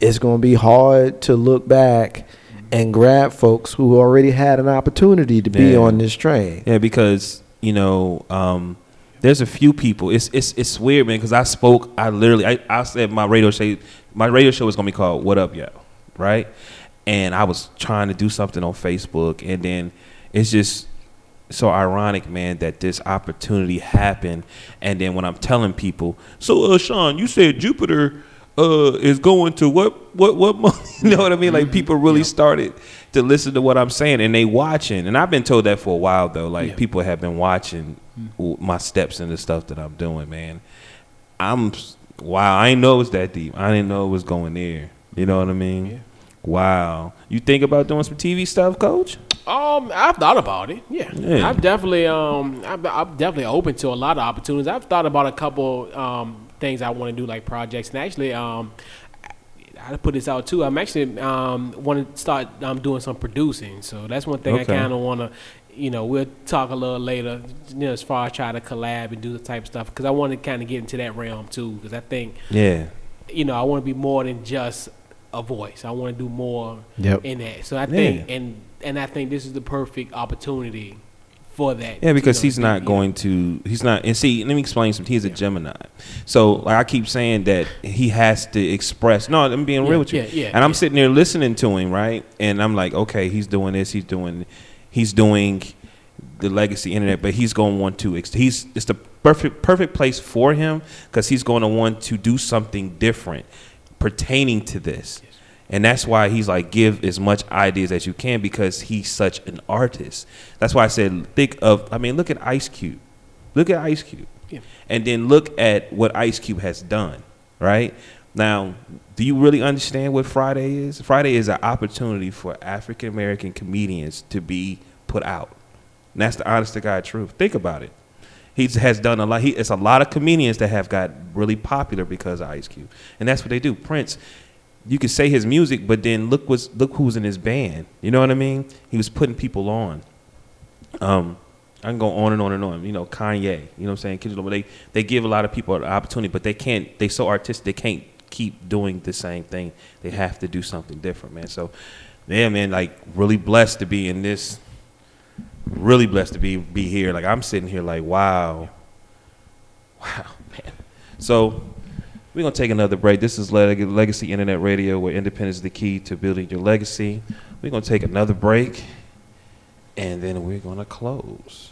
Speaker 2: it's going to be hard to look back and grab folks who already had an opportunity to be
Speaker 1: Yeah.
Speaker 2: on this train.
Speaker 1: Yeah, because you know, um, there's a few people. It's it's it's weird, man. Because I spoke. I literally, I, I said my radio show. My radio show is gonna be called "What Up, Yo," right? And I was trying to do something on Facebook, and then it's just so ironic, man, that this opportunity happened. And then when I'm telling people, so uh, Sean, you said Jupiter uh, is going to what what what month? you know what I mean? Like people really started to listen to what I'm saying, and they watching. And I've been told that for a while though. Like
Speaker 4: Yeah.
Speaker 1: people have been watching w- my steps and the stuff that I'm doing, man. I'm wow. I didn't know it was that deep. I didn't know it was going there. You know what I mean?
Speaker 4: Yeah.
Speaker 1: Wow. You think about doing some TV stuff, Coach?
Speaker 4: Um, I've thought about it. Yeah,
Speaker 1: Yeah.
Speaker 4: I've definitely um, I'm, I'm definitely open to a lot of opportunities. I've thought about a couple um things I want to do, like projects, and actually um, I put this out too. I'm actually um want to start um doing some producing. So that's one thing I kind of want to. You know, we'll talk a little later. You know, as far as try to collab and do the type of stuff, because I want to kind of get into that realm too. Because I think
Speaker 1: Yeah.
Speaker 4: you know I want to be more than just a voice. I want to do more
Speaker 2: Yep.
Speaker 4: in that. So I think,
Speaker 1: Yeah.
Speaker 4: and and I think this is the perfect opportunity for that.
Speaker 1: Yeah, because
Speaker 4: you know,
Speaker 1: he's not
Speaker 4: yeah.
Speaker 1: going to. He's not. And see, let me explain something. He's a Gemini, so like I keep saying that he has to express. No, I'm being
Speaker 4: Yeah,
Speaker 1: real with you.
Speaker 4: yeah, yeah,
Speaker 1: and I'm
Speaker 4: yeah.
Speaker 1: sitting there listening to him, right? And I'm like, okay, he's doing this. He's doing. He's doing the legacy internet, but he's going to want to. He's it's the perfect perfect place for him because he's going to want to do something different pertaining to this. And that's why he's like, give as much ideas as you can because he's such an artist. That's why I said, think of, I mean, look at Ice Cube. Look at Ice Cube.
Speaker 4: Yeah.
Speaker 1: And then look at what Ice Cube has done, right? Now, do you really understand what Friday is? Friday is an opportunity for African American comedians to be put out. And that's the honest to God truth. Think about it. He has done a lot. He, it's a lot of comedians that have got really popular because of Ice Cube, and that's what they do. Prince, you could say his music, but then look what's look who's in his band. You know what I mean? He was putting people on. Um, I can go on and on and on. You know, Kanye. You know what I'm saying? Kendrick They they give a lot of people an opportunity, but they can't. They so artistic. They can't keep doing the same thing. They have to do something different, man. So, yeah, man. Like really blessed to be in this. Really blessed to be be here. Like I'm sitting here, like wow, wow, man. So we're gonna take another break. This is Leg- Legacy Internet Radio, where independence is the key to building your legacy. We're gonna take another break, and then we're gonna close.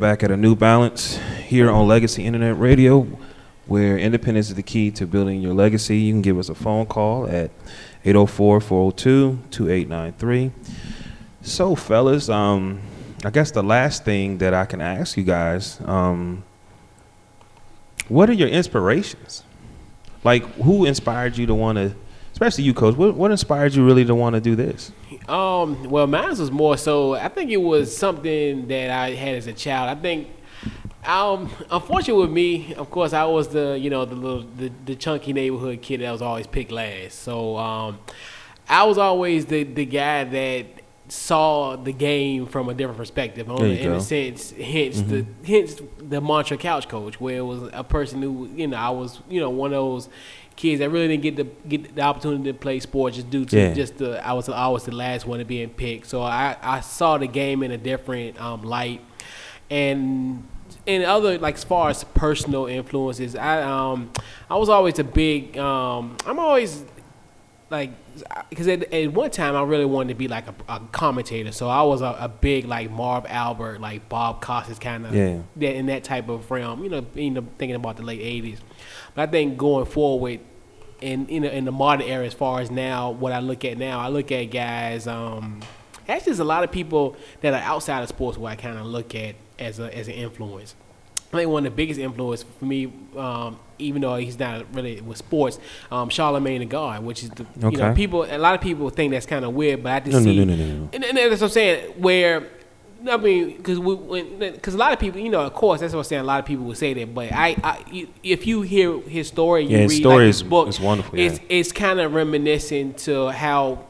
Speaker 1: Back at a new balance here on Legacy Internet Radio, where independence is the key to building your legacy. You can give us a phone call at 804-402-2893. So, fellas, um, I guess the last thing that I can ask you guys, um, what are your inspirations? Like, who inspired you to want to, especially you, coach? What, what inspired you really to want to do this?
Speaker 4: Um, well, mine was more so. I think it was something that I had as a child. I think, um, unfortunately with me, of course, I was the you know the little the, the chunky neighborhood kid that was always picked last. So, um, I was always the the guy that saw the game from a different perspective.
Speaker 1: You
Speaker 4: in
Speaker 1: go.
Speaker 4: a sense, hence the hence the mantra couch coach, where it was a person who you know I was you know one of those kids that really didn't get the get the opportunity to play sports just due to
Speaker 1: Yeah.
Speaker 4: just the I was I was the last one to being picked. So I I saw the game in a different um, light, and and other like as far as personal influences, I um I was always a big um I'm always like because at, at one time I really wanted to be like a, a commentator, so I was a, a big like Marv Albert, like Bob Costas kind of
Speaker 1: Yeah.
Speaker 4: that in that type of realm. You know, you know, thinking about the late '80s. But I think going forward, in in the, in the modern era, as far as now, what I look at now, I look at guys. Um, actually, there's a lot of people that are outside of sports where I kind of look at as a as an influence. I think one of the biggest influence for me, um, even though he's not really with sports, um, Charlemagne the God, which is the you know people. A lot of people think that's kind of weird, but I just
Speaker 1: No, no, no, no, no, no.
Speaker 4: And, and that's what I'm saying. Where I mean, because we because a lot of people, you know, of course, that's what I'm saying. A lot of people would say that, but I, I if you hear his story, you
Speaker 1: Yeah, his
Speaker 4: read
Speaker 1: story
Speaker 4: like,
Speaker 1: is-
Speaker 4: his book,
Speaker 1: is wonderful,
Speaker 4: It's
Speaker 1: yeah.
Speaker 4: it's kind of reminiscent to how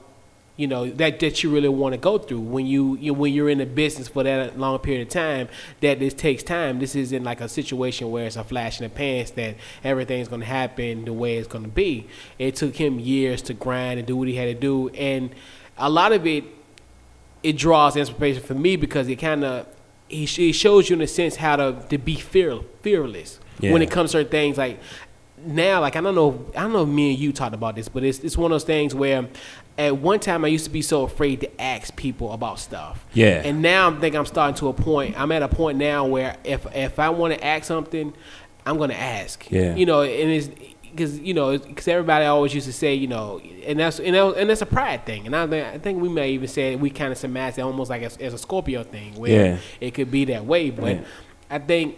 Speaker 4: you know that that you really want to go through when you, you when you're in a business for that long period of time that this takes time this isn't like a situation where it's a flash in the pants that everything's going to happen the way it's going to be it took him years to grind and do what he had to do and a lot of it it draws inspiration for me because it kind of he, he shows you in a sense how to, to be fear, fearless when it comes to certain things like now like I don't know I don't know if me and you talked about this but it's it's one of those things where at one time I used to be so afraid to ask people about stuff
Speaker 1: Yeah.
Speaker 4: and now I'm think I'm starting to a point I'm at a point now where if if I want to ask something I'm gonna ask
Speaker 1: Yeah.
Speaker 4: you know and it's because you know because everybody always used to say you know and that's and, that, and that's a pride thing. And I think, I think we may even say we kind of surmise it almost like as, as a Scorpio thing where
Speaker 1: Yeah.
Speaker 4: it could be that way. But
Speaker 1: Yeah.
Speaker 4: I think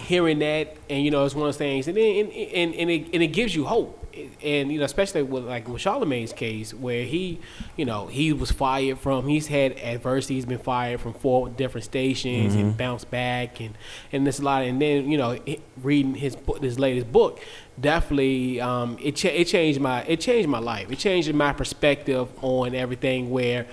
Speaker 4: hearing that and you know it's one of those things and then, and, and, and, it, and it gives you hope. And you know especially with like with Charlemagne's case where he you know he was fired from he's had adversity he's been fired from four different stations and mm-hmm. bounced back and and this a lot. And then you know reading his book his latest book definitely um, it cha- it changed my it changed my life it changed my perspective on everything where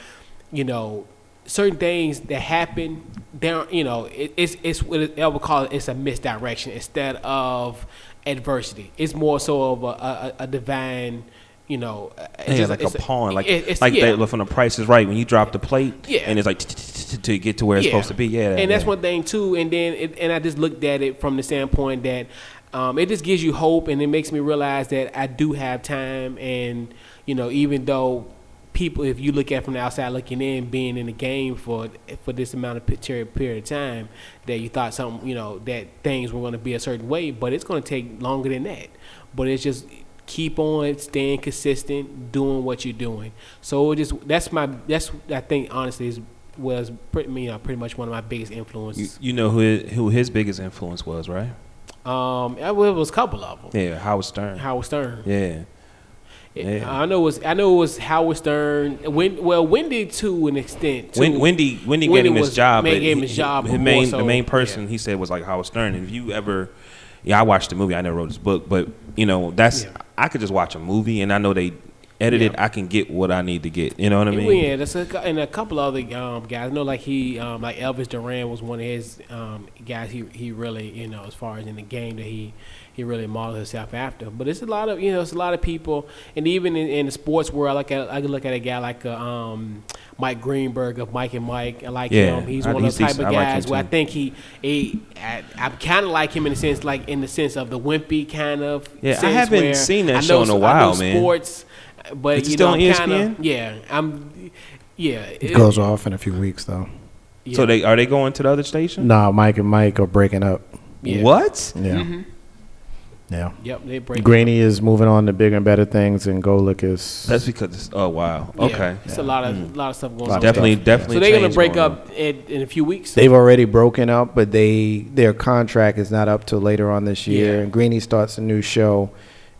Speaker 4: you know certain things that happen there you know it, it's it's what I would call it it's a misdirection instead of adversity it's more so of a, a, a divine you know it's
Speaker 1: Yeah, like a pawn, like like they, from the Price is Right when you drop the plate,
Speaker 4: Yeah.
Speaker 1: and it's like to get to where it's supposed to be. Yeah,
Speaker 4: and that's one thing too. And then, and I just looked at it from the standpoint that um, it just gives you hope, and it makes me realize that I do have time. And you know, even though people, if you look at from the outside looking in, being in the game for for this amount of period period of time, that you thought something, you know, that things were going to be a certain way, but it's going to take longer than that. But it's just keep on staying consistent, doing what you're doing. So it just that's my that's I think honestly is was pretty you know pretty much one of my biggest
Speaker 1: You,
Speaker 4: influences.
Speaker 1: you know who his, who his biggest influence was, right?
Speaker 4: Um, it was a couple of them.
Speaker 1: Yeah, Howard Stern.
Speaker 4: Howard Stern.
Speaker 1: Yeah, Yeah.
Speaker 4: I know it was I know it was Howard Stern. When, well, Wendy to an extent. Too.
Speaker 1: Wendy Wendy
Speaker 4: Wendy
Speaker 1: gave him his
Speaker 4: was-
Speaker 1: job.
Speaker 4: man gave him his job
Speaker 1: His main
Speaker 4: so,
Speaker 1: the main person
Speaker 4: yeah.
Speaker 1: he said was like Howard Stern. And if you ever, yeah, I watched the movie. I never wrote his book, but you know that's
Speaker 4: Yeah.
Speaker 1: I could just watch a movie and I know they edited.
Speaker 4: Yeah.
Speaker 1: I can get what I need to get. You know what I mean?
Speaker 4: Yeah, that's a, and a couple other um, guys. I know, like he, um, like Elvis Duran was one of his um, guys. He he really, you know, as far as in the game that he he really modeled himself after. But it's a lot of you know, it's a lot of people, and even in, in the sports world, I look at I could look at a guy like uh, um, Mike Greenberg of Mike and Mike. I like
Speaker 1: Yeah,
Speaker 4: him. He's
Speaker 1: I-
Speaker 4: one of
Speaker 1: he's
Speaker 4: those type of
Speaker 1: I like
Speaker 4: guys where I think he, he I, I kind of like him in the sense, like in the sense of the wimpy kind of.
Speaker 1: Yeah, I haven't seen that
Speaker 4: I
Speaker 1: show
Speaker 4: know
Speaker 1: in a
Speaker 4: s- I know
Speaker 1: while, man.
Speaker 4: Sports, but
Speaker 1: Is it
Speaker 4: you
Speaker 1: still
Speaker 4: know,
Speaker 1: on
Speaker 4: I'm
Speaker 1: ESPN?
Speaker 4: kinda, yeah, I'm. Yeah,
Speaker 2: It goes off in a few weeks though.
Speaker 4: Yeah.
Speaker 1: So they are they going to the other station?
Speaker 2: No, Mike and Mike are breaking up.
Speaker 4: Yeah.
Speaker 1: What?
Speaker 2: Yeah.
Speaker 4: Mhm.
Speaker 2: Yeah.
Speaker 4: Yep, they break.
Speaker 2: Greeny is moving on to bigger and better things, and Golic is.
Speaker 1: That's because it's, oh wow.
Speaker 4: Yeah,
Speaker 1: Okay.
Speaker 4: It's a lot of lot of stuff going
Speaker 2: Lot
Speaker 4: on.
Speaker 2: of
Speaker 1: Definitely, definitely.
Speaker 4: So they're gonna break
Speaker 1: going
Speaker 4: up in, in a few weeks.
Speaker 2: They've already broken up, but they their contract is not up till later on this year.
Speaker 4: Yeah.
Speaker 2: And Greeny starts a new show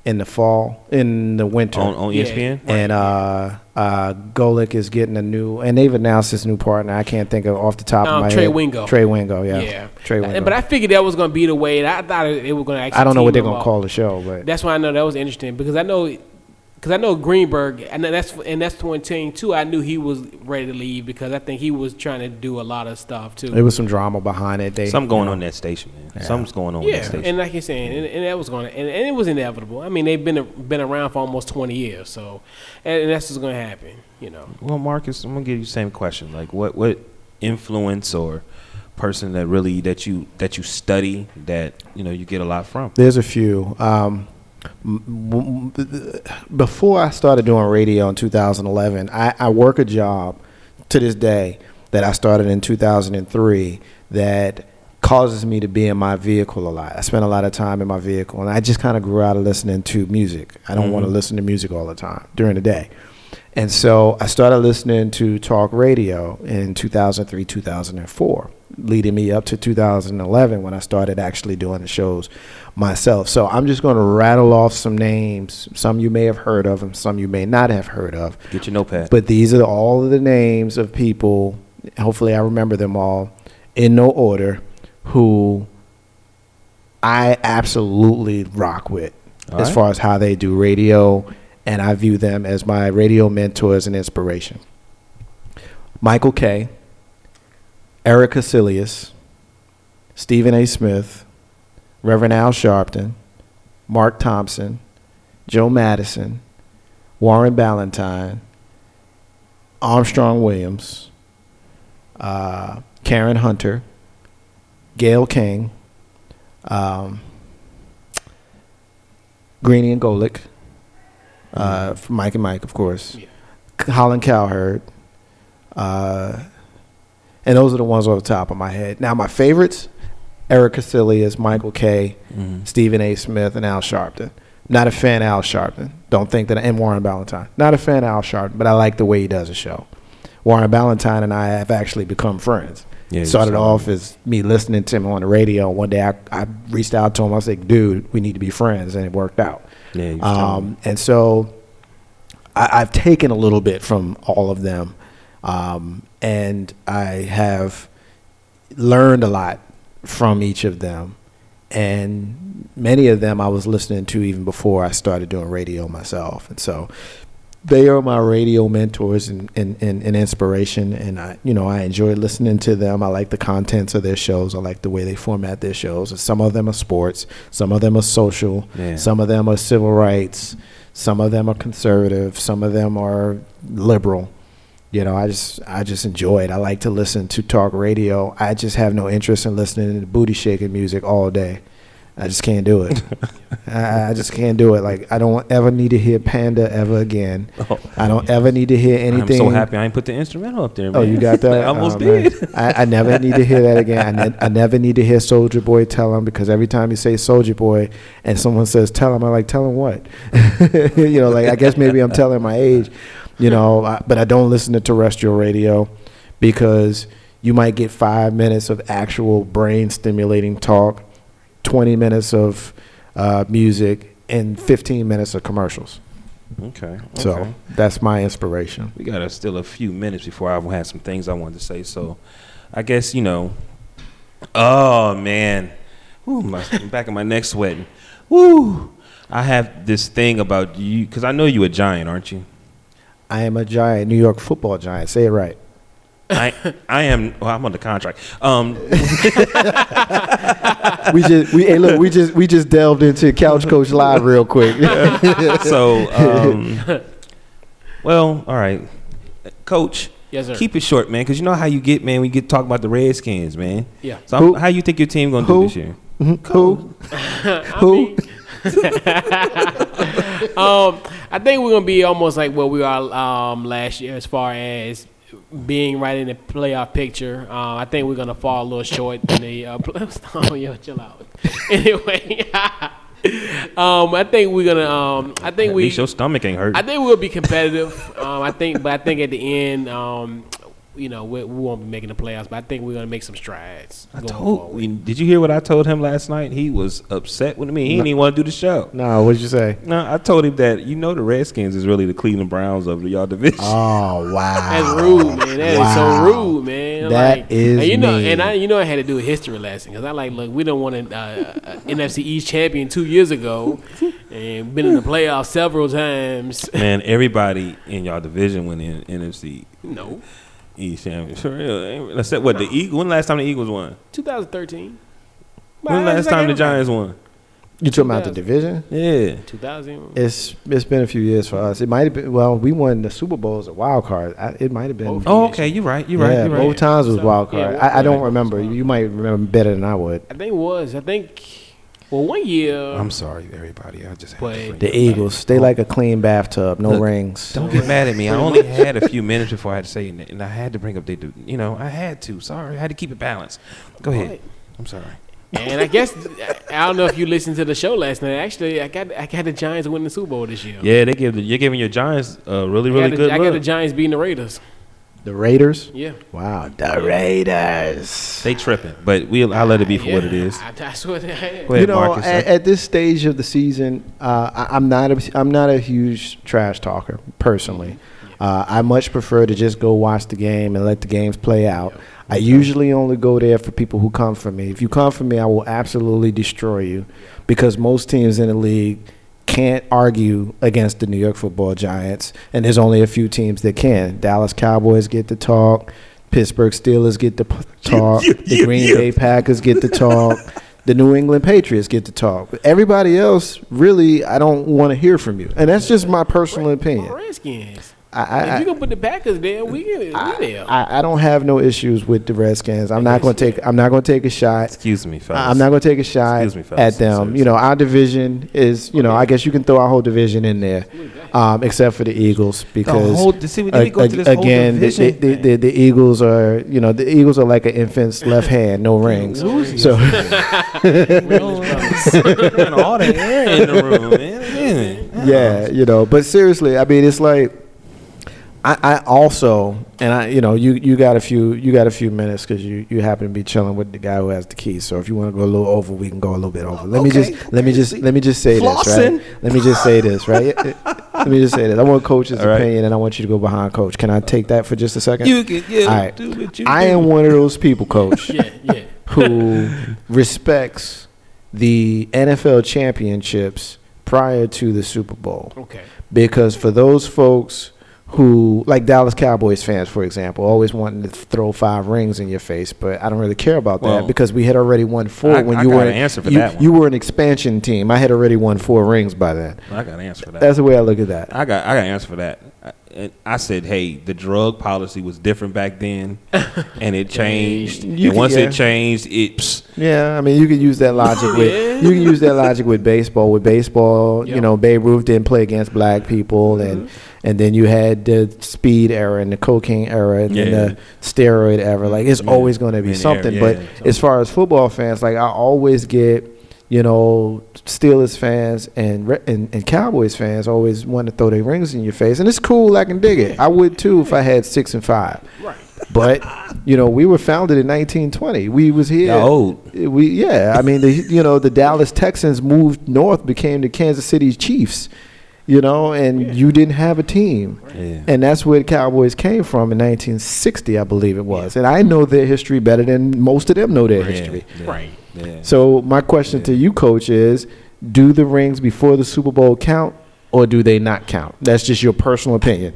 Speaker 2: in the fall, in the winter.
Speaker 1: on on E
Speaker 4: Yeah.
Speaker 1: ESPN.
Speaker 2: and uh, uh, Golic is getting a new, and they've announced this new partner. I can't think of off the top
Speaker 4: Um,
Speaker 2: of my
Speaker 4: Trey
Speaker 2: head.
Speaker 4: Wingo.
Speaker 2: Trey Wingo, yeah.
Speaker 4: Yeah.
Speaker 2: Trey Wingo.
Speaker 4: But I figured that was gonna be the way. I thought it, it was gonna actually.
Speaker 2: I don't know
Speaker 4: team
Speaker 2: what they're gonna call the show, but
Speaker 4: That's why I know that was interesting because I know, because I know Greenberg, and that's and that's one thing too. I knew he was ready to leave because I think he was trying to do a lot of stuff too.
Speaker 2: there was some drama behind it. They,
Speaker 1: Something going
Speaker 2: you know,
Speaker 1: on that station, man.
Speaker 2: Yeah.
Speaker 1: Something's going on
Speaker 4: yeah,
Speaker 1: that station.
Speaker 4: and like you're saying, and, and that was going, to and, and it was inevitable. I mean, they've been been around for almost 20 years, so and, and that's what's going to happen. You know,
Speaker 1: well, Marcus, I'm gonna give you the same question. Like, what what influence or person that really that you that you study that you know you get a lot from?
Speaker 2: There's a few. Um, m- m- before I started doing radio in 2011, I, I work a job to this day that I started in 2003 that causes me to be in my vehicle a lot. I spend a lot of time in my vehicle, and I just kind of grew out of listening to music. I don't want to
Speaker 1: mm-hmm.
Speaker 2: listen to music all the time during the day. And so I started listening to talk radio in 2003, 2004, leading me up to 2011 when I started actually doing the shows myself. So I'm just going to rattle off some names. Some you may have heard of, and some you may not have heard of.
Speaker 1: Get your notepad.
Speaker 2: But these are all of the names of people. Hopefully, I remember them all in no order. Who I absolutely rock with
Speaker 1: All
Speaker 2: as
Speaker 1: right.
Speaker 2: far as how they do radio, and I view them as my radio mentors and inspiration. Michael Kay Eric Casilius, Stephen A. Smith, Reverend Al Sharpton, Mark Thompson, Joe Madison, Warren Ballentine, Armstrong Williams, uh, Karen Hunter, Gayle King, um, Greeny and Golic, uh, from Mike and Mike, of course,
Speaker 4: Yeah.
Speaker 2: Colin Cowherd, uh, and those are the ones off the top of my head. Now, my favorites: Eric Casilius, Michael Kay,
Speaker 1: Mhm.
Speaker 2: Stephen A. Smith, and Al Sharpton. Not a fan of Al Sharpton. Don't think that, and Warren Ballentine. Not a fan of Al Sharpton, but I like the way he does a show. Warren Ballentine and I have actually become friends.
Speaker 1: Yeah,
Speaker 2: Started off as me listening to him on the radio. One day I, I reached out to him. I was like, dude, we need to be friends. And it worked out.
Speaker 1: Yeah, you was telling me.
Speaker 2: Um, and so I, I've taken a little bit from all of them. Um, and I have learned a lot from each of them. And many of them I was listening to even before I started doing radio myself. And so they are my radio mentors and, and, and, and inspiration. And I, you know, I enjoy listening to them. I like the contents of their shows. I like the way they format their shows. And some of them are sports. Some of them are social.
Speaker 1: Yeah.
Speaker 2: Some of them are civil rights. Some of them are conservative. Some of them are liberal. You know, I just I just enjoy it. I like to listen to talk radio. I just have no interest in listening to booty shaking music all day. I just can't do it. I, I just can't do it. Like I don't ever need to hear Panda ever again.
Speaker 1: Oh,
Speaker 2: I don't ever need to hear anything.
Speaker 1: I'm so happy I ain't put the instrumental up there, man.
Speaker 2: Oh, you got that?
Speaker 1: I almost
Speaker 2: Oh,
Speaker 1: did.
Speaker 2: I, I never need to hear that again. I, ne- I never need to hear Soulja Boy tell him because every time you say Soulja Boy and someone says tell him, I'm like, tell him what? you know, like I guess maybe I'm telling my age, you know, I, but I don't listen to terrestrial radio because you might get five minutes of actual brain stimulating talk, 20 minutes of uh, music, and 15 minutes of commercials.
Speaker 1: Okay.
Speaker 2: So
Speaker 1: okay.
Speaker 2: that's my inspiration.
Speaker 1: We got uh, still a few minutes before I had some things I wanted to say. So, I guess you know. Oh man, Woo, my back of my neck sweating. Woo! I have this thing about you because I know you a giant, aren't you?
Speaker 2: I am a giant, New York football giant. Say it right.
Speaker 1: I I am. Well, I'm on the contract. Um,
Speaker 2: we just we hey look we just we just delved into Couch Coach Live real quick.
Speaker 1: so um, well, all right, Coach.
Speaker 4: yes, sir.
Speaker 1: Keep it short, man, because you know how you get, man. We get talk about the Redskins, man.
Speaker 4: yeah.
Speaker 1: So I'm-
Speaker 2: Who?
Speaker 1: how you think your team gonna
Speaker 2: Who?
Speaker 1: do this year?
Speaker 2: Who?
Speaker 4: I
Speaker 2: Who?
Speaker 4: mean, um, I think we're gonna be almost like what we are um, last year, as far as being right in the playoff picture. Uh, I think we're gonna fall a little short in the. Uh, oh, yo, chill out. anyway, um, I think we're gonna. Um, I think
Speaker 1: At
Speaker 4: we.
Speaker 1: least your stomach ain't hurt.
Speaker 4: I think we'll be competitive. Um, I think, but I think at the end, um, you know, we, we won't be making the playoffs. But I think we're gonna make some strides.
Speaker 1: I
Speaker 4: going
Speaker 1: told.
Speaker 4: forward.
Speaker 1: Did you hear what I told him last night? He was upset with me. He didn't even want to do the show.
Speaker 2: No, what'd you say?
Speaker 1: No, I told him that you know the Redskins is really the Cleveland Browns of y'all division.
Speaker 2: Oh wow,
Speaker 4: That's rude, man. That is
Speaker 2: Wow.
Speaker 4: so rude, man.
Speaker 2: That
Speaker 4: like,
Speaker 2: is
Speaker 4: and you know,
Speaker 2: mean.
Speaker 4: and I, you know, I had to do a history lesson because I like, look, we don't want an uh, uh, NFC East champion two years ago, and been in the playoffs several times.
Speaker 1: Man, everybody in y'all division went in NFC
Speaker 4: No,
Speaker 1: East championship. For real. Except what the Eagles. When the last time the Eagles won?
Speaker 4: 2013.
Speaker 1: When last time the Giants won?
Speaker 2: You talking about the division?
Speaker 1: Yeah.
Speaker 4: 2000.
Speaker 2: It's it's been a few years for us. It might have been well, we won the Super Bowl as a wild card. I, it might have been.
Speaker 4: Both.
Speaker 1: Oh, okay. You're right. You're right.
Speaker 2: yeah,
Speaker 1: You're
Speaker 2: both
Speaker 1: right.
Speaker 2: times was
Speaker 4: So,
Speaker 2: wild card.
Speaker 4: both
Speaker 2: I, I don't remember. You might remember better than I would.
Speaker 4: I think it was. I think. Well, one year.
Speaker 1: I'm sorry, everybody. I just had to bring
Speaker 2: The
Speaker 1: it
Speaker 2: Eagles, they like a clean bathtub, no
Speaker 1: Look,
Speaker 2: rings.
Speaker 1: Don't get mad at me. I only had a few minutes before I had to say it, and I had to bring up they do. You know, I had to. Sorry, I had to keep it balanced. Go ahead. I'm sorry.
Speaker 4: And I guess I don't know if you listened to the show last night. Actually, I got I got the Giants winning the Super Bowl this year.
Speaker 1: Yeah, they give the, you're giving your Giants a really
Speaker 4: I
Speaker 1: really
Speaker 4: got the,
Speaker 1: good
Speaker 4: I got the. Giants beating the Raiders.
Speaker 2: The Raiders.
Speaker 4: Yeah.
Speaker 2: Wow, the Raiders.
Speaker 1: They tripping, but we'll I'll let it be for what it
Speaker 4: Yeah,
Speaker 1: is.
Speaker 4: I, I swear to God.
Speaker 1: Go
Speaker 2: you know,
Speaker 1: Marcus.
Speaker 2: at, at this stage of the season, uh, I, I'm not a, I'm not a huge trash talker personally. Uh, I much prefer to just go watch the game and let the games play out. I usually only go there for people who come for me. If you come for me, I will absolutely destroy you, because most teams in the league can't argue against the New York Football Giants, and there's only a few teams that can. Dallas Cowboys get to talk. Pittsburgh Steelers get to p- talk. the Green Bay Packers get to talk. The New England Patriots get to talk. But everybody else, really, I don't want to hear from you, and that's just my personal opinion.
Speaker 4: Redskins.
Speaker 2: I, I,
Speaker 4: if you gonna put the Packers there, we we there.
Speaker 2: I, I don't have no issues with the Redskins. I'm not going to take. I'm not going to take a shot.
Speaker 1: Excuse me, fellas.
Speaker 2: I'm not going to take a shot
Speaker 1: Excuse me, fellas.
Speaker 2: at them.
Speaker 1: Seriously.
Speaker 2: You know, our division is. You know, I guess you can throw our whole division in there, um, except for the Eagles because
Speaker 1: whole- see, we need to go
Speaker 2: ag-
Speaker 1: to this whole
Speaker 2: again, the, the, the, the, the Eagles are. You know, the Eagles are like an infant's left hand, no rings. So
Speaker 1: all the air in the room, man.
Speaker 2: yeah, you know. But seriously, I mean, it's like I, I also, and I, you know, you you got a few you got a few minutes because you you happen to be chilling with the guy who has the keys. So if you want to go a little over, we can go a little bit over. Let me just let me just let me just say this, right? Let me just say this, right? let me just say this. I want coach's
Speaker 1: All right.
Speaker 2: opinion, and I want you to go behind coach. Can I take that for just a second?
Speaker 1: You can, yeah,
Speaker 2: All right.
Speaker 1: do what you
Speaker 2: I
Speaker 1: do.
Speaker 2: am one of those people, coach
Speaker 4: yeah, yeah.
Speaker 2: who respects the NFL championships prior to the Super Bowl
Speaker 4: Okay.
Speaker 2: because for those folks who like Dallas Cowboys fans, for example, always wanting to throw five rings in your face, but I don't really care about
Speaker 1: Well,
Speaker 2: that because we had already won four
Speaker 1: I-
Speaker 2: when
Speaker 1: I
Speaker 2: you were
Speaker 1: an answer for
Speaker 2: you,
Speaker 1: that one.
Speaker 2: you were an expansion team. I had already won four rings by then.
Speaker 1: I got an answer for that.
Speaker 2: That's the way I look at that.
Speaker 1: I got I got an answer for that. I, and I said, hey, the drug policy was different back then, and it changed.
Speaker 2: You
Speaker 1: and
Speaker 2: can-
Speaker 1: once
Speaker 2: yeah.
Speaker 1: it changed, it. Psst,
Speaker 2: Yeah, I mean, you can use that logic with you can use that logic with baseball. With baseball, you know, Babe Ruth didn't play against black people, and mm-hmm. And then you had the speed era and the cocaine era and then
Speaker 1: Yeah.
Speaker 2: the steroid era. Like it's
Speaker 1: Yeah.
Speaker 2: always going to be
Speaker 1: In
Speaker 2: something.
Speaker 1: era,
Speaker 2: but
Speaker 1: yeah.
Speaker 2: as far as football fans, like I always get. You know, Steelers fans and, and and Cowboys fans always want to throw their rings in your face, and it's cool. I can dig it. I would too if I had six and five.
Speaker 4: Right.
Speaker 2: But you know, we were founded in 1920. We was here.
Speaker 1: Y'all old.
Speaker 2: We yeah, I mean the you know the Dallas Texans moved north, became the Kansas City Chiefs, you know, and you didn't have a team,
Speaker 1: Yeah.
Speaker 2: and that's where the Cowboys came from in 1960, I believe it was. And I know their history better than most of them know their history.
Speaker 1: Yeah,
Speaker 4: Right.
Speaker 1: Yeah.
Speaker 2: So my question to you, Coach, is: Do the rings before the Super Bowl count, or do they not count? That's just your personal opinion.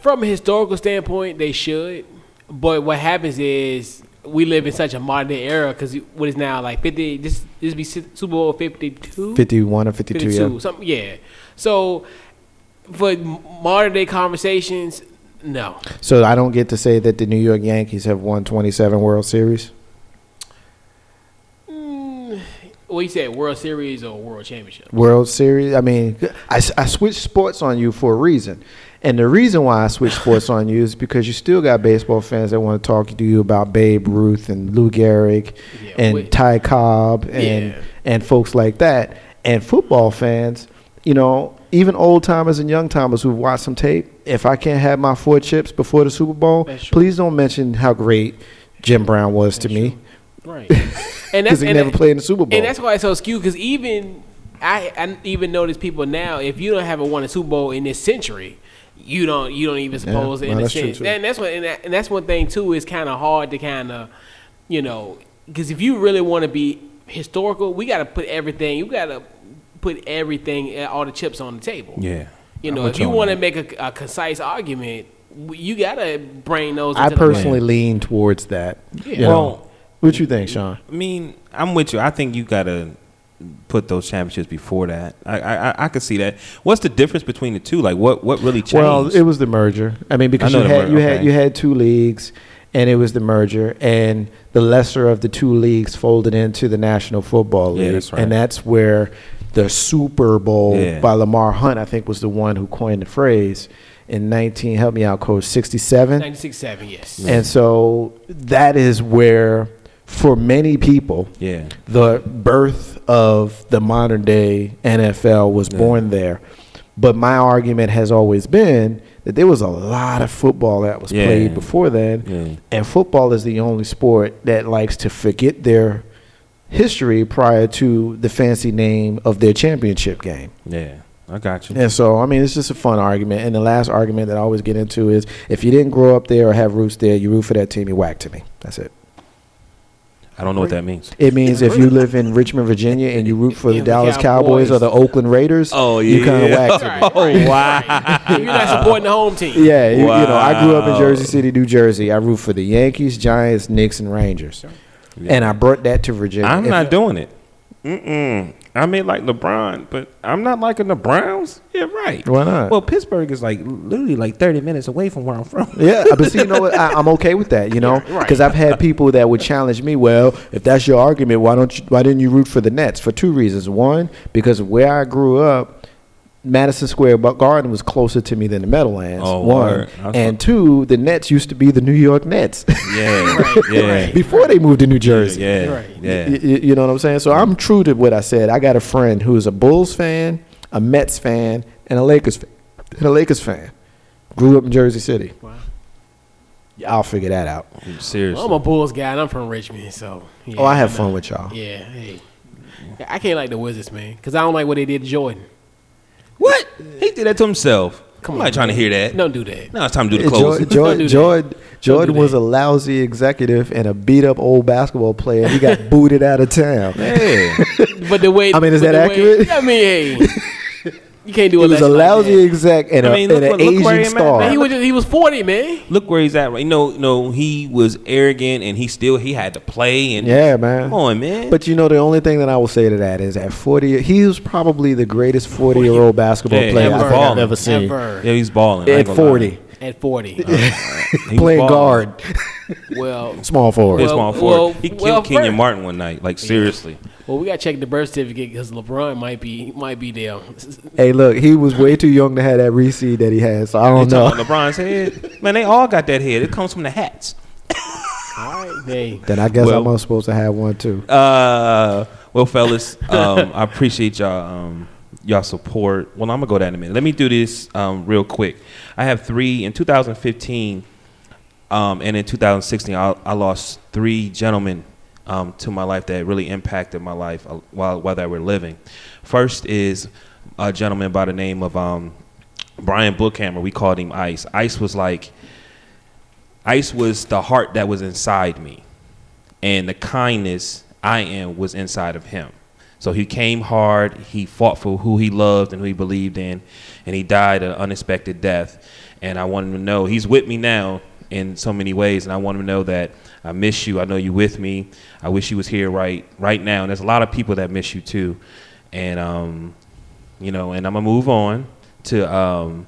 Speaker 4: From a historical standpoint, they should. But what happens is we live in such a modern era because what is now like fifty. This this be Super Bowl fifty two.
Speaker 2: 51 or 52,
Speaker 4: 52,
Speaker 2: yeah.
Speaker 4: something, yeah. So for modern day conversations, no.
Speaker 2: So I don't get to say that the New York Yankees have won 27 World Series.
Speaker 4: Mm, What you said, World Series or World Championship?
Speaker 2: World Series. I mean, I, I switched sports on you for a reason. And the reason why I switched sports on you is because you still got baseball fans that want to talk to you about Babe Ruth and Lou Gehrig
Speaker 4: Yeah,
Speaker 2: and
Speaker 4: we-
Speaker 2: Ty Cobb and
Speaker 4: Yeah.
Speaker 2: and folks like that. And football fans, you know, even old timers and young timers who've watched some tape, if I can't have my four chips before the Super Bowl,
Speaker 4: That's
Speaker 2: please don't mention how great Jim Brown was to me
Speaker 4: Right. And
Speaker 2: because he
Speaker 4: and
Speaker 2: never played in the Super Bowl.
Speaker 4: And that's why it's so skewed because even I, I even notice people now if you don't have a won a Super Bowl in this century, you don't you don't even suppose
Speaker 2: well,
Speaker 4: in a
Speaker 2: that's
Speaker 4: sense. And that's what and, that, and that's one thing too is kind of hard to kind of you know because if you really want to be historical, we got to put everything. You got to put everything, uh, all the chips on the table.
Speaker 1: Yeah.
Speaker 4: You know, if you want to make a, a concise argument, you got to bring those.
Speaker 2: I
Speaker 4: into the-
Speaker 2: personally lean towards that. you know.
Speaker 1: Well,
Speaker 2: what you think, Sean?
Speaker 1: I mean, I'm with you. I think you gotta put those championships before that. I I, I- I could see that. What's the difference between the two? Like, what what really changed?
Speaker 2: Well, it was the merger. I mean, because
Speaker 1: I
Speaker 2: you had
Speaker 1: mer-
Speaker 2: you had you had two leagues, and it was the merger, and the lesser of the two leagues folded into the National Football
Speaker 1: Yeah,
Speaker 2: League,
Speaker 1: that's right.
Speaker 2: and that's where the Super Bowl
Speaker 1: Yeah.
Speaker 2: by Lamar Hunt, I think, was the one who coined the phrase in nineteen. Help me out, Coach. Sixty seven.
Speaker 4: 96-7, yes.
Speaker 2: And so that is where, for many people,
Speaker 1: yeah.
Speaker 2: the birth of the modern day NFL was
Speaker 1: Yeah.
Speaker 2: born there. But my argument has always been that there was a lot of football that was
Speaker 1: Yeah.
Speaker 2: played before then.
Speaker 1: Yeah.
Speaker 2: And football is the only sport that likes to forget their history prior to the fancy name of their championship game.
Speaker 1: Yeah. I got you.
Speaker 2: And so, I mean, it's just a fun argument. And the last argument that I always get into is if you didn't grow up there or have roots there, you root for that team, you whack to me. That's it.
Speaker 1: I don't know what that means.
Speaker 2: It means if you live in Richmond, Virginia, and you root for the
Speaker 4: the
Speaker 2: Dallas Cowboys.
Speaker 4: Cowboys.
Speaker 2: or the Oakland Raiders,
Speaker 1: Oh, yeah,
Speaker 2: you kind of whack to me.
Speaker 4: Right,
Speaker 1: Oh wow.
Speaker 4: You're not supporting the home team.
Speaker 2: Yeah, you, you know, I grew up in Jersey City, New Jersey. I root for the Yankees, Giants, Knicks, and Rangers, and I brought that to Virginia.
Speaker 1: I'm
Speaker 2: If-
Speaker 1: not doing it. Mm-mm. I may like LeBron, but I'm not liking the Browns. Yeah, right.
Speaker 2: Why not?
Speaker 1: Well, Pittsburgh is like literally like 30 minutes away from where I'm from.
Speaker 2: Yeah, but see, you know what? I, I'm okay with that, you know,
Speaker 4: right.
Speaker 2: because I've had people that would challenge me. Well, if that's your argument, why don't you? Why didn't you root for the Nets? For two reasons. One, because where I grew up, Madison Square Garden was closer to me than the Meadowlands.
Speaker 1: Oh,
Speaker 2: one,
Speaker 1: word. I
Speaker 2: and two, the Nets used to be the New York Nets
Speaker 1: Yeah,
Speaker 4: Right,
Speaker 1: yeah,
Speaker 2: before they moved to New Jersey.
Speaker 1: yeah,
Speaker 4: Right.
Speaker 1: yeah.
Speaker 2: Y- y- you know what I'm saying? So I'm true to what I said. I got a friend who's a Bulls fan, a Mets fan, and a Lakers fan. And a Lakers fan. Grew up in Jersey City.
Speaker 4: Wow.
Speaker 2: Yeah, I'll figure that out.
Speaker 1: Seriously.
Speaker 4: Well, I'm a Bulls guy and I'm from Richmond, so. Yeah,
Speaker 2: oh, I have
Speaker 4: I'm
Speaker 2: fun with y'all.
Speaker 4: Yeah, hey. I can't like the Wizards, man, because I don't like what they did to Jordan.
Speaker 1: What? He did that to himself.
Speaker 4: Come
Speaker 1: I'm
Speaker 4: on,
Speaker 1: not trying to hear that.
Speaker 4: Don't do that.
Speaker 1: Now it's time to do the
Speaker 2: Hey,
Speaker 1: close.
Speaker 2: Jordan,
Speaker 4: Don't
Speaker 2: Jordan. Jordan, Jordan
Speaker 4: do
Speaker 2: was a lousy executive and a beat up old basketball player. He got booted out of town.
Speaker 1: Yeah.
Speaker 4: But the way
Speaker 2: I mean, is that
Speaker 4: the way-
Speaker 2: accurate?
Speaker 4: I mean, hey, you can't do
Speaker 2: He
Speaker 4: it.
Speaker 2: was a lousy exec and,
Speaker 1: I
Speaker 2: a,
Speaker 1: mean,
Speaker 2: and
Speaker 1: look
Speaker 2: an
Speaker 1: what- look where
Speaker 2: Asian
Speaker 1: he
Speaker 2: star.
Speaker 1: man.
Speaker 4: he was just, he was 40, man.
Speaker 1: Look where he's at. right? You know, no, he was arrogant and he still he had to play and
Speaker 2: yeah, man.
Speaker 1: Come on, man.
Speaker 2: But you know, the only thing that I will say to that is at 40, he was probably the greatest 40 year old basketball
Speaker 1: Yeah,
Speaker 2: player
Speaker 1: he was
Speaker 2: I think I've ever seen.
Speaker 4: Ever.
Speaker 1: yeah, he's balling.
Speaker 2: At
Speaker 1: gonna lie.
Speaker 2: 40,
Speaker 4: At 40.
Speaker 1: He was
Speaker 2: playing
Speaker 1: balling.
Speaker 2: guard,
Speaker 4: well,
Speaker 2: small forward.
Speaker 4: Well-
Speaker 1: small forward.
Speaker 4: well-
Speaker 1: he killed
Speaker 4: well,
Speaker 1: Kenyon Martin one night. Like seriously.
Speaker 4: Well, we gotta check the birth certificate because LeBron might be might be there.
Speaker 2: hey, look, he was way too young to have that reseed that he has. So I don't know.
Speaker 1: talking about LeBron's head? Man, they all got that head. It comes from the hats.
Speaker 4: All right, hey.
Speaker 2: Then I guess
Speaker 1: Well-
Speaker 2: I'm supposed to have one too.
Speaker 1: Uh, well, fellas, um, I appreciate y'all um, y'all support. Well, I'm gonna go down in a minute. Let me do this um, real quick. I have three in 2015, um, and in 2016, I, I lost three gentlemen um, to my life that really impacted my life uh, while while they were living. First is a gentleman by the name of um, Brian Bookhammer. We called him Ice. Ice was like Ice was the heart that was inside me and the kindness I am was inside of him. So he came hard. He fought for who he loved and who he believed in, and he died an unexpected death. And I want him to know he's with me now in so many ways, and I want him to know that I miss you. I know you're with me. I wish you was here right right now. And there's a lot of people that miss you too, and um, you know. And I'm gonna move on to um,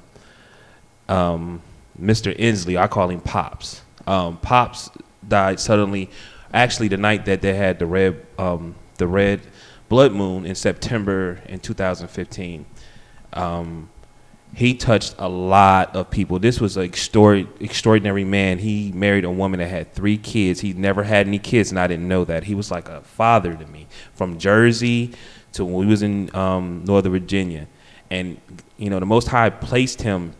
Speaker 1: um, Mr. Inslee. I call him Pops. Um, Pops died suddenly. Actually, the night that they had the red, um, the red Blood Moon in September in 2015. Um, he touched a lot of people. This was an extraordinary, extraordinary man. He married a woman that had three kids. He never had any kids, and I didn't know that. He was like a father to me from Jersey to when we was in um, Northern Virginia. And, you know, the Most High placed him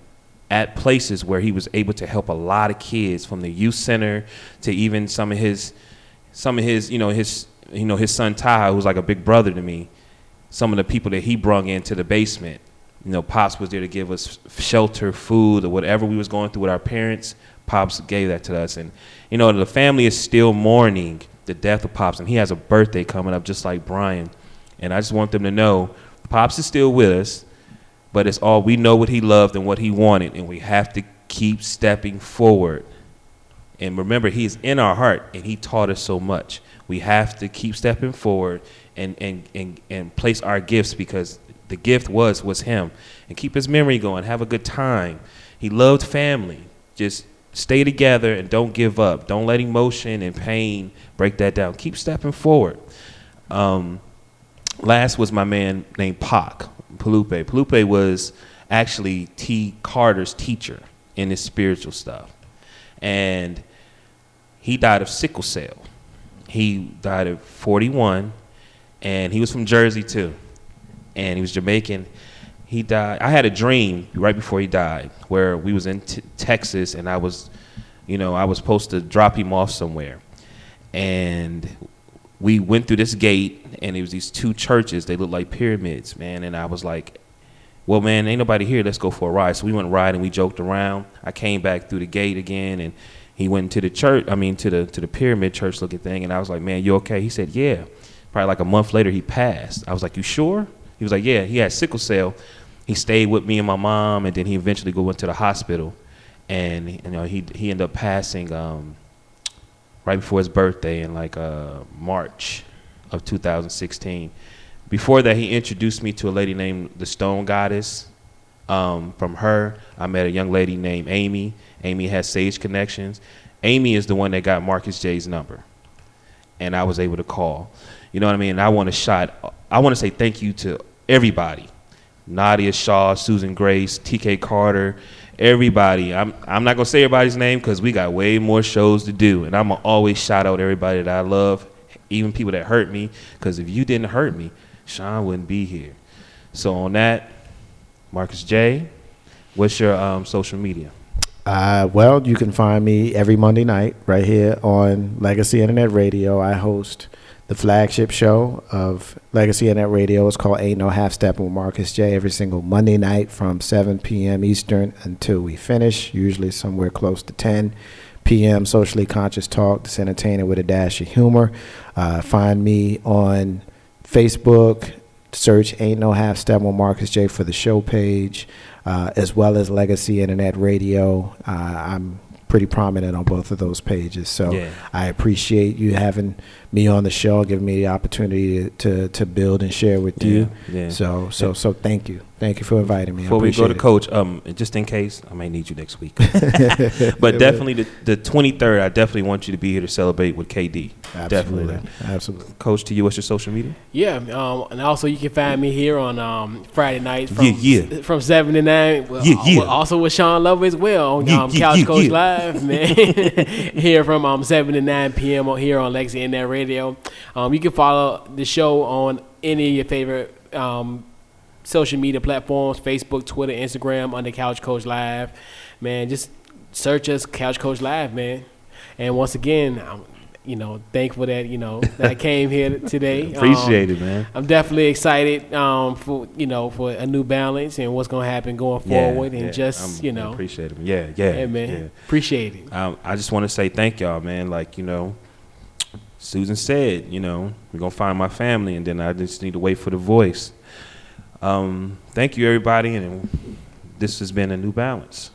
Speaker 1: at places where he was able to help a lot of kids from the youth center to even some of his, some of his, you know, his, you know, his son Ty, who was like a big brother to me. Some of the people that he brung into the basement you know, Pops was there to give us shelter, food, or whatever we was going through with our parents. Pops gave that to us, and you know, the family is still mourning the death of Pops, and he has a birthday coming up, just like Brian. And I just want them to know, Pops is still with us, but it's all we know what he loved and what he wanted, and we have to keep stepping forward. And remember, he's in our heart, and he taught us so much. We have to keep stepping forward and and and, and place our gifts because the gift was was him. And keep his memory going. Have a good time. He loved family. Just stay together and don't give up. Don't let emotion and pain break that down. Keep stepping forward. Um, last was my man named Pac Palupe Palupe was actually T Carter's teacher in his spiritual stuff. And he died of sickle cell. He died at 41 and he was from Jersey too and he was Jamaican. He died. I had a dream right before he died where we was in t- Texas and I was, you know, I was supposed to drop him off somewhere, and we went through this gate and it was these two churches. They looked like pyramids, man. And I was like, well, man, ain't nobody here. Let's go for a ride. So we went riding. We joked around. I came back through the gate again, and he went to the church. I mean, to the to the pyramid church looking thing. And I was like, man, you okay? He said, yeah. Probably like a month later, he passed. I was like, you sure? He was like, yeah, he had sickle cell. He stayed with me and my mom, and then he eventually go into the hospital, and you know he he ended up passing um, right before his birthday in like uh, March of 2016. Before that, he introduced me to a lady named the Stone Goddess. Um, from her, I met a young lady named Amy. Amy has Sage connections. Amy is the one that got Marcus J's number, and I was able to call. You know what I mean? I want to shot. I want to say thank you to everybody Nadia Shaw, Susan Grace, TK Carter, everybody. I'm, I'm not going to say everybody's name because we got way more shows to do. And I'm to always shout out everybody that I love, even people that hurt me, because if you didn't hurt me, Sean wouldn't be here. So, on that, Marcus J., what's your um, social media?
Speaker 2: Uh, well, you can find me every Monday night right here on Legacy Internet Radio. I host the flagship show of Legacy Internet Radio. It's called Ain't No Half Step with Marcus J. Every single Monday night from 7 p.m. Eastern until we finish, usually somewhere close to 10 p.m. Socially conscious talk, that's entertaining with a dash of humor. Uh, find me on Facebook. Search Ain't No Half Step with Marcus J for the show page, uh, as well as Legacy Internet Radio. Uh, I'm pretty prominent on both of those pages. So
Speaker 1: Yeah.
Speaker 2: I appreciate you having me on the show, giving me the opportunity to, to, to build and share with you.
Speaker 1: Yeah, yeah.
Speaker 2: So so so thank you, thank you for inviting me. I
Speaker 1: Before we go to
Speaker 2: it.
Speaker 1: coach, um, just in case, I may need you next week. but definitely the, the 23rd, I definitely want you to be here to celebrate with KD.
Speaker 2: Absolutely,
Speaker 1: Definitely.
Speaker 2: absolutely.
Speaker 1: Coach, to you, what's your social media?
Speaker 4: Yeah, um, and also you can find me here on um, Friday nights from
Speaker 1: Yeah, yeah.
Speaker 4: from seven to nine. Well,
Speaker 1: Yeah, yeah.
Speaker 4: al- Also with Sean Love as well on
Speaker 1: Yeah,
Speaker 4: um,
Speaker 1: yeah,
Speaker 4: Couch
Speaker 1: yeah,
Speaker 4: Coach
Speaker 1: yeah.
Speaker 4: Live, man. here from um, seven to nine p.m. on here on Legacy Internet Radio. Um, you can follow the show on any of your favorite um, social media platforms: Facebook, Twitter, Instagram, under Couch Coach Live. Man, just search us Couch Coach Live, man. And once again, I'm, you know, thankful that you know that I came here today. Um,
Speaker 1: Appreciate it, man.
Speaker 4: I'm definitely excited um, for you know for a new balance and what's gonna happen going forward, and just
Speaker 1: I'm-
Speaker 4: you know,
Speaker 1: appreciate it. Yeah, yeah,
Speaker 4: hey man,
Speaker 1: yeah.
Speaker 4: appreciate it.
Speaker 1: Um, I just want to say thank y'all, man. Like you know, Susan said, you know, we're gonna find my family, and then I just need to wait for the voice. Um, thank you, everybody, and this has been a new balance.